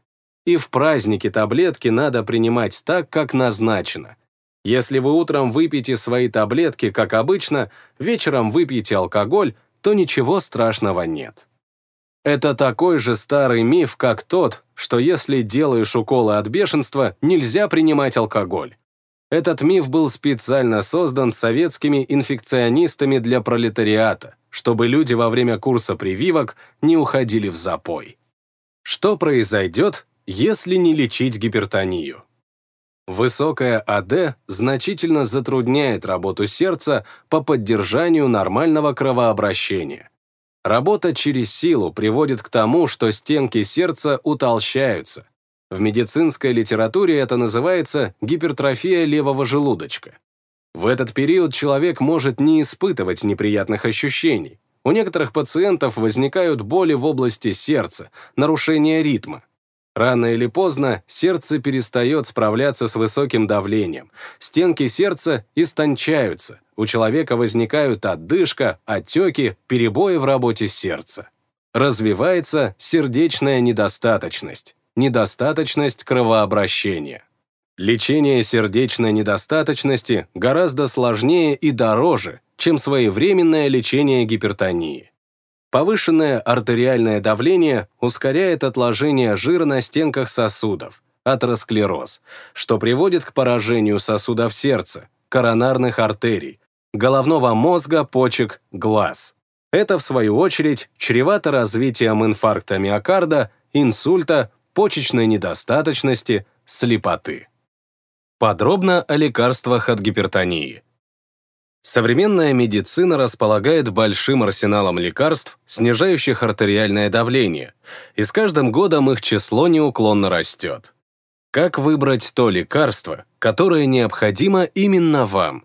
И в праздники таблетки надо принимать так, как назначено. Если вы утром выпьете свои таблетки, как обычно, вечером выпьете алкоголь, то ничего страшного нет. Это такой же старый миф, как тот, что если делаешь уколы от бешенства, нельзя принимать алкоголь. Этот миф был специально создан советскими инфекционистами для пролетариата, чтобы люди во время курса прививок не уходили в запой. Что произойдет, если не лечить гипертонию? Высокая АД значительно затрудняет работу сердца по поддержанию нормального кровообращения. Работа через силу приводит к тому, что стенки сердца утолщаются. В медицинской литературе это называется гипертрофия левого желудочка. В этот период человек может не испытывать неприятных ощущений. У некоторых пациентов возникают боли в области сердца, нарушение ритма. Рано или поздно сердце перестает справляться с высоким давлением, стенки сердца истончаются, у человека возникают отдышка, отеки, перебои в работе сердца. Развивается сердечная недостаточность, недостаточность кровообращения. Лечение сердечной недостаточности гораздо сложнее и дороже, чем своевременное лечение гипертонии. Повышенное артериальное давление ускоряет отложение жира на стенках сосудов, атеросклероз, что приводит к поражению сосудов сердца, коронарных артерий, головного мозга, почек, глаз. Это, в свою очередь, чревато развитием инфаркта миокарда, инсульта, почечной недостаточности, слепоты. Подробно о лекарствах от гипертонии. Современная медицина располагает большим арсеналом лекарств, снижающих артериальное давление, и с каждым годом их число неуклонно растет. Как выбрать то лекарство, которое необходимо именно вам?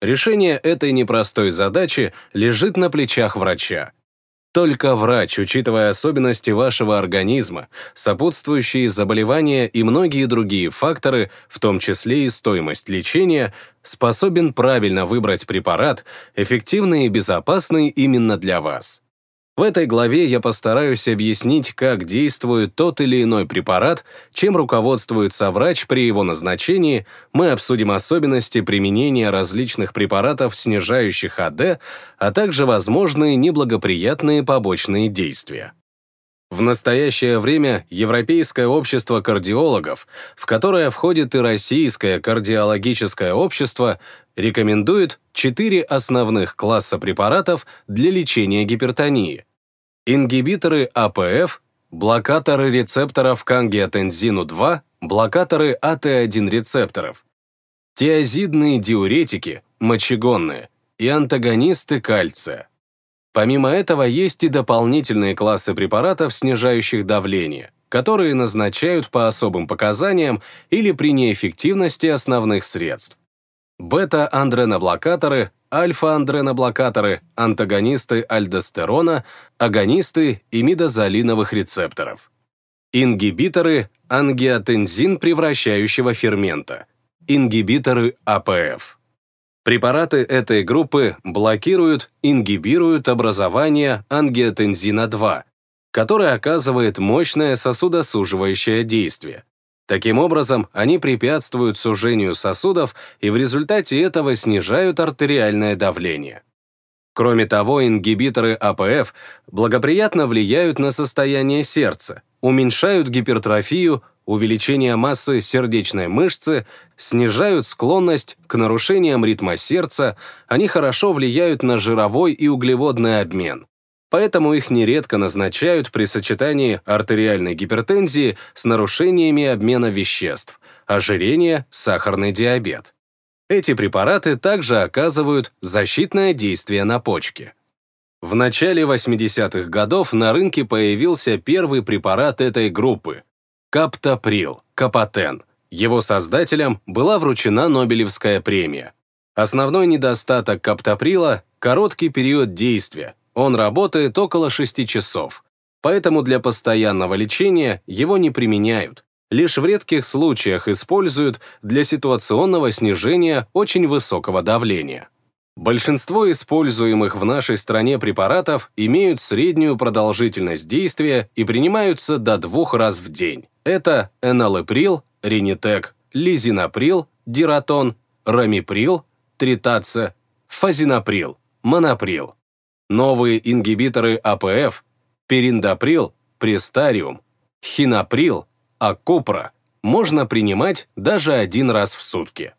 Решение этой непростой задачи лежит на плечах врача. Только врач, учитывая особенности вашего организма, сопутствующие заболевания и многие другие факторы, в том числе и стоимость лечения, способен правильно выбрать препарат, эффективный и безопасный именно для вас. В этой главе я постараюсь объяснить, как действует тот или иной препарат, чем руководствуется врач при его назначении, мы обсудим особенности применения различных препаратов, снижающих АД, а также возможные неблагоприятные побочные действия. В настоящее время Европейское общество кардиологов, в которое входит и Российское кардиологическое общество, рекомендует четыре основных класса препаратов для лечения гипертонии. Ингибиторы АПФ, блокаторы рецепторов к ангиотензину-2, блокаторы АТ1 рецепторов, тиазидные диуретики, мочегонные и антагонисты кальция. Помимо этого есть и дополнительные классы препаратов, снижающих давление, которые назначают по особым показаниям или при неэффективности основных средств. Бета-андреноблокаторы, альфа-андреноблокаторы, антагонисты альдостерона, агонисты имидозолиновых рецепторов. Ингибиторы ангиотензин превращающего фермента, ингибиторы АПФ. Препараты этой группы блокируют, ингибируют образование ангиотензина-2, который оказывает мощное сосудосуживающее действие. Таким образом, они препятствуют сужению сосудов и в результате этого снижают артериальное давление. Кроме того, ингибиторы АПФ благоприятно влияют на состояние сердца, уменьшают гипертрофию, увеличение массы сердечной мышцы, снижают склонность к нарушениям ритма сердца, они хорошо влияют на жировой и углеводный обмен. Поэтому их нередко назначают при сочетании артериальной гипертензии с нарушениями обмена веществ, ожирение, сахарный диабет. Эти препараты также оказывают защитное действие на почки. В начале 80-х годов на рынке появился первый препарат этой группы Каптоприл, Капотен. Его создателям была вручена Нобелевская премия. Основной недостаток каптоприла – короткий период действия. Он работает около 6 часов. Поэтому для постоянного лечения его не применяют. Лишь в редких случаях используют для ситуационного снижения очень высокого давления. Большинство используемых в нашей стране препаратов имеют среднюю продолжительность действия и принимаются до двух раз в день. Это энолеприл, ринитек, лизинаприл, диратон, рамиприл, тритация, фазинаприл, монаприл. Новые ингибиторы АПФ, периндаприл, престариум, хинаприл, акупра можно принимать даже один раз в сутки.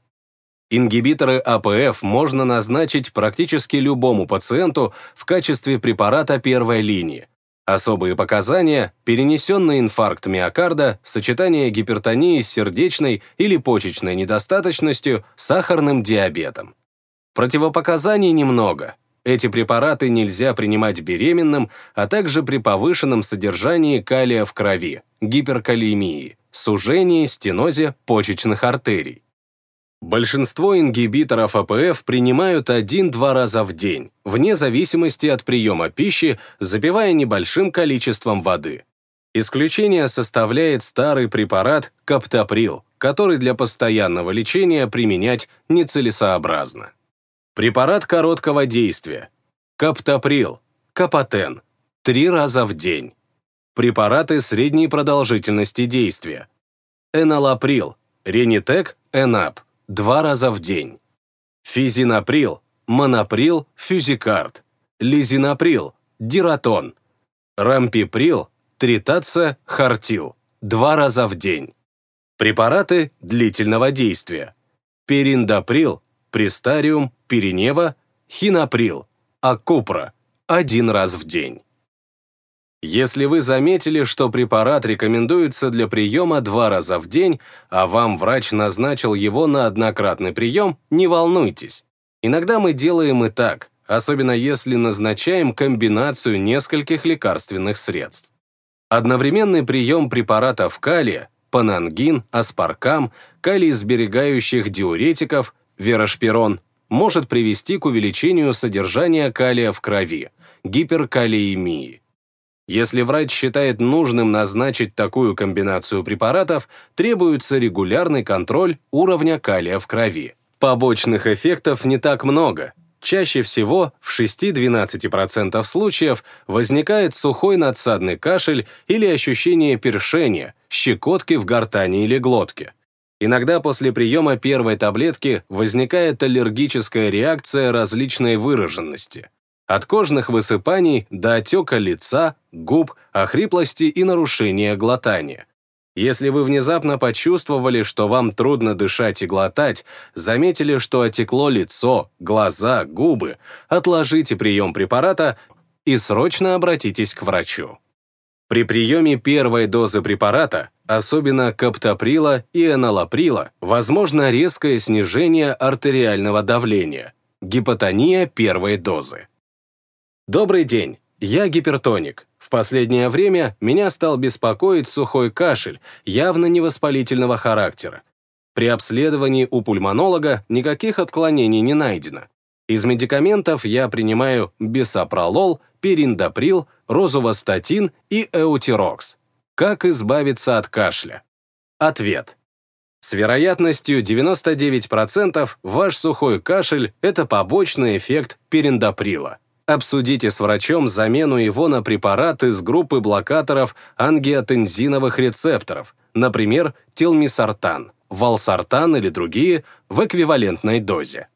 Ингибиторы АПФ можно назначить практически любому пациенту в качестве препарата первой линии. Особые показания – перенесенный инфаркт миокарда, сочетание гипертонии с сердечной или почечной недостаточностью, сахарным диабетом. Противопоказаний немного. Эти препараты нельзя принимать беременным, а также при повышенном содержании калия в крови, гиперкалиемии, сужении, стенозе почечных артерий. Большинство ингибиторов АПФ принимают один-два раза в день, вне зависимости от приема пищи, запивая небольшим количеством воды. Исключение составляет старый препарат каптоприл, который для постоянного лечения применять нецелесообразно. Препарат короткого действия. Каптоприл, капотен, три раза в день. Препараты средней продолжительности действия. Энолаприл, ренитек, энап, два раза в день. Физинаприл, монаприл, фюзикард, лизинаприл, диратон, рампиприл, тритация, хартил, два раза в день. Препараты длительного действия. Периндаприл, престариум, перинева, хинаприл, акупра, один раз в день. Если вы заметили, что препарат рекомендуется для приема два раза в день, а вам врач назначил его на однократный прием, не волнуйтесь. Иногда мы делаем и так, особенно если назначаем комбинацию нескольких лекарственных средств. Одновременный прием препаратов калия, панангин, аспаркам, калий-сберегающих диуретиков, верошпирон, может привести к увеличению содержания калия в крови, гиперкалиемии. Если врач считает нужным назначить такую комбинацию препаратов, требуется регулярный контроль уровня калия в крови. Побочных эффектов не так много. Чаще всего, в 6-12% случаев, возникает сухой надсадный кашель или ощущение першения, щекотки в гортани или глотке. Иногда после приема первой таблетки возникает аллергическая реакция различной выраженности – от кожных высыпаний до отека лица, губ, охриплости и нарушения глотания. Если вы внезапно почувствовали, что вам трудно дышать и глотать, заметили, что отекло лицо, глаза, губы, отложите прием препарата и срочно обратитесь к врачу. При приеме первой дозы препарата, особенно каптоприла и энолаприла, возможно резкое снижение артериального давления, гипотония первой дозы. Добрый день, я гипертоник. В последнее время меня стал беспокоить сухой кашель, явно невоспалительного характера. При обследовании у пульмонолога никаких отклонений не найдено. Из медикаментов я принимаю бисопролол, периндоприл, розувастатин и эутирокс. Как избавиться от кашля? Ответ. С вероятностью 99% ваш сухой кашель – это побочный эффект периндоприла. Обсудите с врачом замену его на препарат из группы блокаторов ангиотензиновых рецепторов, например, телмисартан, валсартан или другие в эквивалентной дозе.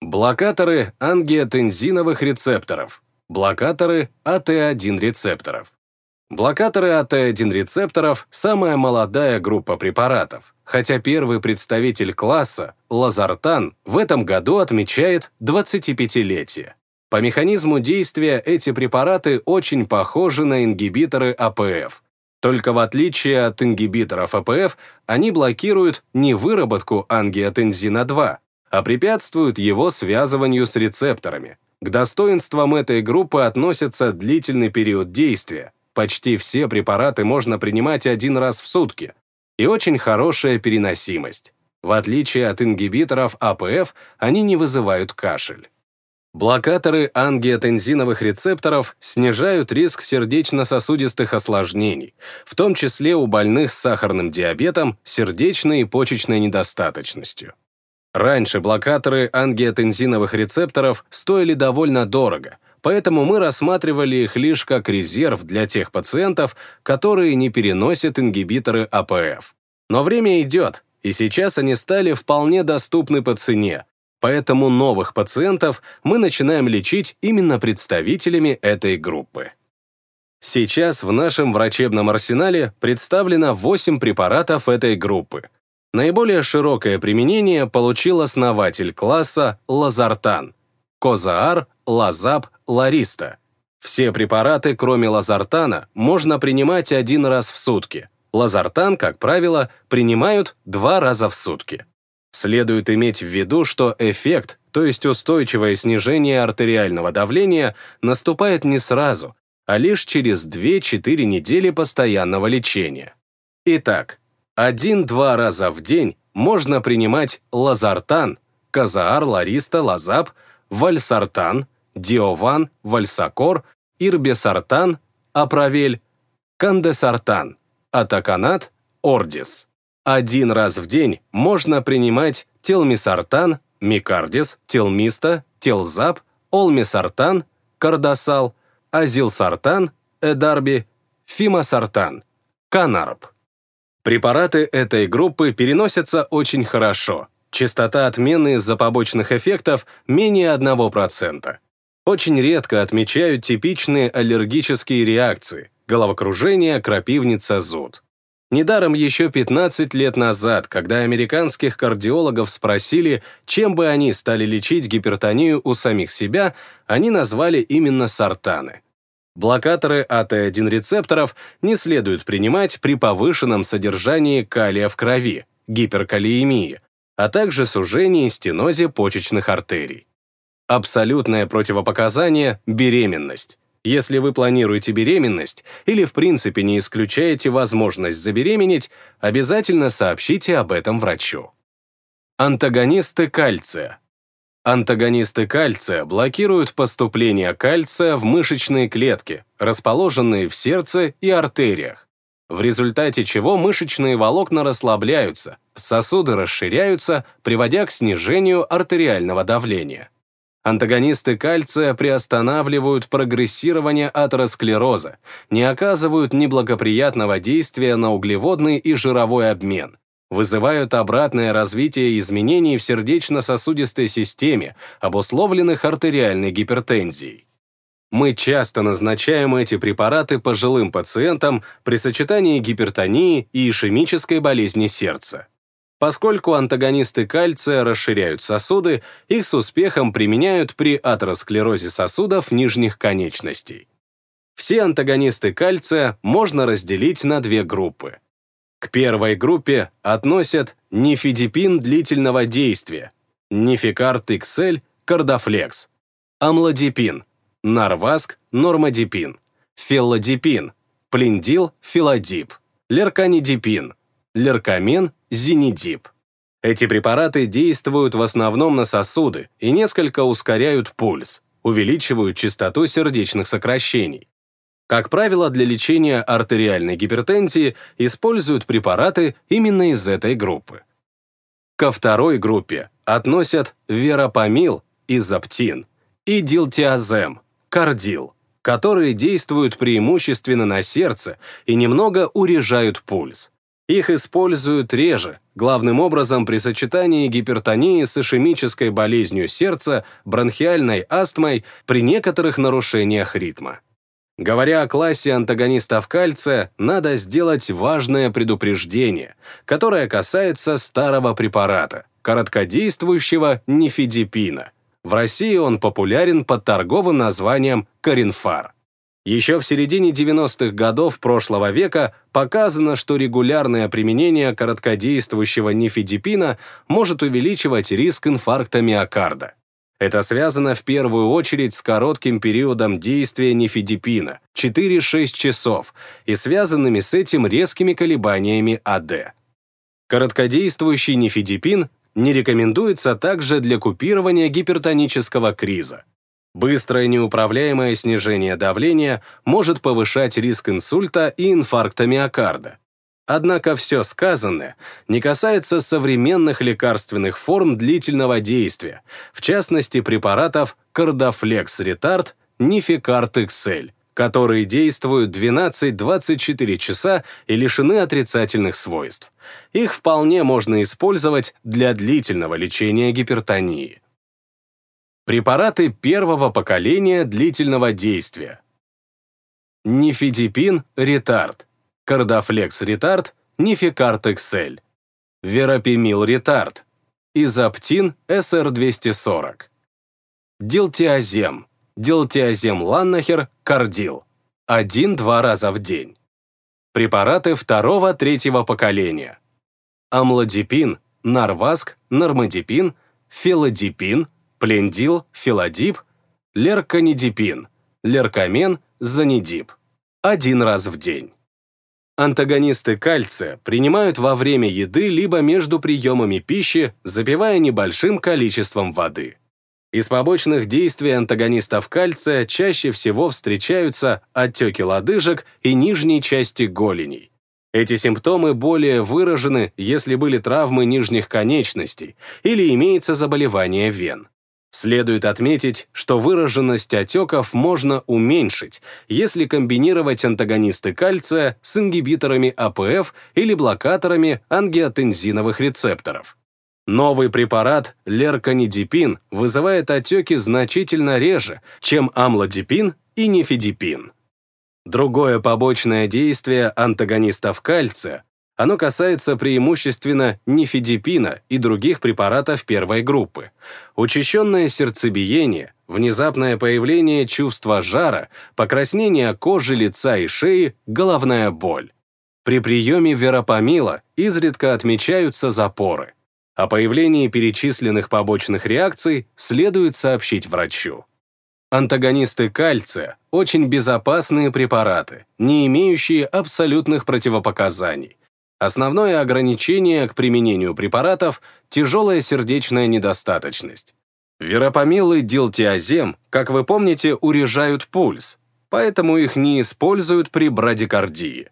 Блокаторы ангиотензиновых рецепторов. Блокаторы АТ1 рецепторов. Блокаторы АТ1 рецепторов – самая молодая группа препаратов, хотя первый представитель класса, лазартан, в этом году отмечает 25-летие. По механизму действия эти препараты очень похожи на ингибиторы АПФ. Только в отличие от ингибиторов АПФ, они блокируют не выработку ангиотензина-2, а препятствуют его связыванию с рецепторами. К достоинствам этой группы относится длительный период действия. Почти все препараты можно принимать один раз в сутки. И очень хорошая переносимость. В отличие от ингибиторов АПФ, они не вызывают кашель. Блокаторы ангиотензиновых рецепторов снижают риск сердечно-сосудистых осложнений, в том числе у больных с сахарным диабетом, сердечной и почечной недостаточностью. Раньше блокаторы ангиотензиновых рецепторов стоили довольно дорого, поэтому мы рассматривали их лишь как резерв для тех пациентов, которые не переносят ингибиторы АПФ. Но время идет, и сейчас они стали вполне доступны по цене, Поэтому новых пациентов мы начинаем лечить именно представителями этой группы. Сейчас в нашем врачебном арсенале представлено 8 препаратов этой группы. Наиболее широкое применение получил основатель класса лазартан – Козаар, Лазап, Лариста. Все препараты, кроме лазартана, можно принимать один раз в сутки. Лазартан, как правило, принимают два раза в сутки. Следует иметь в виду, что эффект, то есть устойчивое снижение артериального давления, наступает не сразу, а лишь через 2-4 недели постоянного лечения. Итак, один-два раза в день можно принимать лазартан, казаар, лариста, лазап, вальсартан, диован, вальсакор, ирбесартан, аправель, кандесартан, атаканат, ордис. Один раз в день можно принимать телмисартан, микардис, телмиста, телзап, олмисартан, кардасал, азилсартан, эдарби, фимасартан, канарб. Препараты этой группы переносятся очень хорошо. Частота отмены из-за побочных эффектов менее 1%. Очень редко отмечают типичные аллергические реакции – головокружение, крапивница, зуд. Недаром еще 15 лет назад, когда американских кардиологов спросили, чем бы они стали лечить гипертонию у самих себя, они назвали именно сортаны. Блокаторы АТ1 рецепторов не следует принимать при повышенном содержании калия в крови, гиперкалиемии, а также сужении и стенозе почечных артерий. Абсолютное противопоказание – беременность. Если вы планируете беременность или в принципе не исключаете возможность забеременеть, обязательно сообщите об этом врачу. Антагонисты кальция. Антагонисты кальция блокируют поступление кальция в мышечные клетки, расположенные в сердце и артериях, в результате чего мышечные волокна расслабляются, сосуды расширяются, приводя к снижению артериального давления. Антагонисты кальция приостанавливают прогрессирование атеросклероза, не оказывают неблагоприятного действия на углеводный и жировой обмен, вызывают обратное развитие изменений в сердечно-сосудистой системе, обусловленных артериальной гипертензией. Мы часто назначаем эти препараты пожилым пациентам при сочетании гипертонии и ишемической болезни сердца. Поскольку антагонисты кальция расширяют сосуды, их с успехом применяют при атеросклерозе сосудов нижних конечностей. Все антагонисты кальция можно разделить на две группы. К первой группе относят нифидипин длительного действия, нификарт XL, кардофлекс, амлодипин, нарваск, нормадипин, феллодипин, плиндил, филодип, лерканидипин, леркамен, зенидип. Эти препараты действуют в основном на сосуды и несколько ускоряют пульс, увеличивают частоту сердечных сокращений. Как правило, для лечения артериальной гипертензии используют препараты именно из этой группы. Ко второй группе относят верапамил, изоптин и дилтиазем, кардил, которые действуют преимущественно на сердце и немного урежают пульс. Их используют реже, главным образом при сочетании гипертонии с ишемической болезнью сердца, бронхиальной астмой при некоторых нарушениях ритма. Говоря о классе антагонистов кальция, надо сделать важное предупреждение, которое касается старого препарата, короткодействующего нифидипина. В России он популярен под торговым названием Коринфар. Еще в середине 90-х годов прошлого века показано, что регулярное применение короткодействующего нифидипина может увеличивать риск инфаркта миокарда. Это связано в первую очередь с коротким периодом действия нифидипина – 4-6 часов, и связанными с этим резкими колебаниями АД. Короткодействующий нифидипин не рекомендуется также для купирования гипертонического криза. Быстрое неуправляемое снижение давления может повышать риск инсульта и инфаркта миокарда. Однако все сказанное не касается современных лекарственных форм длительного действия, в частности препаратов Кардофлекс Ретард, Нификарт XL, которые действуют 12-24 часа и лишены отрицательных свойств. Их вполне можно использовать для длительного лечения гипертонии. Препараты первого поколения длительного действия. Нифидипин ретард, Кардофлекс ретард, Нификарт XL, Верапимил ретард, Изоптин СР-240, Дилтиазем, Дилтиазем Ланнахер, Кардил, один-два раза в день. Препараты второго-третьего поколения. Амлодипин, Нарваск, Нормадипин, Филодипин, плендил, филодип, лерканидипин, леркамен, занидип. Один раз в день. Антагонисты кальция принимают во время еды либо между приемами пищи, запивая небольшим количеством воды. Из побочных действий антагонистов кальция чаще всего встречаются отеки лодыжек и нижней части голеней. Эти симптомы более выражены, если были травмы нижних конечностей или имеется заболевание вен. Следует отметить, что выраженность отеков можно уменьшить, если комбинировать антагонисты кальция с ингибиторами АПФ или блокаторами ангиотензиновых рецепторов. Новый препарат лерканидипин вызывает отеки значительно реже, чем амлодипин и нифидипин. Другое побочное действие антагонистов кальция оно касается преимущественно нифидипина и других препаратов первой группы. Учащенное сердцебиение, внезапное появление чувства жара, покраснение кожи лица и шеи, головная боль. При приеме верапамила изредка отмечаются запоры. О появлении перечисленных побочных реакций следует сообщить врачу. Антагонисты кальция – очень безопасные препараты, не имеющие абсолютных противопоказаний, Основное ограничение к применению препаратов – тяжелая сердечная недостаточность. Веропамил и дилтиазем, как вы помните, урежают пульс, поэтому их не используют при брадикардии.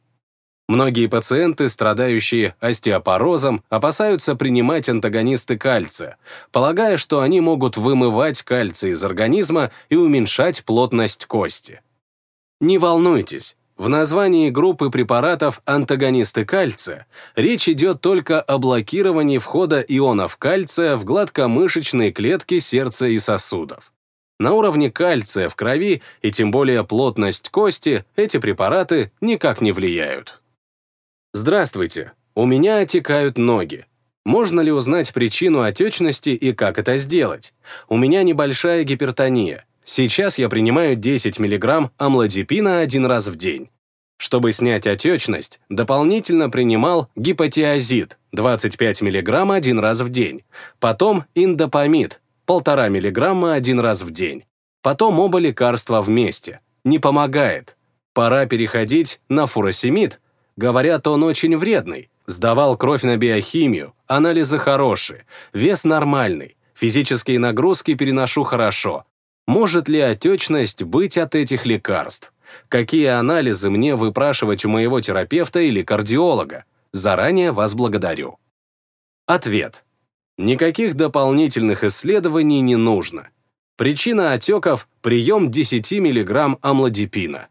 Многие пациенты, страдающие остеопорозом, опасаются принимать антагонисты кальция, полагая, что они могут вымывать кальций из организма и уменьшать плотность кости. Не волнуйтесь, в названии группы препаратов антагонисты кальция речь идет только о блокировании входа ионов кальция в гладкомышечные клетки сердца и сосудов. На уровне кальция в крови и тем более плотность кости эти препараты никак не влияют. Здравствуйте, у меня отекают ноги. Можно ли узнать причину отечности и как это сделать? У меня небольшая гипертония. Сейчас я принимаю 10 мг амлодипина один раз в день. Чтобы снять отечность, дополнительно принимал гипотиазид 25 мг один раз в день, потом индопамид 1,5 мг один раз в день, потом оба лекарства вместе. Не помогает. Пора переходить на фуросемид. Говорят, он очень вредный. Сдавал кровь на биохимию, анализы хорошие, вес нормальный, физические нагрузки переношу хорошо, может ли отечность быть от этих лекарств? Какие анализы мне выпрашивать у моего терапевта или кардиолога? Заранее вас благодарю. Ответ. Никаких дополнительных исследований не нужно. Причина отеков – прием 10 мг амлодипина.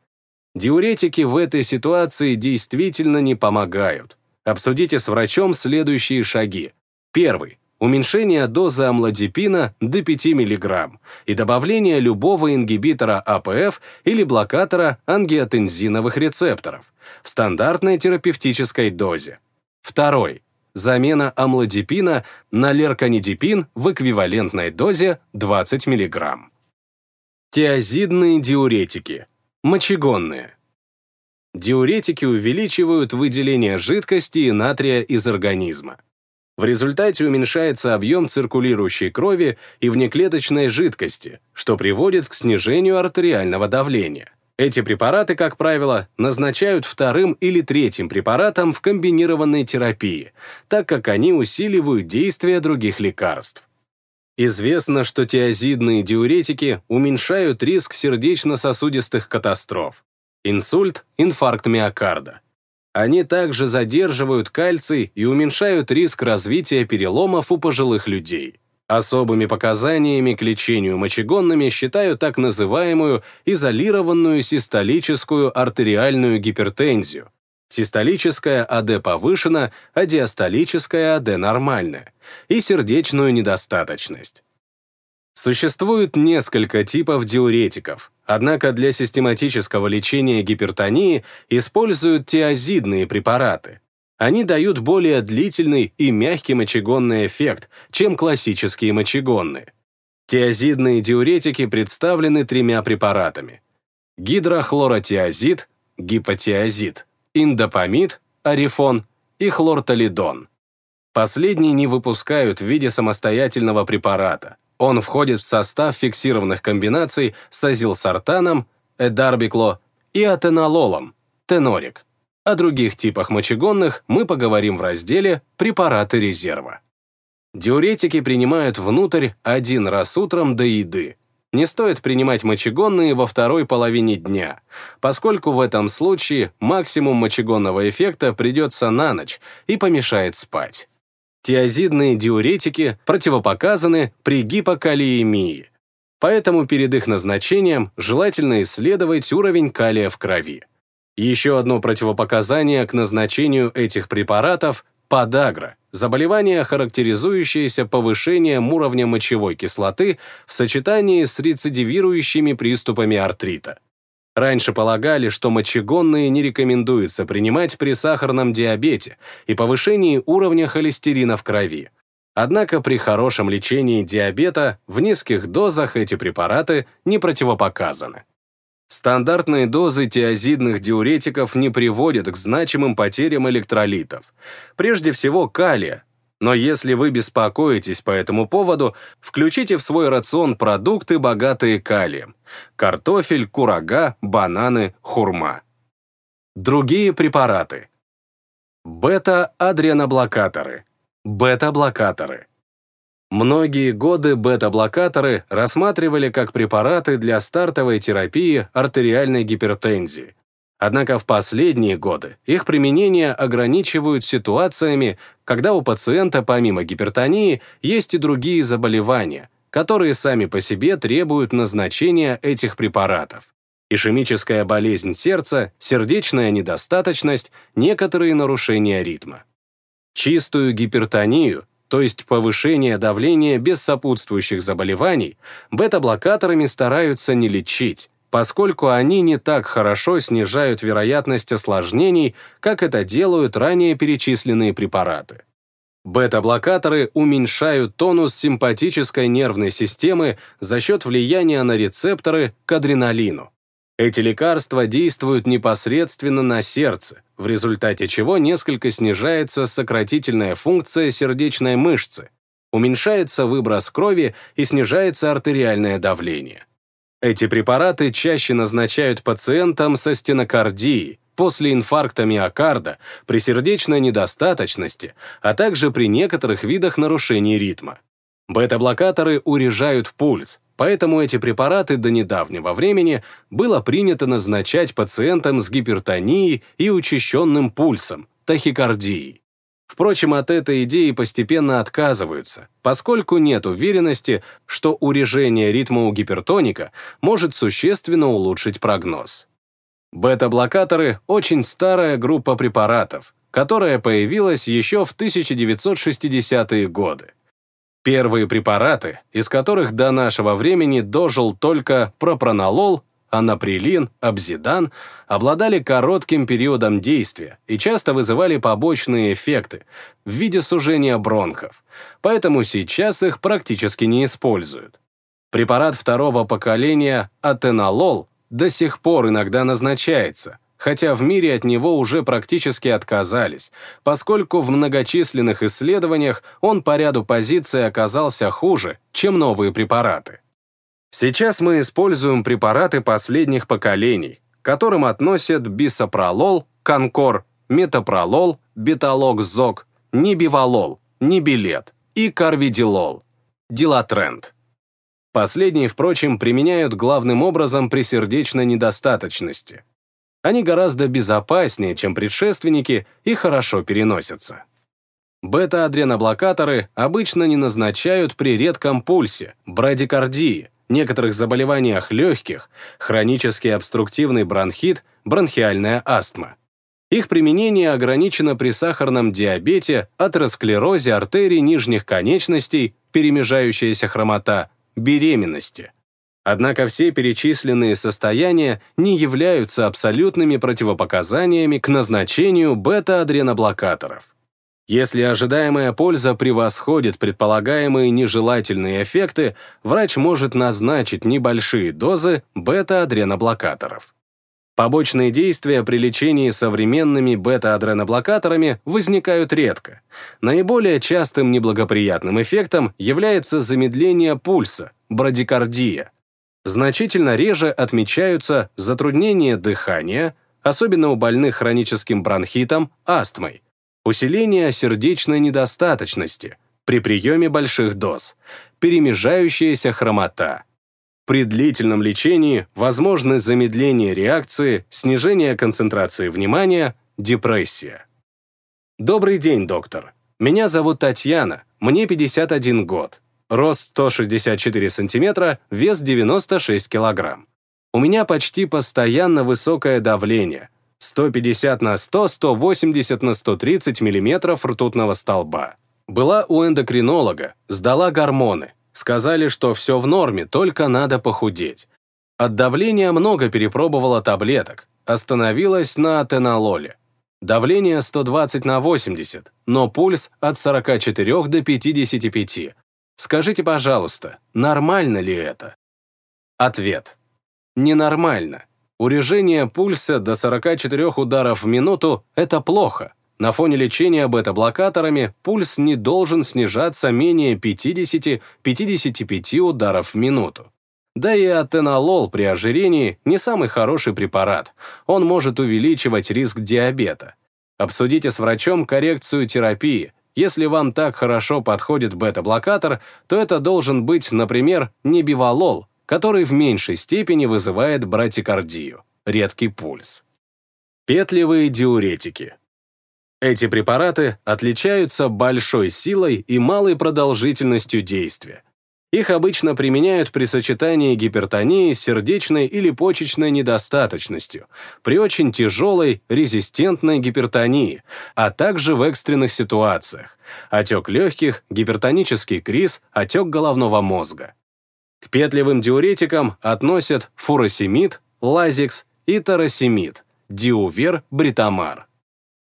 Диуретики в этой ситуации действительно не помогают. Обсудите с врачом следующие шаги. Первый уменьшение дозы амлодипина до 5 мг и добавление любого ингибитора АПФ или блокатора ангиотензиновых рецепторов в стандартной терапевтической дозе. Второй. Замена амлодипина на лерканидипин в эквивалентной дозе 20 мг. Тиазидные диуретики. Мочегонные. Диуретики увеличивают выделение жидкости и натрия из организма. В результате уменьшается объем циркулирующей крови и внеклеточной жидкости, что приводит к снижению артериального давления. Эти препараты, как правило, назначают вторым или третьим препаратом в комбинированной терапии, так как они усиливают действие других лекарств. Известно, что тиазидные диуретики уменьшают риск сердечно-сосудистых катастроф. Инсульт, инфаркт миокарда. Они также задерживают кальций и уменьшают риск развития переломов у пожилых людей. Особыми показаниями к лечению мочегонными считают так называемую изолированную систолическую артериальную гипертензию. Систолическая АД повышена, а диастолическая АД нормальная, и сердечную недостаточность. Существует несколько типов диуретиков, однако для систематического лечения гипертонии используют тиазидные препараты. Они дают более длительный и мягкий мочегонный эффект, чем классические мочегонные. Тиазидные диуретики представлены тремя препаратами. Гидрохлоротиазид, гипотиазид, индопамид, арифон и хлортолидон. Последний не выпускают в виде самостоятельного препарата. Он входит в состав фиксированных комбинаций с азилсартаном, эдарбикло и атенололом, тенорик. О других типах мочегонных мы поговорим в разделе «Препараты резерва». Диуретики принимают внутрь один раз утром до еды. Не стоит принимать мочегонные во второй половине дня, поскольку в этом случае максимум мочегонного эффекта придется на ночь и помешает спать. Тиазидные диуретики противопоказаны при гипокалиемии, поэтому перед их назначением желательно исследовать уровень калия в крови. Еще одно противопоказание к назначению этих препаратов – подагра, заболевание, характеризующееся повышением уровня мочевой кислоты в сочетании с рецидивирующими приступами артрита. Раньше полагали, что мочегонные не рекомендуется принимать при сахарном диабете и повышении уровня холестерина в крови. Однако при хорошем лечении диабета в низких дозах эти препараты не противопоказаны. Стандартные дозы тиазидных диуретиков не приводят к значимым потерям электролитов. Прежде всего калия, но если вы беспокоитесь по этому поводу, включите в свой рацион продукты, богатые калием. Картофель, курага, бананы, хурма. Другие препараты. Бета-адреноблокаторы. Бета-блокаторы. Многие годы бета-блокаторы рассматривали как препараты для стартовой терапии артериальной гипертензии. Однако в последние годы их применение ограничивают ситуациями, когда у пациента помимо гипертонии есть и другие заболевания, которые сами по себе требуют назначения этих препаратов. Ишемическая болезнь сердца, сердечная недостаточность, некоторые нарушения ритма. Чистую гипертонию то есть повышение давления без сопутствующих заболеваний, бета-блокаторами стараются не лечить, поскольку они не так хорошо снижают вероятность осложнений, как это делают ранее перечисленные препараты. Бета-блокаторы уменьшают тонус симпатической нервной системы за счет влияния на рецепторы к адреналину. Эти лекарства действуют непосредственно на сердце, в результате чего несколько снижается сократительная функция сердечной мышцы, уменьшается выброс крови и снижается артериальное давление. Эти препараты чаще назначают пациентам со стенокардией, после инфаркта миокарда, при сердечной недостаточности, а также при некоторых видах нарушений ритма. Бета-блокаторы урежают пульс, поэтому эти препараты до недавнего времени было принято назначать пациентам с гипертонией и учащенным пульсом, тахикардией. Впрочем, от этой идеи постепенно отказываются, поскольку нет уверенности, что урежение ритма у гипертоника может существенно улучшить прогноз. Бета-блокаторы – очень старая группа препаратов, которая появилась еще в 1960-е годы. Первые препараты, из которых до нашего времени дожил только пропронолол, анаприлин, обзидан, обладали коротким периодом действия и часто вызывали побочные эффекты в виде сужения бронхов, поэтому сейчас их практически не используют. Препарат второго поколения атенолол до сих пор иногда назначается, хотя в мире от него уже практически отказались, поскольку в многочисленных исследованиях он по ряду позиций оказался хуже, чем новые препараты. Сейчас мы используем препараты последних поколений, к которым относят бисопролол, конкор, метапролол, беталокзок, нибивалол, нибилет и карвидилол, дилатренд. Последние, впрочем, применяют главным образом при сердечной недостаточности – они гораздо безопаснее, чем предшественники, и хорошо переносятся. Бета-адреноблокаторы обычно не назначают при редком пульсе, брадикардии, некоторых заболеваниях легких, хронический обструктивный бронхит, бронхиальная астма. Их применение ограничено при сахарном диабете, атеросклерозе артерий нижних конечностей, перемежающаяся хромота, беременности. Однако все перечисленные состояния не являются абсолютными противопоказаниями к назначению бета-адреноблокаторов. Если ожидаемая польза превосходит предполагаемые нежелательные эффекты, врач может назначить небольшие дозы бета-адреноблокаторов. Побочные действия при лечении современными бета-адреноблокаторами возникают редко. Наиболее частым неблагоприятным эффектом является замедление пульса, брадикардия, значительно реже отмечаются затруднения дыхания, особенно у больных хроническим бронхитом, астмой, усиление сердечной недостаточности при приеме больших доз, перемежающаяся хромота. При длительном лечении возможны замедление реакции, снижение концентрации внимания, депрессия. Добрый день, доктор. Меня зовут Татьяна, мне 51 год рост 164 сантиметра, вес 96 килограмм. У меня почти постоянно высокое давление. 150 на 100, 180 на 130 миллиметров ртутного столба. Была у эндокринолога, сдала гормоны. Сказали, что все в норме, только надо похудеть. От давления много перепробовала таблеток. Остановилась на атенололе. Давление 120 на 80, но пульс от 44 до 55. Скажите, пожалуйста, нормально ли это? Ответ. Ненормально. Урежение пульса до 44 ударов в минуту – это плохо. На фоне лечения бета-блокаторами пульс не должен снижаться менее 50-55 ударов в минуту. Да и атенолол при ожирении не самый хороший препарат. Он может увеличивать риск диабета. Обсудите с врачом коррекцию терапии, Если вам так хорошо подходит бета-блокатор, то это должен быть, например, не бивалол, который в меньшей степени вызывает братикардию, редкий пульс. Петлевые диуретики. Эти препараты отличаются большой силой и малой продолжительностью действия. Их обычно применяют при сочетании гипертонии с сердечной или почечной недостаточностью, при очень тяжелой резистентной гипертонии, а также в экстренных ситуациях – отек легких, гипертонический криз, отек головного мозга. К петлевым диуретикам относят фуросемид, лазикс и таросемид, диувер, бритамар.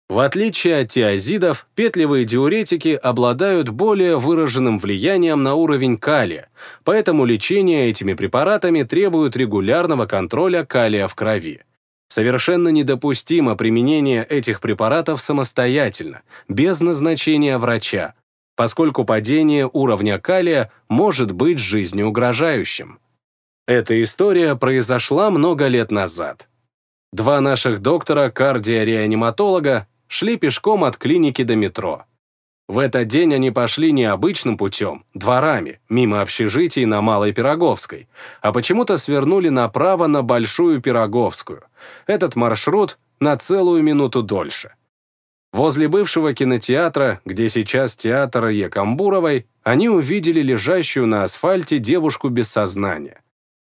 В отличие от тиазидов, петлевые диуретики обладают более выраженным влиянием на уровень калия, поэтому лечение этими препаратами требует регулярного контроля калия в крови. Совершенно недопустимо применение этих препаратов самостоятельно, без назначения врача, поскольку падение уровня калия может быть жизнеугрожающим. Эта история произошла много лет назад. Два наших доктора, кардиореаниматолога, шли пешком от клиники до метро. В этот день они пошли не обычным путем, дворами, мимо общежитий на Малой Пироговской, а почему-то свернули направо на Большую Пироговскую. Этот маршрут на целую минуту дольше. Возле бывшего кинотеатра, где сейчас театр Екамбуровой, они увидели лежащую на асфальте девушку без сознания.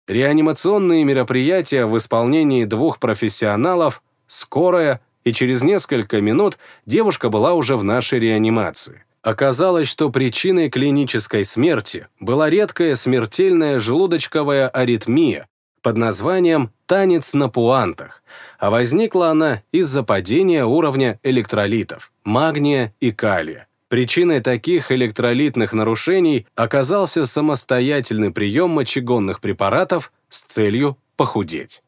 Реанимационные мероприятия в исполнении двух профессионалов, скорая и через несколько минут девушка была уже в нашей реанимации. Оказалось, что причиной клинической смерти была редкая смертельная желудочковая аритмия под названием «танец на пуантах», а возникла она из-за падения уровня электролитов, магния и калия. Причиной таких электролитных нарушений оказался самостоятельный прием мочегонных препаратов с целью похудеть.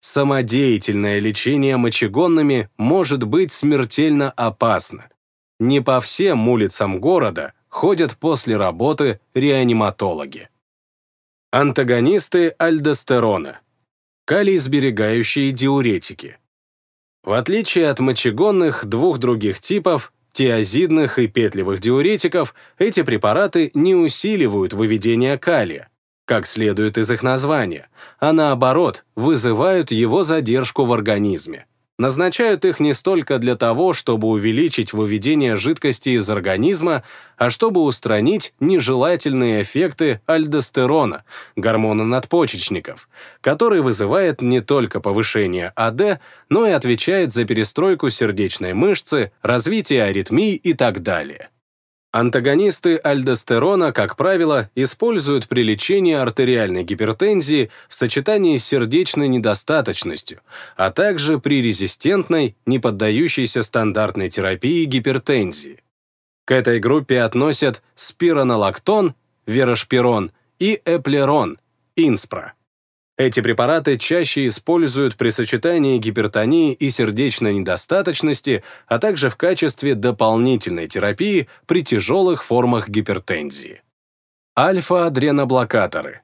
Самодеятельное лечение мочегонными может быть смертельно опасно. Не по всем улицам города ходят после работы реаниматологи. Антагонисты альдостерона. Калий-сберегающие диуретики. В отличие от мочегонных двух других типов, тиазидных и петлевых диуретиков, эти препараты не усиливают выведение калия, как следует из их названия, а наоборот, вызывают его задержку в организме. Назначают их не столько для того, чтобы увеличить выведение жидкости из организма, а чтобы устранить нежелательные эффекты альдостерона, гормона надпочечников, который вызывает не только повышение АД, но и отвечает за перестройку сердечной мышцы, развитие аритмий и так далее. Антагонисты альдостерона, как правило, используют при лечении артериальной гипертензии в сочетании с сердечной недостаточностью, а также при резистентной, не поддающейся стандартной терапии гипертензии. К этой группе относят спиронолактон, верошпирон и эплерон, инспра. Эти препараты чаще используют при сочетании гипертонии и сердечной недостаточности, а также в качестве дополнительной терапии при тяжелых формах гипертензии. Альфа-адреноблокаторы.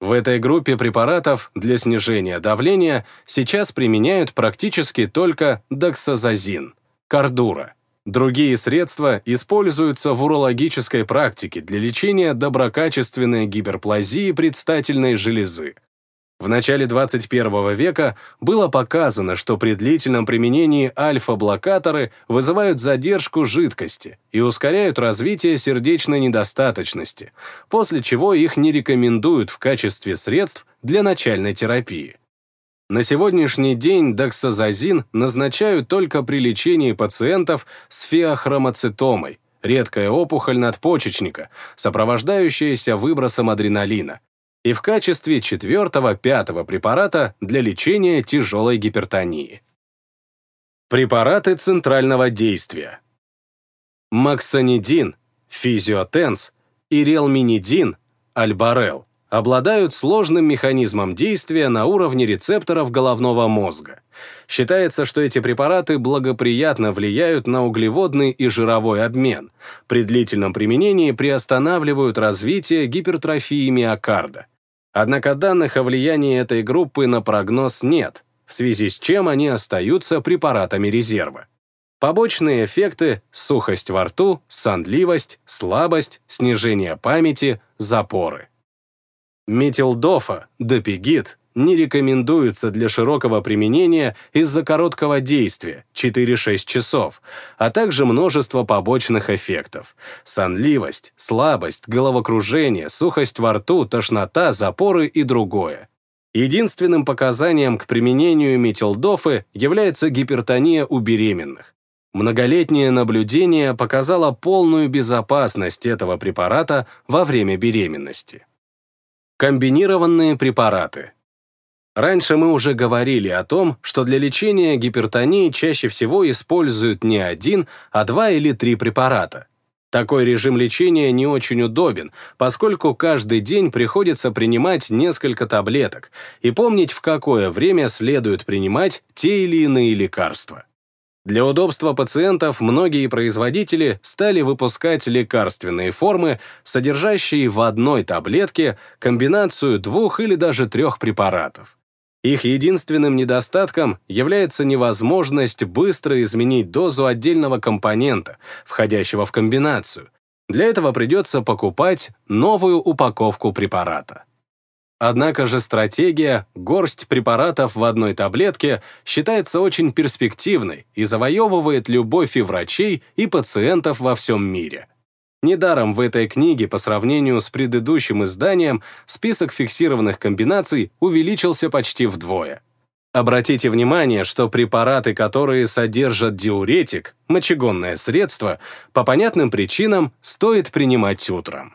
В этой группе препаратов для снижения давления сейчас применяют практически только доксазазин, кардура. Другие средства используются в урологической практике для лечения доброкачественной гиперплазии предстательной железы, в начале 21 века было показано, что при длительном применении альфа-блокаторы вызывают задержку жидкости и ускоряют развитие сердечной недостаточности, после чего их не рекомендуют в качестве средств для начальной терапии. На сегодняшний день доксазазин назначают только при лечении пациентов с феохромоцитомой, редкая опухоль надпочечника, сопровождающаяся выбросом адреналина, и в качестве четвертого-пятого препарата для лечения тяжелой гипертонии. Препараты центрального действия. Максонидин, физиотенс и релминидин, альбарел, обладают сложным механизмом действия на уровне рецепторов головного мозга. Считается, что эти препараты благоприятно влияют на углеводный и жировой обмен, при длительном применении приостанавливают развитие гипертрофии миокарда, Однако данных о влиянии этой группы на прогноз нет, в связи с чем они остаются препаратами резерва. Побочные эффекты – сухость во рту, сонливость, слабость, снижение памяти, запоры. Метилдофа, допигит, не рекомендуется для широкого применения из-за короткого действия 4-6 часов, а также множество побочных эффектов – сонливость, слабость, головокружение, сухость во рту, тошнота, запоры и другое. Единственным показанием к применению метилдофы является гипертония у беременных. Многолетнее наблюдение показало полную безопасность этого препарата во время беременности. Комбинированные препараты. Раньше мы уже говорили о том, что для лечения гипертонии чаще всего используют не один, а два или три препарата. Такой режим лечения не очень удобен, поскольку каждый день приходится принимать несколько таблеток и помнить, в какое время следует принимать те или иные лекарства. Для удобства пациентов многие производители стали выпускать лекарственные формы, содержащие в одной таблетке комбинацию двух или даже трех препаратов. Их единственным недостатком является невозможность быстро изменить дозу отдельного компонента, входящего в комбинацию. Для этого придется покупать новую упаковку препарата. Однако же стратегия «горсть препаратов в одной таблетке» считается очень перспективной и завоевывает любовь и врачей, и пациентов во всем мире. Недаром в этой книге по сравнению с предыдущим изданием список фиксированных комбинаций увеличился почти вдвое. Обратите внимание, что препараты, которые содержат диуретик, мочегонное средство, по понятным причинам стоит принимать утром.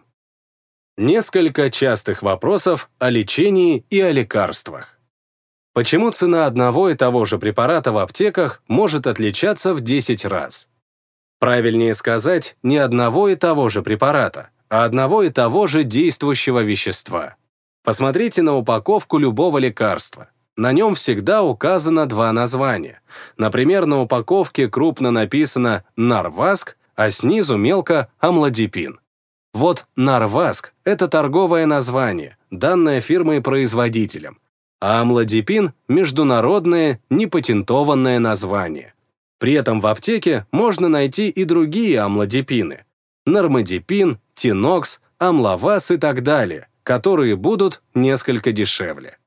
Несколько частых вопросов о лечении и о лекарствах. Почему цена одного и того же препарата в аптеках может отличаться в 10 раз? Правильнее сказать, не одного и того же препарата, а одного и того же действующего вещества. Посмотрите на упаковку любого лекарства. На нем всегда указано два названия. Например, на упаковке крупно написано «Нарваск», а снизу мелко «Амлодипин». Вот Нарваск – это торговое название, данное фирмой-производителем, а амлодипин – международное, непатентованное название. При этом в аптеке можно найти и другие амлодипины – нормодипин, тинокс, амловаз и так далее, которые будут несколько дешевле.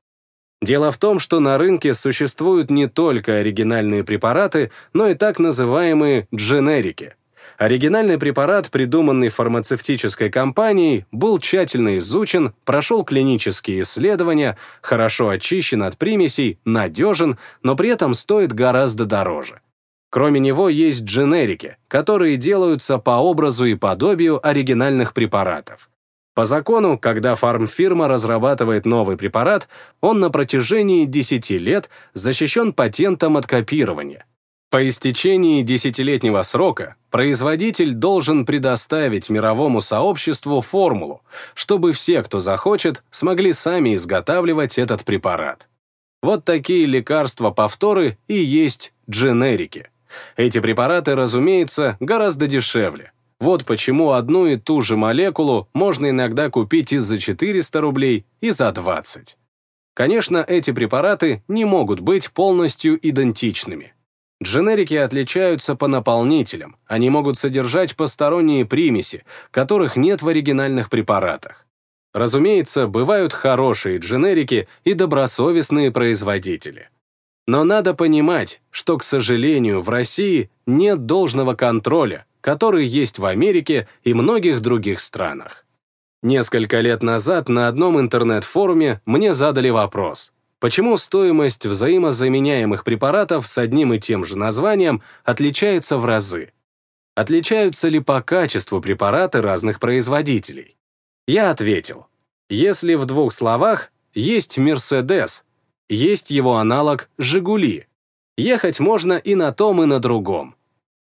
Дело в том, что на рынке существуют не только оригинальные препараты, но и так называемые дженерики. Оригинальный препарат, придуманный фармацевтической компанией, был тщательно изучен, прошел клинические исследования, хорошо очищен от примесей, надежен, но при этом стоит гораздо дороже. Кроме него есть дженерики, которые делаются по образу и подобию оригинальных препаратов. По закону, когда фармфирма разрабатывает новый препарат, он на протяжении 10 лет защищен патентом от копирования. По истечении десятилетнего срока производитель должен предоставить мировому сообществу формулу, чтобы все, кто захочет, смогли сами изготавливать этот препарат. Вот такие лекарства-повторы и есть дженерики. Эти препараты, разумеется, гораздо дешевле. Вот почему одну и ту же молекулу можно иногда купить и за 400 рублей, и за 20. Конечно, эти препараты не могут быть полностью идентичными. Дженерики отличаются по наполнителям, они могут содержать посторонние примеси, которых нет в оригинальных препаратах. Разумеется, бывают хорошие дженерики и добросовестные производители. Но надо понимать, что, к сожалению, в России нет должного контроля, который есть в Америке и многих других странах. Несколько лет назад на одном интернет-форуме мне задали вопрос, почему стоимость взаимозаменяемых препаратов с одним и тем же названием отличается в разы. Отличаются ли по качеству препараты разных производителей? Я ответил, если в двух словах, есть «Мерседес», есть его аналог «Жигули». Ехать можно и на том, и на другом.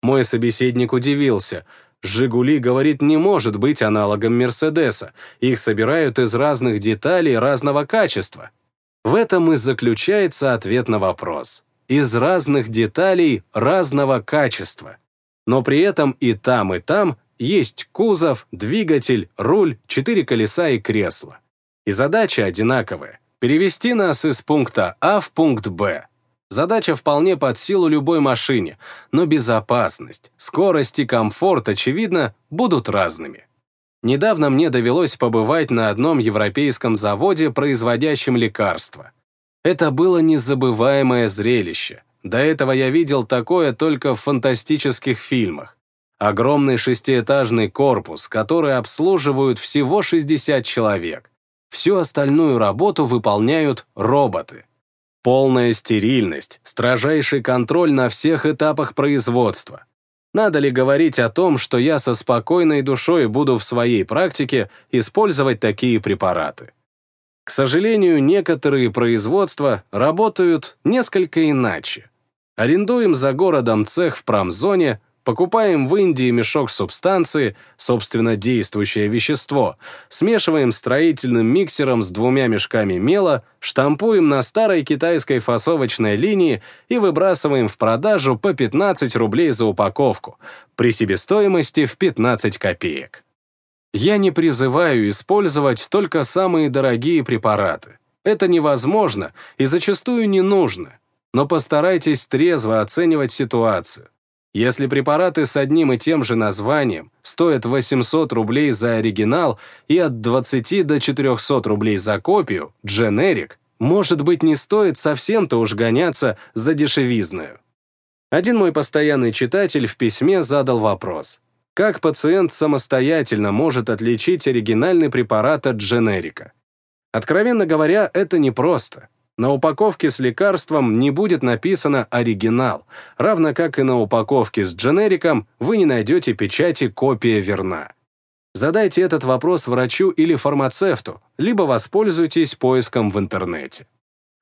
Мой собеседник удивился. «Жигули, говорит, не может быть аналогом Мерседеса. Их собирают из разных деталей разного качества». В этом и заключается ответ на вопрос. Из разных деталей разного качества. Но при этом и там, и там есть кузов, двигатель, руль, четыре колеса и кресло. И задача одинаковая перевести нас из пункта А в пункт Б. Задача вполне под силу любой машине, но безопасность, скорость и комфорт, очевидно, будут разными. Недавно мне довелось побывать на одном европейском заводе, производящем лекарства. Это было незабываемое зрелище. До этого я видел такое только в фантастических фильмах. Огромный шестиэтажный корпус, который обслуживают всего 60 человек. Всю остальную работу выполняют роботы. Полная стерильность, строжайший контроль на всех этапах производства. Надо ли говорить о том, что я со спокойной душой буду в своей практике использовать такие препараты? К сожалению, некоторые производства работают несколько иначе. Арендуем за городом цех в промзоне, Покупаем в Индии мешок субстанции, собственно, действующее вещество, смешиваем строительным миксером с двумя мешками мела, штампуем на старой китайской фасовочной линии и выбрасываем в продажу по 15 рублей за упаковку, при себестоимости в 15 копеек. Я не призываю использовать только самые дорогие препараты. Это невозможно и зачастую не нужно. Но постарайтесь трезво оценивать ситуацию. Если препараты с одним и тем же названием стоят 800 рублей за оригинал и от 20 до 400 рублей за копию, дженерик, может быть, не стоит совсем-то уж гоняться за дешевизную. Один мой постоянный читатель в письме задал вопрос. Как пациент самостоятельно может отличить оригинальный препарат от дженерика? Откровенно говоря, это непросто. На упаковке с лекарством не будет написано «оригинал», равно как и на упаковке с дженериком вы не найдете печати «копия верна». Задайте этот вопрос врачу или фармацевту, либо воспользуйтесь поиском в интернете.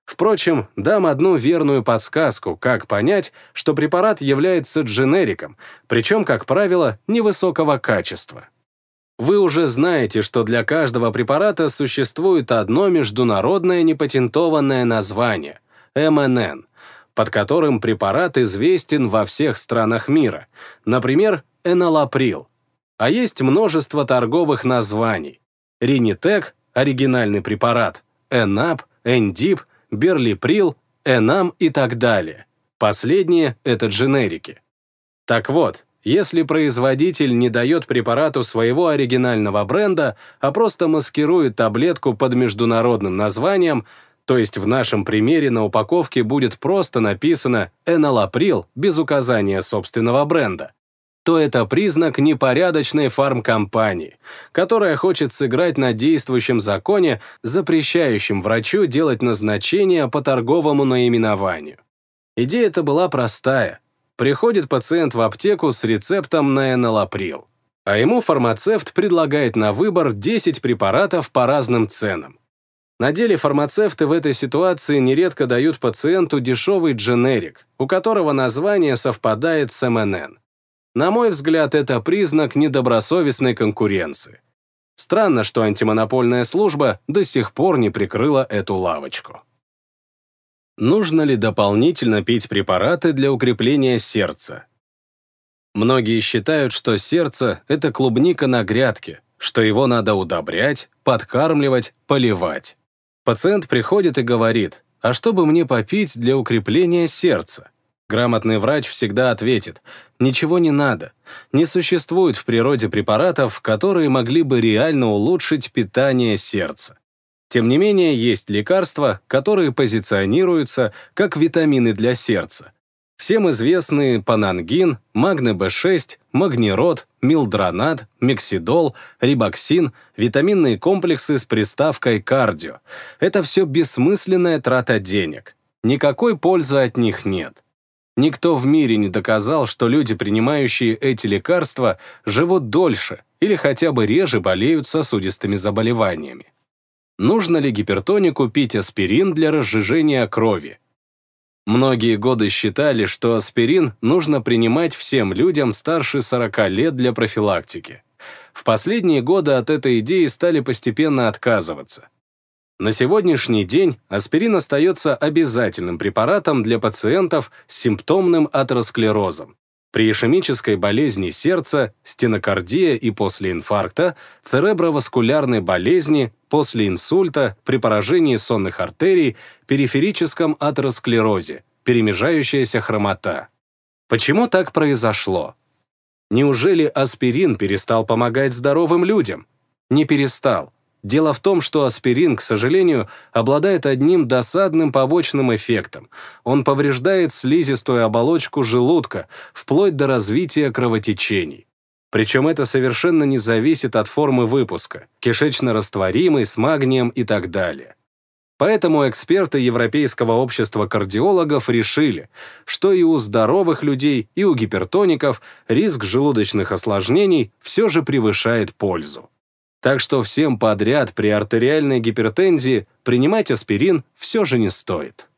Впрочем, дам одну верную подсказку, как понять, что препарат является дженериком, причем, как правило, невысокого качества. Вы уже знаете, что для каждого препарата существует одно международное непатентованное название – МНН, под которым препарат известен во всех странах мира, например, энолаприл. А есть множество торговых названий. Ринитек – оригинальный препарат, Энап, Эндип, Берлиприл, Энам и так далее. Последние – это дженерики. Так вот, если производитель не дает препарату своего оригинального бренда, а просто маскирует таблетку под международным названием, то есть в нашем примере на упаковке будет просто написано «Энолаприл» без указания собственного бренда, то это признак непорядочной фармкомпании, которая хочет сыграть на действующем законе, запрещающем врачу делать назначения по торговому наименованию. Идея эта была простая — Приходит пациент в аптеку с рецептом на энолаприл, а ему фармацевт предлагает на выбор 10 препаратов по разным ценам. На деле фармацевты в этой ситуации нередко дают пациенту дешевый дженерик, у которого название совпадает с МНН. На мой взгляд, это признак недобросовестной конкуренции. Странно, что антимонопольная служба до сих пор не прикрыла эту лавочку. Нужно ли дополнительно пить препараты для укрепления сердца? Многие считают, что сердце — это клубника на грядке, что его надо удобрять, подкармливать, поливать. Пациент приходит и говорит, а что бы мне попить для укрепления сердца? Грамотный врач всегда ответит, ничего не надо. Не существует в природе препаратов, которые могли бы реально улучшить питание сердца. Тем не менее, есть лекарства, которые позиционируются как витамины для сердца. Всем известные панангин, магне-Б6, магнирод, милдронат, миксидол, рибоксин, витаминные комплексы с приставкой кардио. Это все бессмысленная трата денег. Никакой пользы от них нет. Никто в мире не доказал, что люди, принимающие эти лекарства, живут дольше или хотя бы реже болеют сосудистыми заболеваниями нужно ли гипертонику пить аспирин для разжижения крови. Многие годы считали, что аспирин нужно принимать всем людям старше 40 лет для профилактики. В последние годы от этой идеи стали постепенно отказываться. На сегодняшний день аспирин остается обязательным препаратом для пациентов с симптомным атеросклерозом, при ишемической болезни сердца, стенокардия и после инфаркта, цереброваскулярной болезни, после инсульта, при поражении сонных артерий, периферическом атеросклерозе, перемежающаяся хромота. Почему так произошло? Неужели аспирин перестал помогать здоровым людям? Не перестал. Дело в том, что аспирин, к сожалению, обладает одним досадным побочным эффектом. Он повреждает слизистую оболочку желудка, вплоть до развития кровотечений. Причем это совершенно не зависит от формы выпуска, кишечно-растворимый, с магнием и так далее. Поэтому эксперты Европейского общества кардиологов решили, что и у здоровых людей, и у гипертоников риск желудочных осложнений все же превышает пользу. Так что всем подряд при артериальной гипертензии принимать аспирин все же не стоит.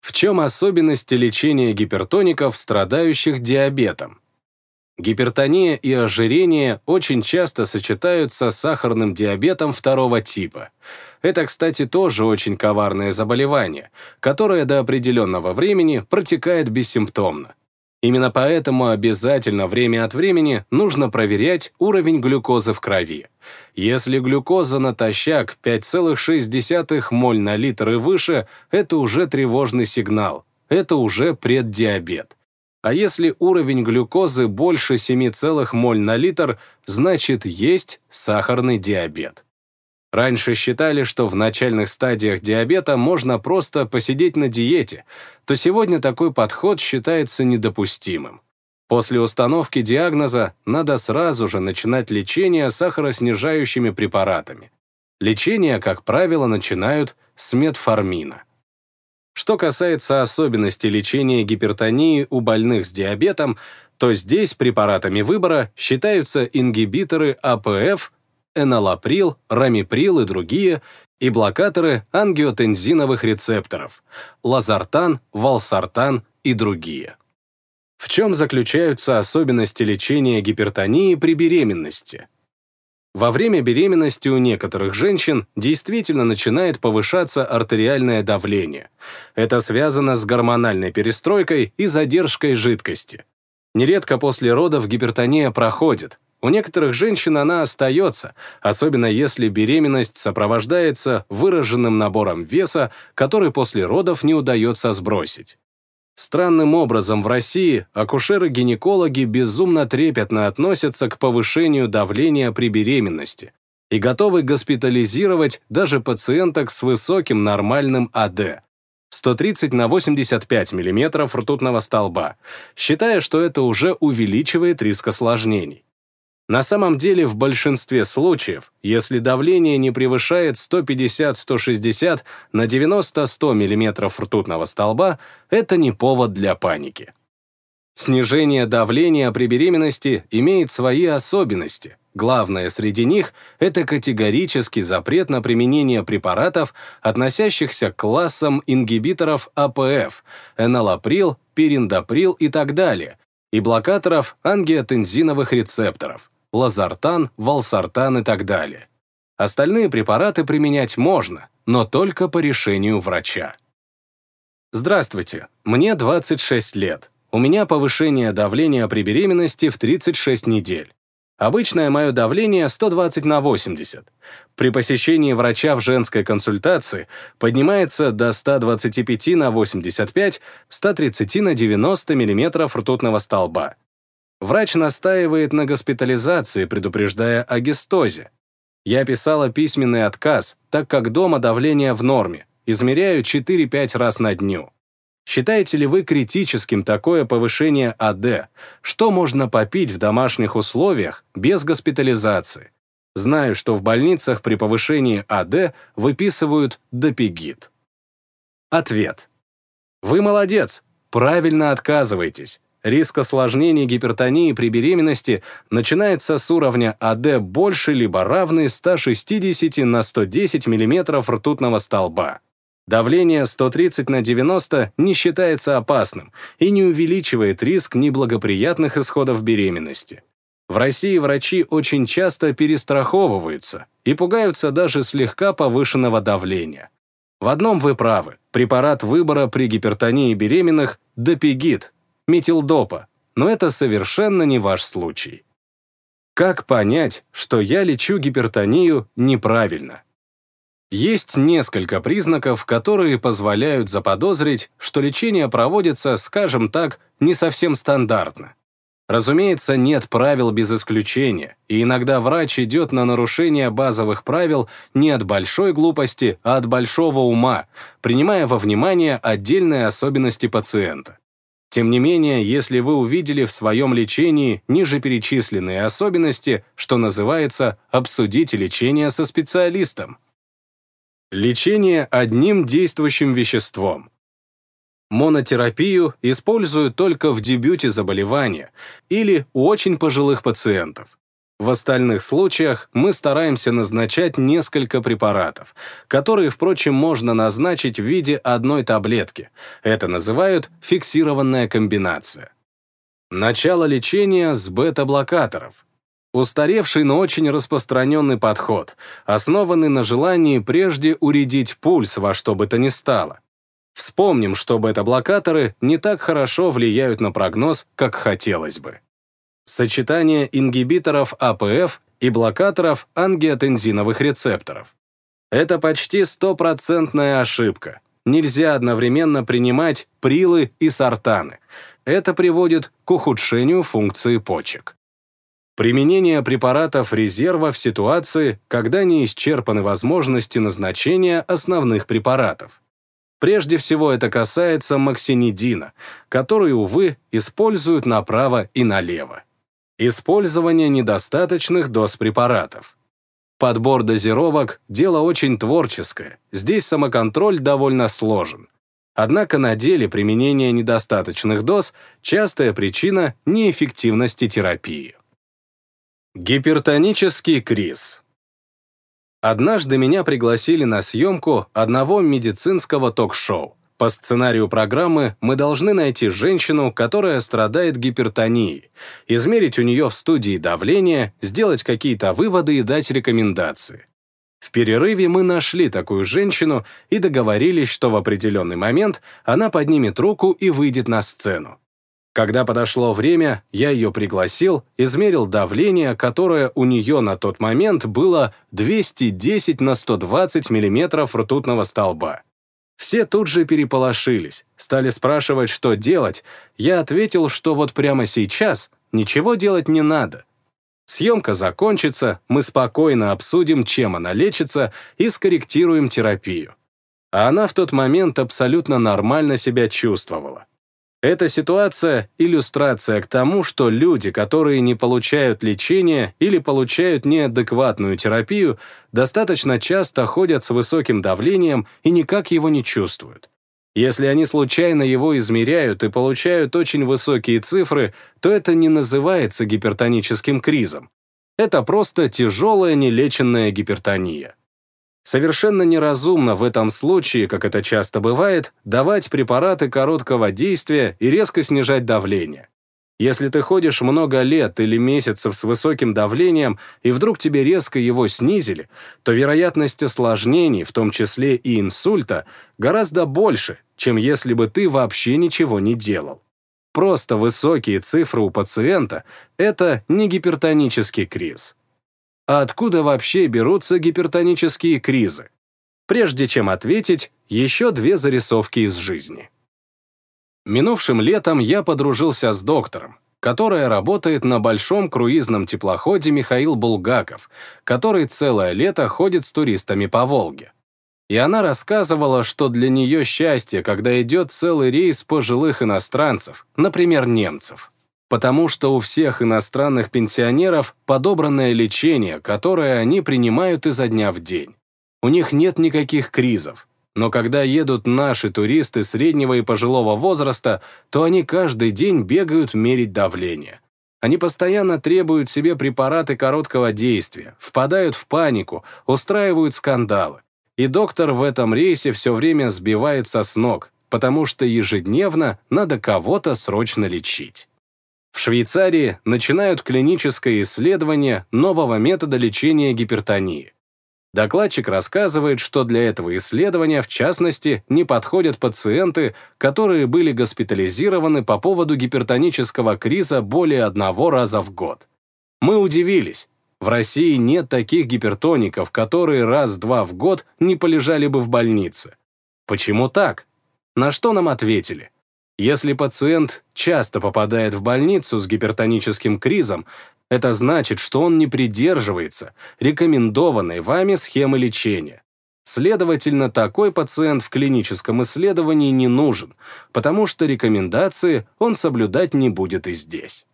В чем особенности лечения гипертоников, страдающих диабетом? Гипертония и ожирение очень часто сочетаются с сахарным диабетом второго типа. Это, кстати, тоже очень коварное заболевание, которое до определенного времени протекает бессимптомно. Именно поэтому обязательно время от времени нужно проверять уровень глюкозы в крови. Если глюкоза натощак 5,6 моль на литр и выше, это уже тревожный сигнал, это уже преддиабет. А если уровень глюкозы больше 7, моль на литр, значит есть сахарный диабет. Раньше считали, что в начальных стадиях диабета можно просто посидеть на диете, то сегодня такой подход считается недопустимым. После установки диагноза надо сразу же начинать лечение сахароснижающими препаратами. Лечение, как правило, начинают с метформина. Что касается особенностей лечения гипертонии у больных с диабетом, то здесь препаратами выбора считаются ингибиторы АПФ, энолаприл, рамиприл и другие, и блокаторы ангиотензиновых рецепторов, лазартан, валсартан и другие. В чем заключаются особенности лечения гипертонии при беременности? Во время беременности у некоторых женщин действительно начинает повышаться артериальное давление. Это связано с гормональной перестройкой и задержкой жидкости. Нередко после родов гипертония проходит. У некоторых женщин она остается, особенно если беременность сопровождается выраженным набором веса, который после родов не удается сбросить. Странным образом в России акушеры-гинекологи безумно трепетно относятся к повышению давления при беременности и готовы госпитализировать даже пациенток с высоким нормальным АД 130 на 85 мм ртутного столба, считая, что это уже увеличивает риск осложнений. На самом деле, в большинстве случаев, если давление не превышает 150-160 на 90-100 мм ртутного столба, это не повод для паники. Снижение давления при беременности имеет свои особенности. Главное среди них – это категорический запрет на применение препаратов, относящихся к классам ингибиторов АПФ, энолаприл, пириндаприл и так далее, и блокаторов ангиотензиновых рецепторов – лазартан, валсартан и так далее. Остальные препараты применять можно, но только по решению врача. Здравствуйте, мне 26 лет. У меня повышение давления при беременности в 36 недель. Обычное мое давление 120 на 80. При посещении врача в женской консультации поднимается до 125 на 85, 130 на 90 мм ртутного столба. Врач настаивает на госпитализации, предупреждая о гистозе. Я писала письменный отказ, так как дома давление в норме, измеряю 4-5 раз на дню. Считаете ли вы критическим такое повышение АД? Что можно попить в домашних условиях без госпитализации? Знаю, что в больницах при повышении АД выписывают допигит. Ответ. Вы молодец, правильно отказываетесь. Риск осложнений гипертонии при беременности начинается с уровня АД больше либо равный 160 на 110 мм ртутного столба. Давление 130 на 90 не считается опасным и не увеличивает риск неблагоприятных исходов беременности. В России врачи очень часто перестраховываются и пугаются даже слегка повышенного давления. В одном вы правы, препарат выбора при гипертонии беременных – допигит, метилдопа, но это совершенно не ваш случай. Как понять, что я лечу гипертонию неправильно? Есть несколько признаков, которые позволяют заподозрить, что лечение проводится, скажем так, не совсем стандартно. Разумеется, нет правил без исключения, и иногда врач идет на нарушение базовых правил не от большой глупости, а от большого ума, принимая во внимание отдельные особенности пациента. Тем не менее, если вы увидели в своем лечении ниже перечисленные особенности, что называется, обсудите лечение со специалистом. Лечение одним действующим веществом – Монотерапию используют только в дебюте заболевания или у очень пожилых пациентов. В остальных случаях мы стараемся назначать несколько препаратов, которые, впрочем, можно назначить в виде одной таблетки. Это называют фиксированная комбинация. Начало лечения с бета-блокаторов. Устаревший, но очень распространенный подход, основанный на желании прежде уредить пульс во что бы то ни стало. Вспомним, что бета-блокаторы не так хорошо влияют на прогноз, как хотелось бы. Сочетание ингибиторов АПФ и блокаторов ангиотензиновых рецепторов. Это почти стопроцентная ошибка. Нельзя одновременно принимать прилы и сортаны. Это приводит к ухудшению функции почек. Применение препаратов резерва в ситуации, когда не исчерпаны возможности назначения основных препаратов. Прежде всего это касается максинидина, который, увы, используют направо и налево. Использование недостаточных доз препаратов. Подбор дозировок – дело очень творческое, здесь самоконтроль довольно сложен. Однако на деле применение недостаточных доз – частая причина неэффективности терапии. Гипертонический криз – Однажды меня пригласили на съемку одного медицинского ток-шоу. По сценарию программы мы должны найти женщину, которая страдает гипертонией, измерить у нее в студии давление, сделать какие-то выводы и дать рекомендации. В перерыве мы нашли такую женщину и договорились, что в определенный момент она поднимет руку и выйдет на сцену. Когда подошло время, я ее пригласил, измерил давление, которое у нее на тот момент было 210 на 120 миллиметров ртутного столба. Все тут же переполошились, стали спрашивать, что делать. Я ответил, что вот прямо сейчас ничего делать не надо. Съемка закончится, мы спокойно обсудим, чем она лечится, и скорректируем терапию. А она в тот момент абсолютно нормально себя чувствовала. Эта ситуация – иллюстрация к тому, что люди, которые не получают лечения или получают неадекватную терапию, достаточно часто ходят с высоким давлением и никак его не чувствуют. Если они случайно его измеряют и получают очень высокие цифры, то это не называется гипертоническим кризом. Это просто тяжелая нелеченная гипертония. Совершенно неразумно в этом случае, как это часто бывает, давать препараты короткого действия и резко снижать давление. Если ты ходишь много лет или месяцев с высоким давлением, и вдруг тебе резко его снизили, то вероятность осложнений, в том числе и инсульта, гораздо больше, чем если бы ты вообще ничего не делал. Просто высокие цифры у пациента – это не гипертонический криз. А откуда вообще берутся гипертонические кризы? Прежде чем ответить, еще две зарисовки из жизни. Минувшим летом я подружился с доктором, которая работает на большом круизном теплоходе Михаил Булгаков, который целое лето ходит с туристами по Волге. И она рассказывала, что для нее счастье, когда идет целый рейс пожилых иностранцев, например, немцев потому что у всех иностранных пенсионеров подобранное лечение, которое они принимают изо дня в день. У них нет никаких кризов. Но когда едут наши туристы среднего и пожилого возраста, то они каждый день бегают мерить давление. Они постоянно требуют себе препараты короткого действия, впадают в панику, устраивают скандалы. И доктор в этом рейсе все время сбивается с ног, потому что ежедневно надо кого-то срочно лечить. В Швейцарии начинают клиническое исследование нового метода лечения гипертонии. Докладчик рассказывает, что для этого исследования, в частности, не подходят пациенты, которые были госпитализированы по поводу гипертонического криза более одного раза в год. Мы удивились. В России нет таких гипертоников, которые раз-два в год не полежали бы в больнице. Почему так? На что нам ответили? Если пациент часто попадает в больницу с гипертоническим кризом, это значит, что он не придерживается рекомендованной вами схемы лечения. Следовательно, такой пациент в клиническом исследовании не нужен, потому что рекомендации он соблюдать не будет и здесь.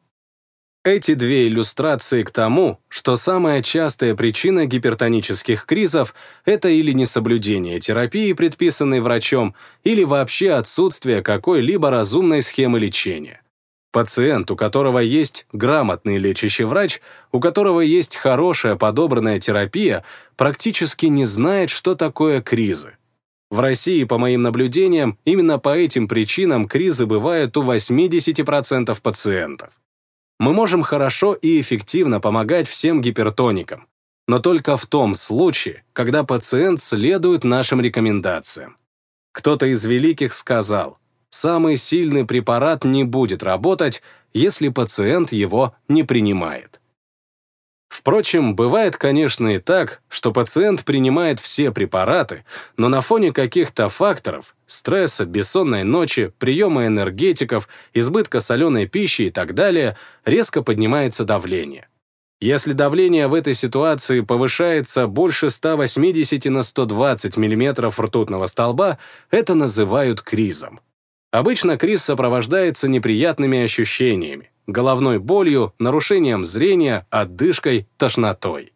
Эти две иллюстрации к тому, что самая частая причина гипертонических кризов – это или несоблюдение терапии, предписанной врачом, или вообще отсутствие какой-либо разумной схемы лечения. Пациент, у которого есть грамотный лечащий врач, у которого есть хорошая подобранная терапия, практически не знает, что такое кризы. В России, по моим наблюдениям, именно по этим причинам кризы бывают у 80% пациентов. Мы можем хорошо и эффективно помогать всем гипертоникам, но только в том случае, когда пациент следует нашим рекомендациям. Кто-то из великих сказал, самый сильный препарат не будет работать, если пациент его не принимает. Впрочем, бывает, конечно, и так, что пациент принимает все препараты, но на фоне каких-то факторов – стресса, бессонной ночи, приема энергетиков, избытка соленой пищи и так далее – резко поднимается давление. Если давление в этой ситуации повышается больше 180 на 120 мм ртутного столба, это называют кризом. Обычно криз сопровождается неприятными ощущениями, головной болью, нарушением зрения, отдышкой, тошнотой.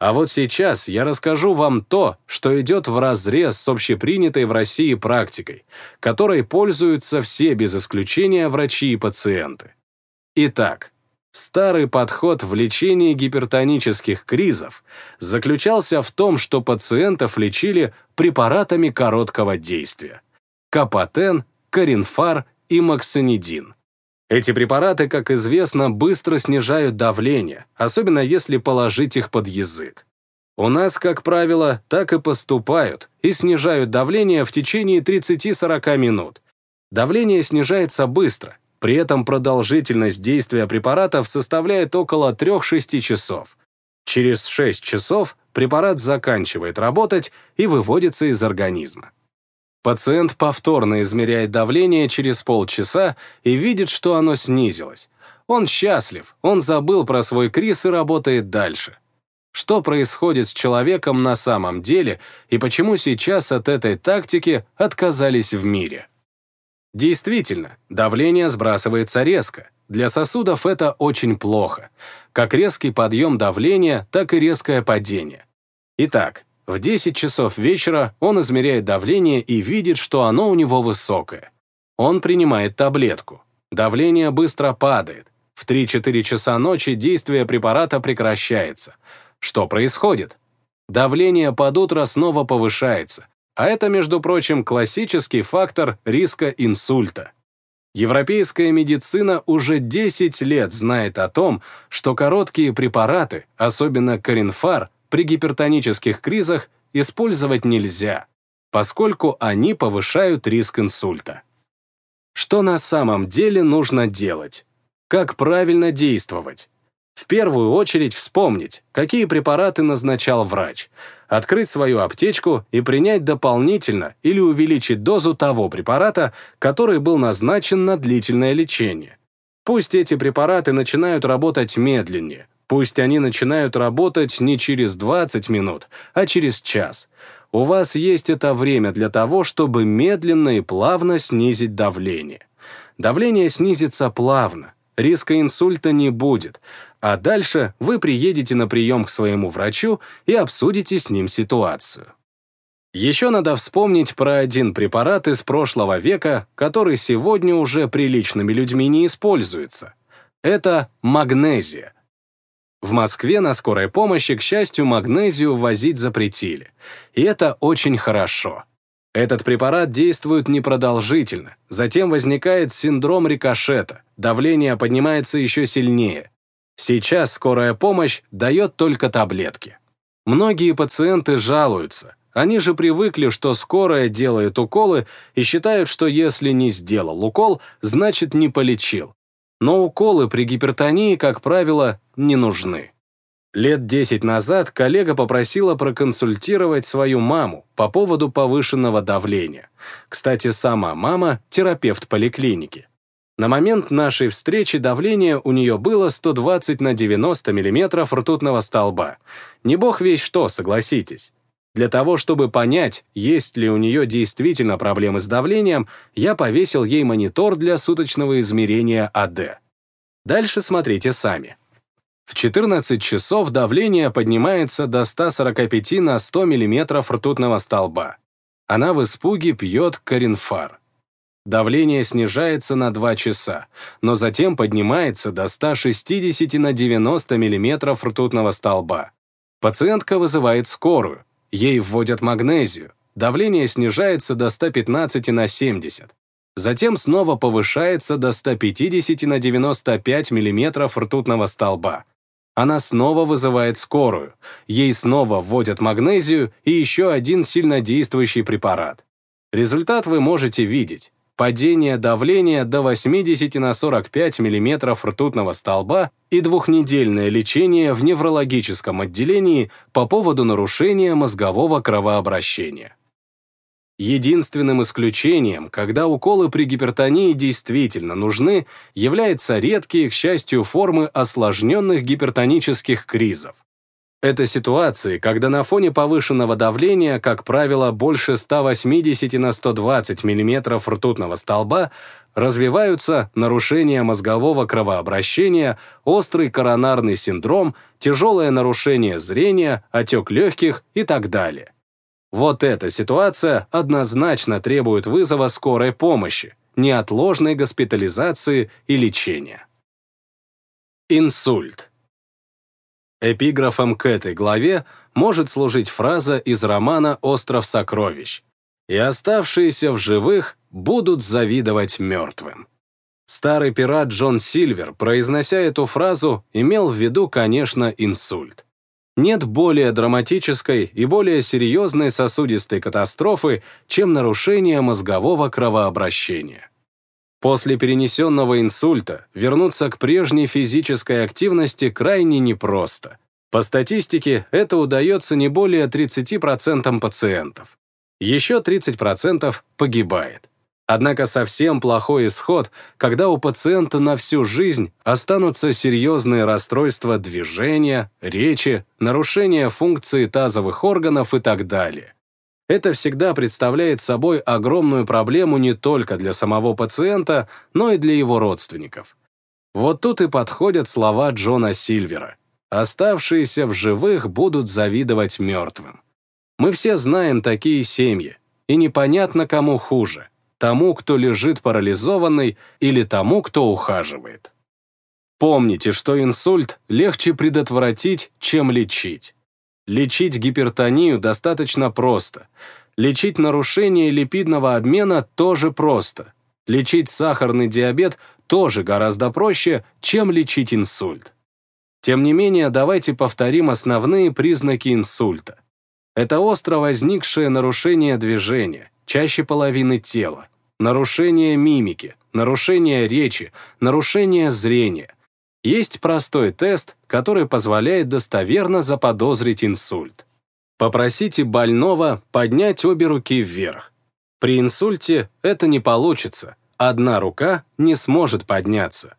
А вот сейчас я расскажу вам то, что идет вразрез с общепринятой в России практикой, которой пользуются все без исключения врачи и пациенты. Итак, старый подход в лечении гипертонических кризов заключался в том, что пациентов лечили препаратами короткого действия – капотен, коринфар и максонидин. Эти препараты, как известно, быстро снижают давление, особенно если положить их под язык. У нас, как правило, так и поступают и снижают давление в течение 30-40 минут. Давление снижается быстро, при этом продолжительность действия препаратов составляет около 3-6 часов. Через 6 часов препарат заканчивает работать и выводится из организма. Пациент повторно измеряет давление через полчаса и видит, что оно снизилось. Он счастлив, он забыл про свой криз и работает дальше. Что происходит с человеком на самом деле и почему сейчас от этой тактики отказались в мире? Действительно, давление сбрасывается резко. Для сосудов это очень плохо. Как резкий подъем давления, так и резкое падение. Итак, в 10 часов вечера он измеряет давление и видит, что оно у него высокое. Он принимает таблетку. Давление быстро падает. В 3-4 часа ночи действие препарата прекращается. Что происходит? Давление под утро снова повышается, а это, между прочим, классический фактор риска инсульта. Европейская медицина уже 10 лет знает о том, что короткие препараты, особенно коринфар, при гипертонических кризах использовать нельзя, поскольку они повышают риск инсульта. Что на самом деле нужно делать? Как правильно действовать? В первую очередь вспомнить, какие препараты назначал врач, открыть свою аптечку и принять дополнительно или увеличить дозу того препарата, который был назначен на длительное лечение. Пусть эти препараты начинают работать медленнее, Пусть они начинают работать не через 20 минут, а через час. У вас есть это время для того, чтобы медленно и плавно снизить давление. Давление снизится плавно, риска инсульта не будет, а дальше вы приедете на прием к своему врачу и обсудите с ним ситуацию. Еще надо вспомнить про один препарат из прошлого века, который сегодня уже приличными людьми не используется. Это магнезия. В Москве на скорой помощи, к счастью, магнезию ввозить запретили. И это очень хорошо. Этот препарат действует непродолжительно, затем возникает синдром рикошета, давление поднимается еще сильнее. Сейчас скорая помощь дает только таблетки. Многие пациенты жалуются. Они же привыкли, что скорая делает уколы и считают, что если не сделал укол, значит не полечил но уколы при гипертонии, как правило, не нужны. Лет 10 назад коллега попросила проконсультировать свою маму по поводу повышенного давления. Кстати, сама мама – терапевт поликлиники. На момент нашей встречи давление у нее было 120 на 90 мм ртутного столба. Не бог весь что, согласитесь. Для того, чтобы понять, есть ли у нее действительно проблемы с давлением, я повесил ей монитор для суточного измерения АД. Дальше смотрите сами. В 14 часов давление поднимается до 145 на 100 мм ртутного столба. Она в испуге пьет коринфар. Давление снижается на 2 часа, но затем поднимается до 160 на 90 мм ртутного столба. Пациентка вызывает скорую, ей вводят магнезию, давление снижается до 115 на 70. Затем снова повышается до 150 на 95 мм ртутного столба. Она снова вызывает скорую. Ей снова вводят магнезию и еще один сильнодействующий препарат. Результат вы можете видеть. Падение давления до 80 на 45 мм ртутного столба и двухнедельное лечение в неврологическом отделении по поводу нарушения мозгового кровообращения. Единственным исключением, когда уколы при гипертонии действительно нужны, являются редкие, к счастью, формы осложненных гипертонических кризов. Это ситуации, когда на фоне повышенного давления, как правило, больше 180 на 120 мм ртутного столба, развиваются нарушения мозгового кровообращения, острый коронарный синдром, тяжелое нарушение зрения, отек легких и так далее. Вот эта ситуация однозначно требует вызова скорой помощи, неотложной госпитализации и лечения. Инсульт. Эпиграфом к этой главе может служить фраза из романа «Остров сокровищ» «И оставшиеся в живых будут завидовать мертвым». Старый пират Джон Сильвер, произнося эту фразу, имел в виду, конечно, инсульт. Нет более драматической и более серьезной сосудистой катастрофы, чем нарушение мозгового кровообращения. После перенесенного инсульта вернуться к прежней физической активности крайне непросто. По статистике, это удается не более 30% пациентов. Еще 30% погибает. Однако совсем плохой исход, когда у пациента на всю жизнь останутся серьезные расстройства движения, речи, нарушения функции тазовых органов и так далее. Это всегда представляет собой огромную проблему не только для самого пациента, но и для его родственников. Вот тут и подходят слова Джона Сильвера. «Оставшиеся в живых будут завидовать мертвым». Мы все знаем такие семьи, и непонятно, кому хуже тому, кто лежит парализованный, или тому, кто ухаживает. Помните, что инсульт легче предотвратить, чем лечить. Лечить гипертонию достаточно просто. Лечить нарушение липидного обмена тоже просто. Лечить сахарный диабет тоже гораздо проще, чем лечить инсульт. Тем не менее, давайте повторим основные признаки инсульта. Это остро возникшее нарушение движения, чаще половины тела, нарушение мимики, нарушение речи, нарушение зрения. Есть простой тест, который позволяет достоверно заподозрить инсульт. Попросите больного поднять обе руки вверх. При инсульте это не получится, одна рука не сможет подняться.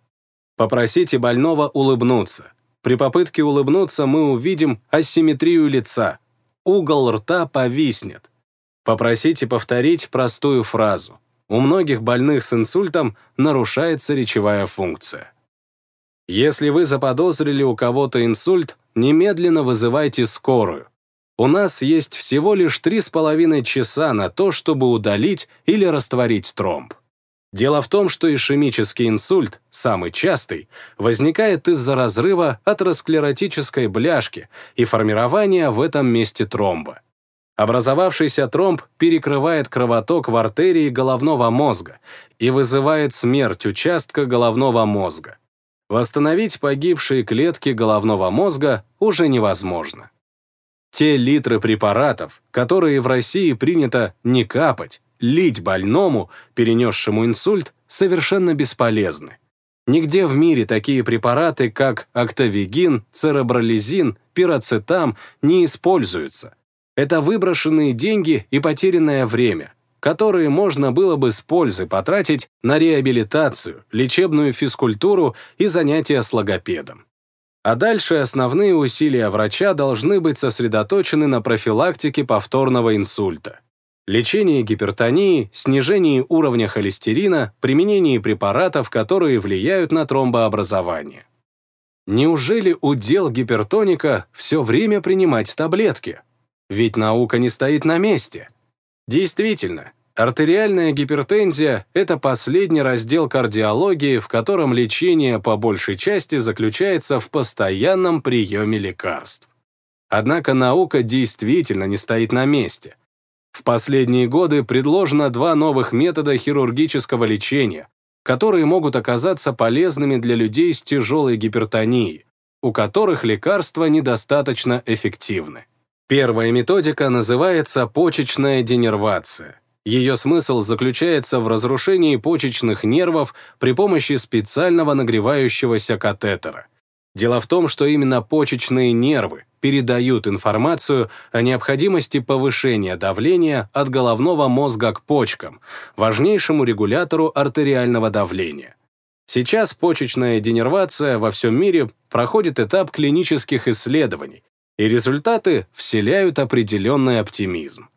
Попросите больного улыбнуться. При попытке улыбнуться мы увидим асимметрию лица. Угол рта повиснет. Попросите повторить простую фразу. У многих больных с инсультом нарушается речевая функция. Если вы заподозрили у кого-то инсульт, немедленно вызывайте скорую. У нас есть всего лишь 3,5 часа на то, чтобы удалить или растворить тромб. Дело в том, что ишемический инсульт, самый частый, возникает из-за разрыва атеросклеротической бляшки и формирования в этом месте тромба. Образовавшийся тромб перекрывает кровоток в артерии головного мозга и вызывает смерть участка головного мозга. Восстановить погибшие клетки головного мозга уже невозможно. Те литры препаратов, которые в России принято не капать, лить больному, перенесшему инсульт, совершенно бесполезны. Нигде в мире такие препараты, как октавигин, церебролизин пироцетам не используются. Это выброшенные деньги и потерянное время, которые можно было бы с пользой потратить на реабилитацию, лечебную физкультуру и занятия с логопедом. А дальше основные усилия врача должны быть сосредоточены на профилактике повторного инсульта, лечении гипертонии, снижении уровня холестерина, применении препаратов, которые влияют на тромбообразование. Неужели удел гипертоника все время принимать таблетки? Ведь наука не стоит на месте. Действительно, артериальная гипертензия – это последний раздел кардиологии, в котором лечение по большей части заключается в постоянном приеме лекарств. Однако наука действительно не стоит на месте. В последние годы предложено два новых метода хирургического лечения, которые могут оказаться полезными для людей с тяжелой гипертонией, у которых лекарства недостаточно эффективны. Первая методика называется почечная денервация. Ее смысл заключается в разрушении почечных нервов при помощи специального нагревающегося катетера. Дело в том, что именно почечные нервы передают информацию о необходимости повышения давления от головного мозга к почкам, важнейшему регулятору артериального давления. Сейчас почечная денервация во всем мире проходит этап клинических исследований, и результаты вселяют определенный оптимизм.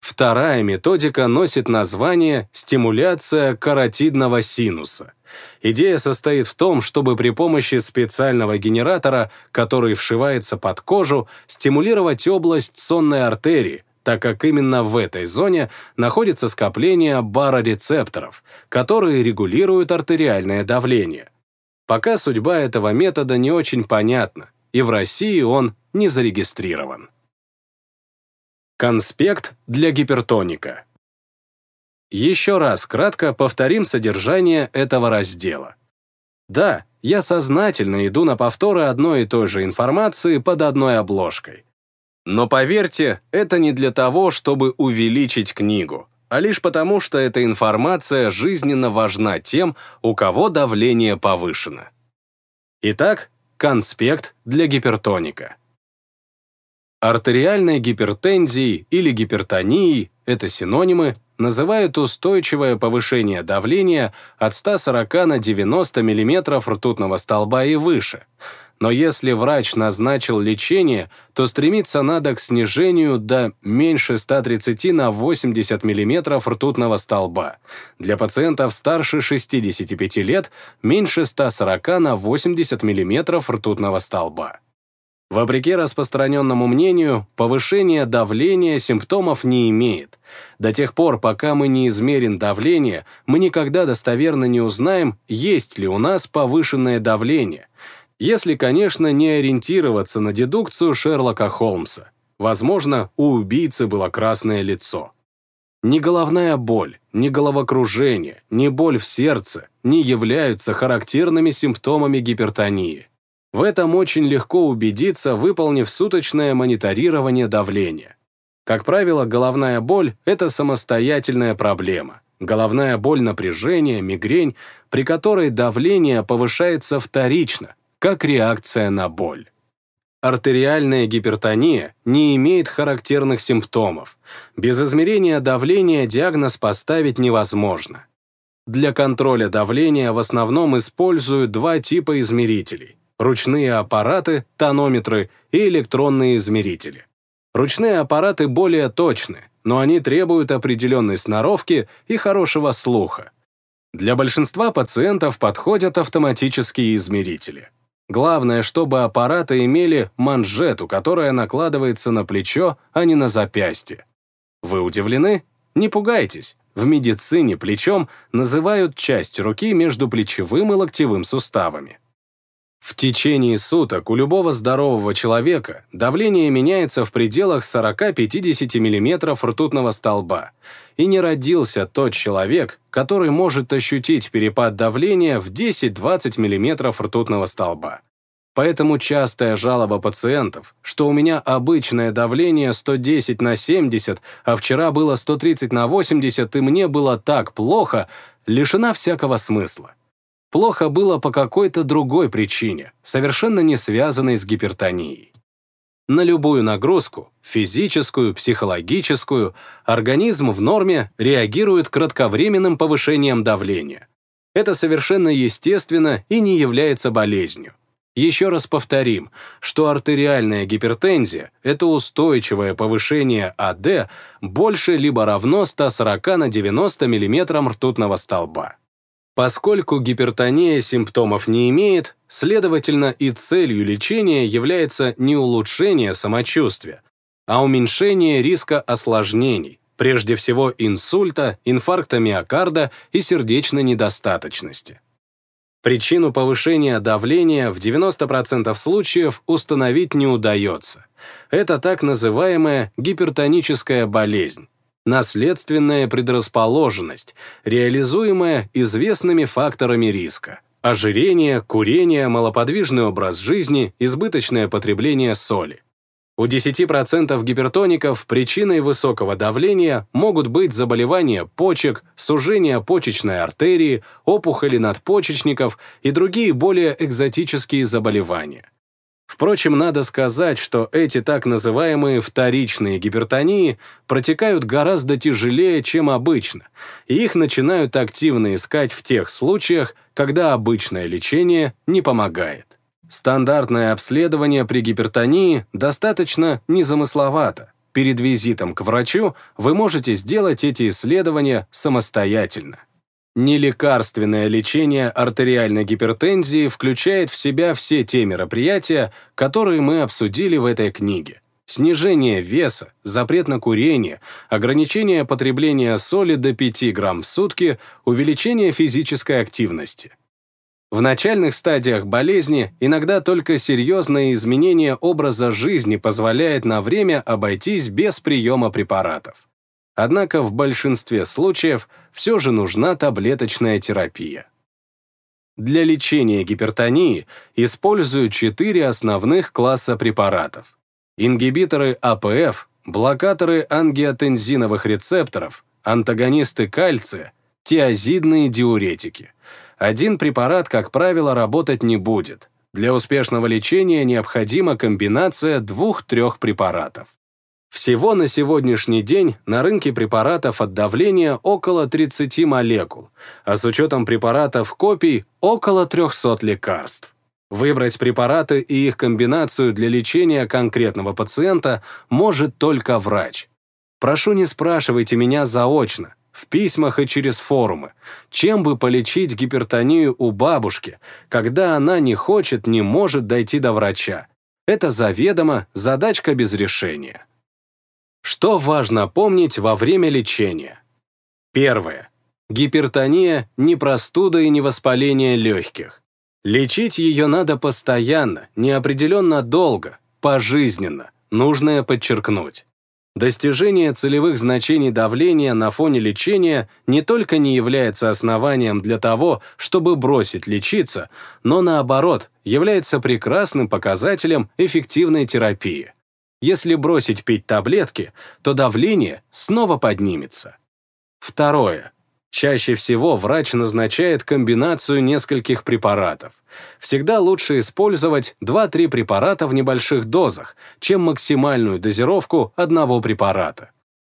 Вторая методика носит название «стимуляция каротидного синуса». Идея состоит в том, чтобы при помощи специального генератора, который вшивается под кожу, стимулировать область сонной артерии, так как именно в этой зоне находится скопление барорецепторов, которые регулируют артериальное давление. Пока судьба этого метода не очень понятна, и в России он не зарегистрирован. Конспект для гипертоника. Еще раз кратко повторим содержание этого раздела. Да, я сознательно иду на повторы одной и той же информации под одной обложкой. Но поверьте, это не для того, чтобы увеличить книгу, а лишь потому, что эта информация жизненно важна тем, у кого давление повышено. Итак, конспект для гипертоника. Артериальной гипертензией или гипертонией – это синонимы, называют устойчивое повышение давления от 140 на 90 мм ртутного столба и выше. Но если врач назначил лечение, то стремиться надо к снижению до меньше 130 на 80 мм ртутного столба. Для пациентов старше 65 лет меньше 140 на 80 мм ртутного столба. Вопреки распространенному мнению, повышение давления симптомов не имеет. До тех пор, пока мы не измерим давление, мы никогда достоверно не узнаем, есть ли у нас повышенное давление. Если, конечно, не ориентироваться на дедукцию Шерлока Холмса. Возможно, у убийцы было красное лицо. Ни головная боль, ни головокружение, ни боль в сердце не являются характерными симптомами гипертонии. В этом очень легко убедиться, выполнив суточное мониторирование давления. Как правило, головная боль – это самостоятельная проблема. Головная боль напряжение, мигрень, при которой давление повышается вторично, как реакция на боль. Артериальная гипертония не имеет характерных симптомов. Без измерения давления диагноз поставить невозможно. Для контроля давления в основном используют два типа измерителей ручные аппараты, тонометры и электронные измерители. Ручные аппараты более точны, но они требуют определенной сноровки и хорошего слуха. Для большинства пациентов подходят автоматические измерители. Главное, чтобы аппараты имели манжету, которая накладывается на плечо, а не на запястье. Вы удивлены? Не пугайтесь. В медицине плечом называют часть руки между плечевым и локтевым суставами. В течение суток у любого здорового человека давление меняется в пределах 40-50 мм ртутного столба, и не родился тот человек, который может ощутить перепад давления в 10-20 мм ртутного столба. Поэтому частая жалоба пациентов, что у меня обычное давление 110 на 70, а вчера было 130 на 80, и мне было так плохо, лишена всякого смысла. Плохо было по какой-то другой причине, совершенно не связанной с гипертонией. На любую нагрузку, физическую, психологическую, организм в норме реагирует кратковременным повышением давления. Это совершенно естественно и не является болезнью. Еще раз повторим, что артериальная гипертензия – это устойчивое повышение АД больше либо равно 140 на 90 мм ртутного столба. Поскольку гипертония симптомов не имеет, следовательно, и целью лечения является не улучшение самочувствия, а уменьшение риска осложнений, прежде всего инсульта, инфаркта миокарда и сердечной недостаточности. Причину повышения давления в 90% случаев установить не удается. Это так называемая гипертоническая болезнь, наследственная предрасположенность, реализуемая известными факторами риска. Ожирение, курение, малоподвижный образ жизни, избыточное потребление соли. У 10% гипертоников причиной высокого давления могут быть заболевания почек, сужение почечной артерии, опухоли надпочечников и другие более экзотические заболевания. Впрочем, надо сказать, что эти так называемые вторичные гипертонии протекают гораздо тяжелее, чем обычно, и их начинают активно искать в тех случаях, когда обычное лечение не помогает. Стандартное обследование при гипертонии достаточно незамысловато. Перед визитом к врачу вы можете сделать эти исследования самостоятельно. Нелекарственное лечение артериальной гипертензии включает в себя все те мероприятия, которые мы обсудили в этой книге. Снижение веса, запрет на курение, ограничение потребления соли до 5 грамм в сутки, увеличение физической активности. В начальных стадиях болезни иногда только серьезное изменение образа жизни позволяет на время обойтись без приема препаратов. Однако в большинстве случаев все же нужна таблеточная терапия. Для лечения гипертонии используют четыре основных класса препаратов. Ингибиторы АПФ, блокаторы ангиотензиновых рецепторов, антагонисты кальция, тиазидные диуретики – один препарат, как правило, работать не будет. Для успешного лечения необходима комбинация двух-трех препаратов. Всего на сегодняшний день на рынке препаратов от давления около 30 молекул, а с учетом препаратов копий около 300 лекарств. Выбрать препараты и их комбинацию для лечения конкретного пациента может только врач. Прошу не спрашивайте меня заочно, в письмах и через форумы, чем бы полечить гипертонию у бабушки, когда она не хочет, не может дойти до врача. Это заведомо задачка без решения. Что важно помнить во время лечения? Первое. Гипертония – не простуда и не воспаление легких. Лечить ее надо постоянно, неопределенно долго, пожизненно, нужное подчеркнуть. Достижение целевых значений давления на фоне лечения не только не является основанием для того, чтобы бросить лечиться, но наоборот, является прекрасным показателем эффективной терапии. Если бросить пить таблетки, то давление снова поднимется. Второе. Чаще всего врач назначает комбинацию нескольких препаратов. Всегда лучше использовать 2-3 препарата в небольших дозах, чем максимальную дозировку одного препарата.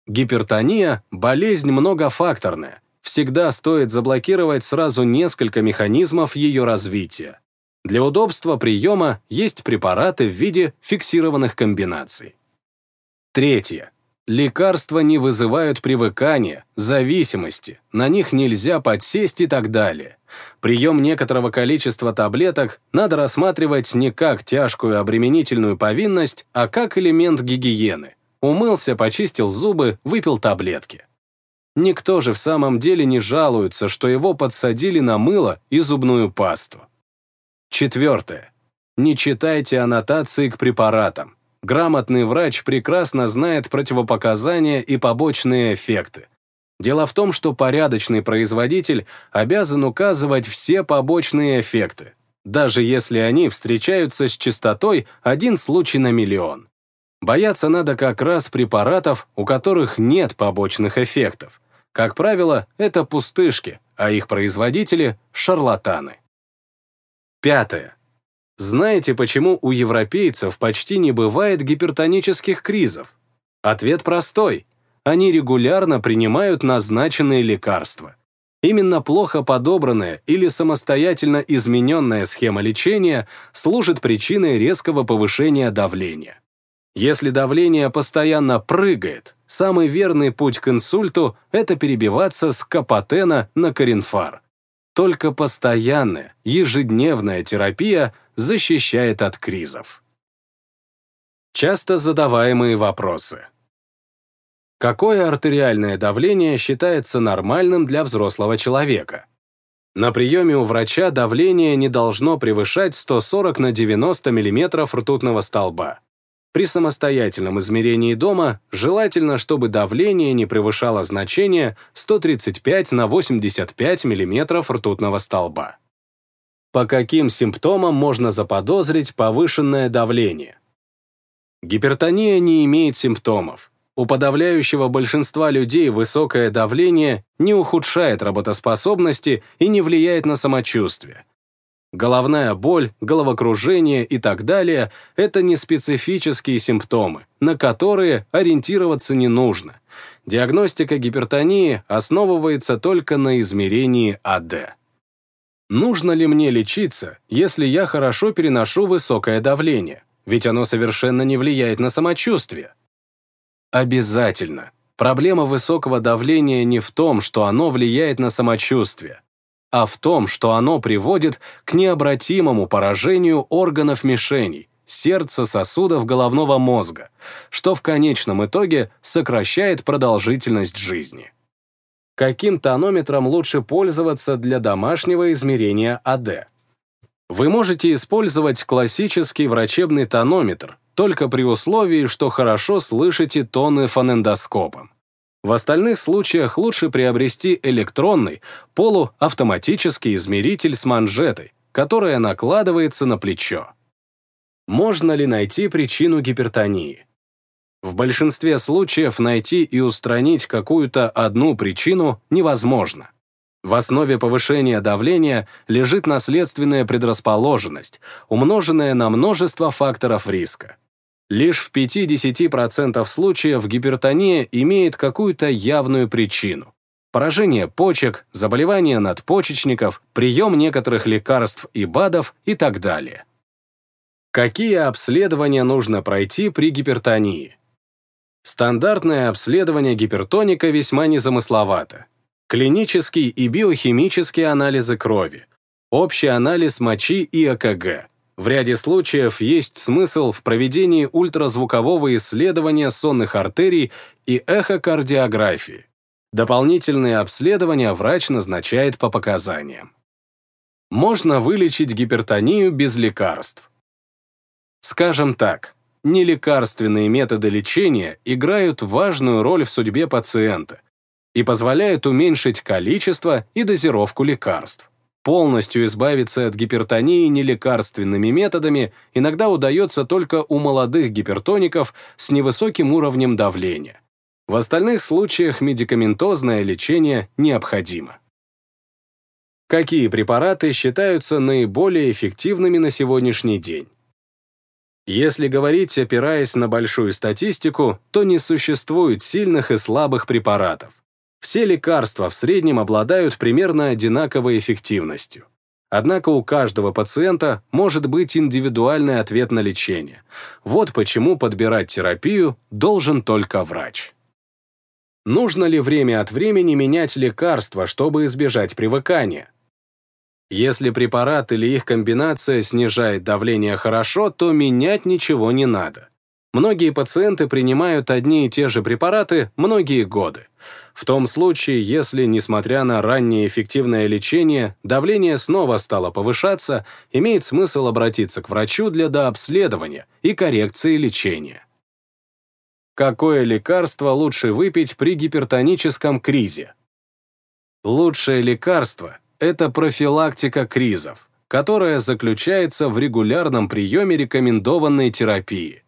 Гипертония – болезнь многофакторная. Всегда стоит заблокировать сразу несколько механизмов ее развития. Для удобства приема есть препараты в виде фиксированных комбинаций. Третье. Лекарства не вызывают привыкания, зависимости, на них нельзя подсесть и так далее. Прием некоторого количества таблеток надо рассматривать не как тяжкую обременительную повинность, а как элемент гигиены. Умылся, почистил зубы, выпил таблетки. Никто же в самом деле не жалуется, что его подсадили на мыло и зубную пасту. Четвертое. Не читайте аннотации к препаратам. Грамотный врач прекрасно знает противопоказания и побочные эффекты. Дело в том, что порядочный производитель обязан указывать все побочные эффекты, даже если они встречаются с частотой один случай на миллион. Бояться надо как раз препаратов, у которых нет побочных эффектов. Как правило, это пустышки, а их производители – шарлатаны. Пятое. Знаете, почему у европейцев почти не бывает гипертонических кризов? Ответ простой. Они регулярно принимают назначенные лекарства. Именно плохо подобранная или самостоятельно измененная схема лечения служит причиной резкого повышения давления. Если давление постоянно прыгает, самый верный путь к инсульту – это перебиваться с капотена на коринфар. Только постоянная, ежедневная терапия защищает от кризов. Часто задаваемые вопросы. Какое артериальное давление считается нормальным для взрослого человека? На приеме у врача давление не должно превышать 140 на 90 мм ртутного столба. При самостоятельном измерении дома желательно, чтобы давление не превышало значение 135 на 85 мм ртутного столба. По каким симптомам можно заподозрить повышенное давление? Гипертония не имеет симптомов. У подавляющего большинства людей высокое давление не ухудшает работоспособности и не влияет на самочувствие. Головная боль, головокружение и так далее – это не специфические симптомы, на которые ориентироваться не нужно. Диагностика гипертонии основывается только на измерении АД. Нужно ли мне лечиться, если я хорошо переношу высокое давление? Ведь оно совершенно не влияет на самочувствие. Обязательно. Проблема высокого давления не в том, что оно влияет на самочувствие а в том, что оно приводит к необратимому поражению органов мишеней, сердца, сосудов головного мозга, что в конечном итоге сокращает продолжительность жизни. Каким тонометром лучше пользоваться для домашнего измерения АД? Вы можете использовать классический врачебный тонометр, только при условии, что хорошо слышите тоны фонендоскопом. В остальных случаях лучше приобрести электронный, полуавтоматический измеритель с манжетой, которая накладывается на плечо. Можно ли найти причину гипертонии? В большинстве случаев найти и устранить какую-то одну причину невозможно. В основе повышения давления лежит наследственная предрасположенность, умноженная на множество факторов риска. Лишь в 5-10% случаев гипертония имеет какую-то явную причину. Поражение почек, заболевание надпочечников, прием некоторых лекарств и БАДов и так далее. Какие обследования нужно пройти при гипертонии? Стандартное обследование гипертоника весьма незамысловато. Клинический и биохимический анализы крови, общий анализ мочи и ЭКГ, в ряде случаев есть смысл в проведении ультразвукового исследования сонных артерий и эхокардиографии. Дополнительные обследования врач назначает по показаниям. Можно вылечить гипертонию без лекарств. Скажем так, нелекарственные методы лечения играют важную роль в судьбе пациента и позволяют уменьшить количество и дозировку лекарств. Полностью избавиться от гипертонии нелекарственными методами иногда удается только у молодых гипертоников с невысоким уровнем давления. В остальных случаях медикаментозное лечение необходимо. Какие препараты считаются наиболее эффективными на сегодняшний день? Если говорить, опираясь на большую статистику, то не существует сильных и слабых препаратов. Все лекарства в среднем обладают примерно одинаковой эффективностью. Однако у каждого пациента может быть индивидуальный ответ на лечение. Вот почему подбирать терапию должен только врач. Нужно ли время от времени менять лекарства, чтобы избежать привыкания? Если препарат или их комбинация снижает давление хорошо, то менять ничего не надо. Многие пациенты принимают одни и те же препараты многие годы. В том случае, если, несмотря на раннее эффективное лечение, давление снова стало повышаться, имеет смысл обратиться к врачу для дообследования и коррекции лечения. Какое лекарство лучше выпить при гипертоническом кризе? Лучшее лекарство – это профилактика кризов, которая заключается в регулярном приеме рекомендованной терапии.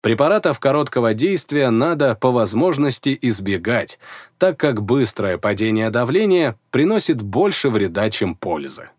Препаратов короткого действия надо по возможности избегать, так как быстрое падение давления приносит больше вреда, чем пользы.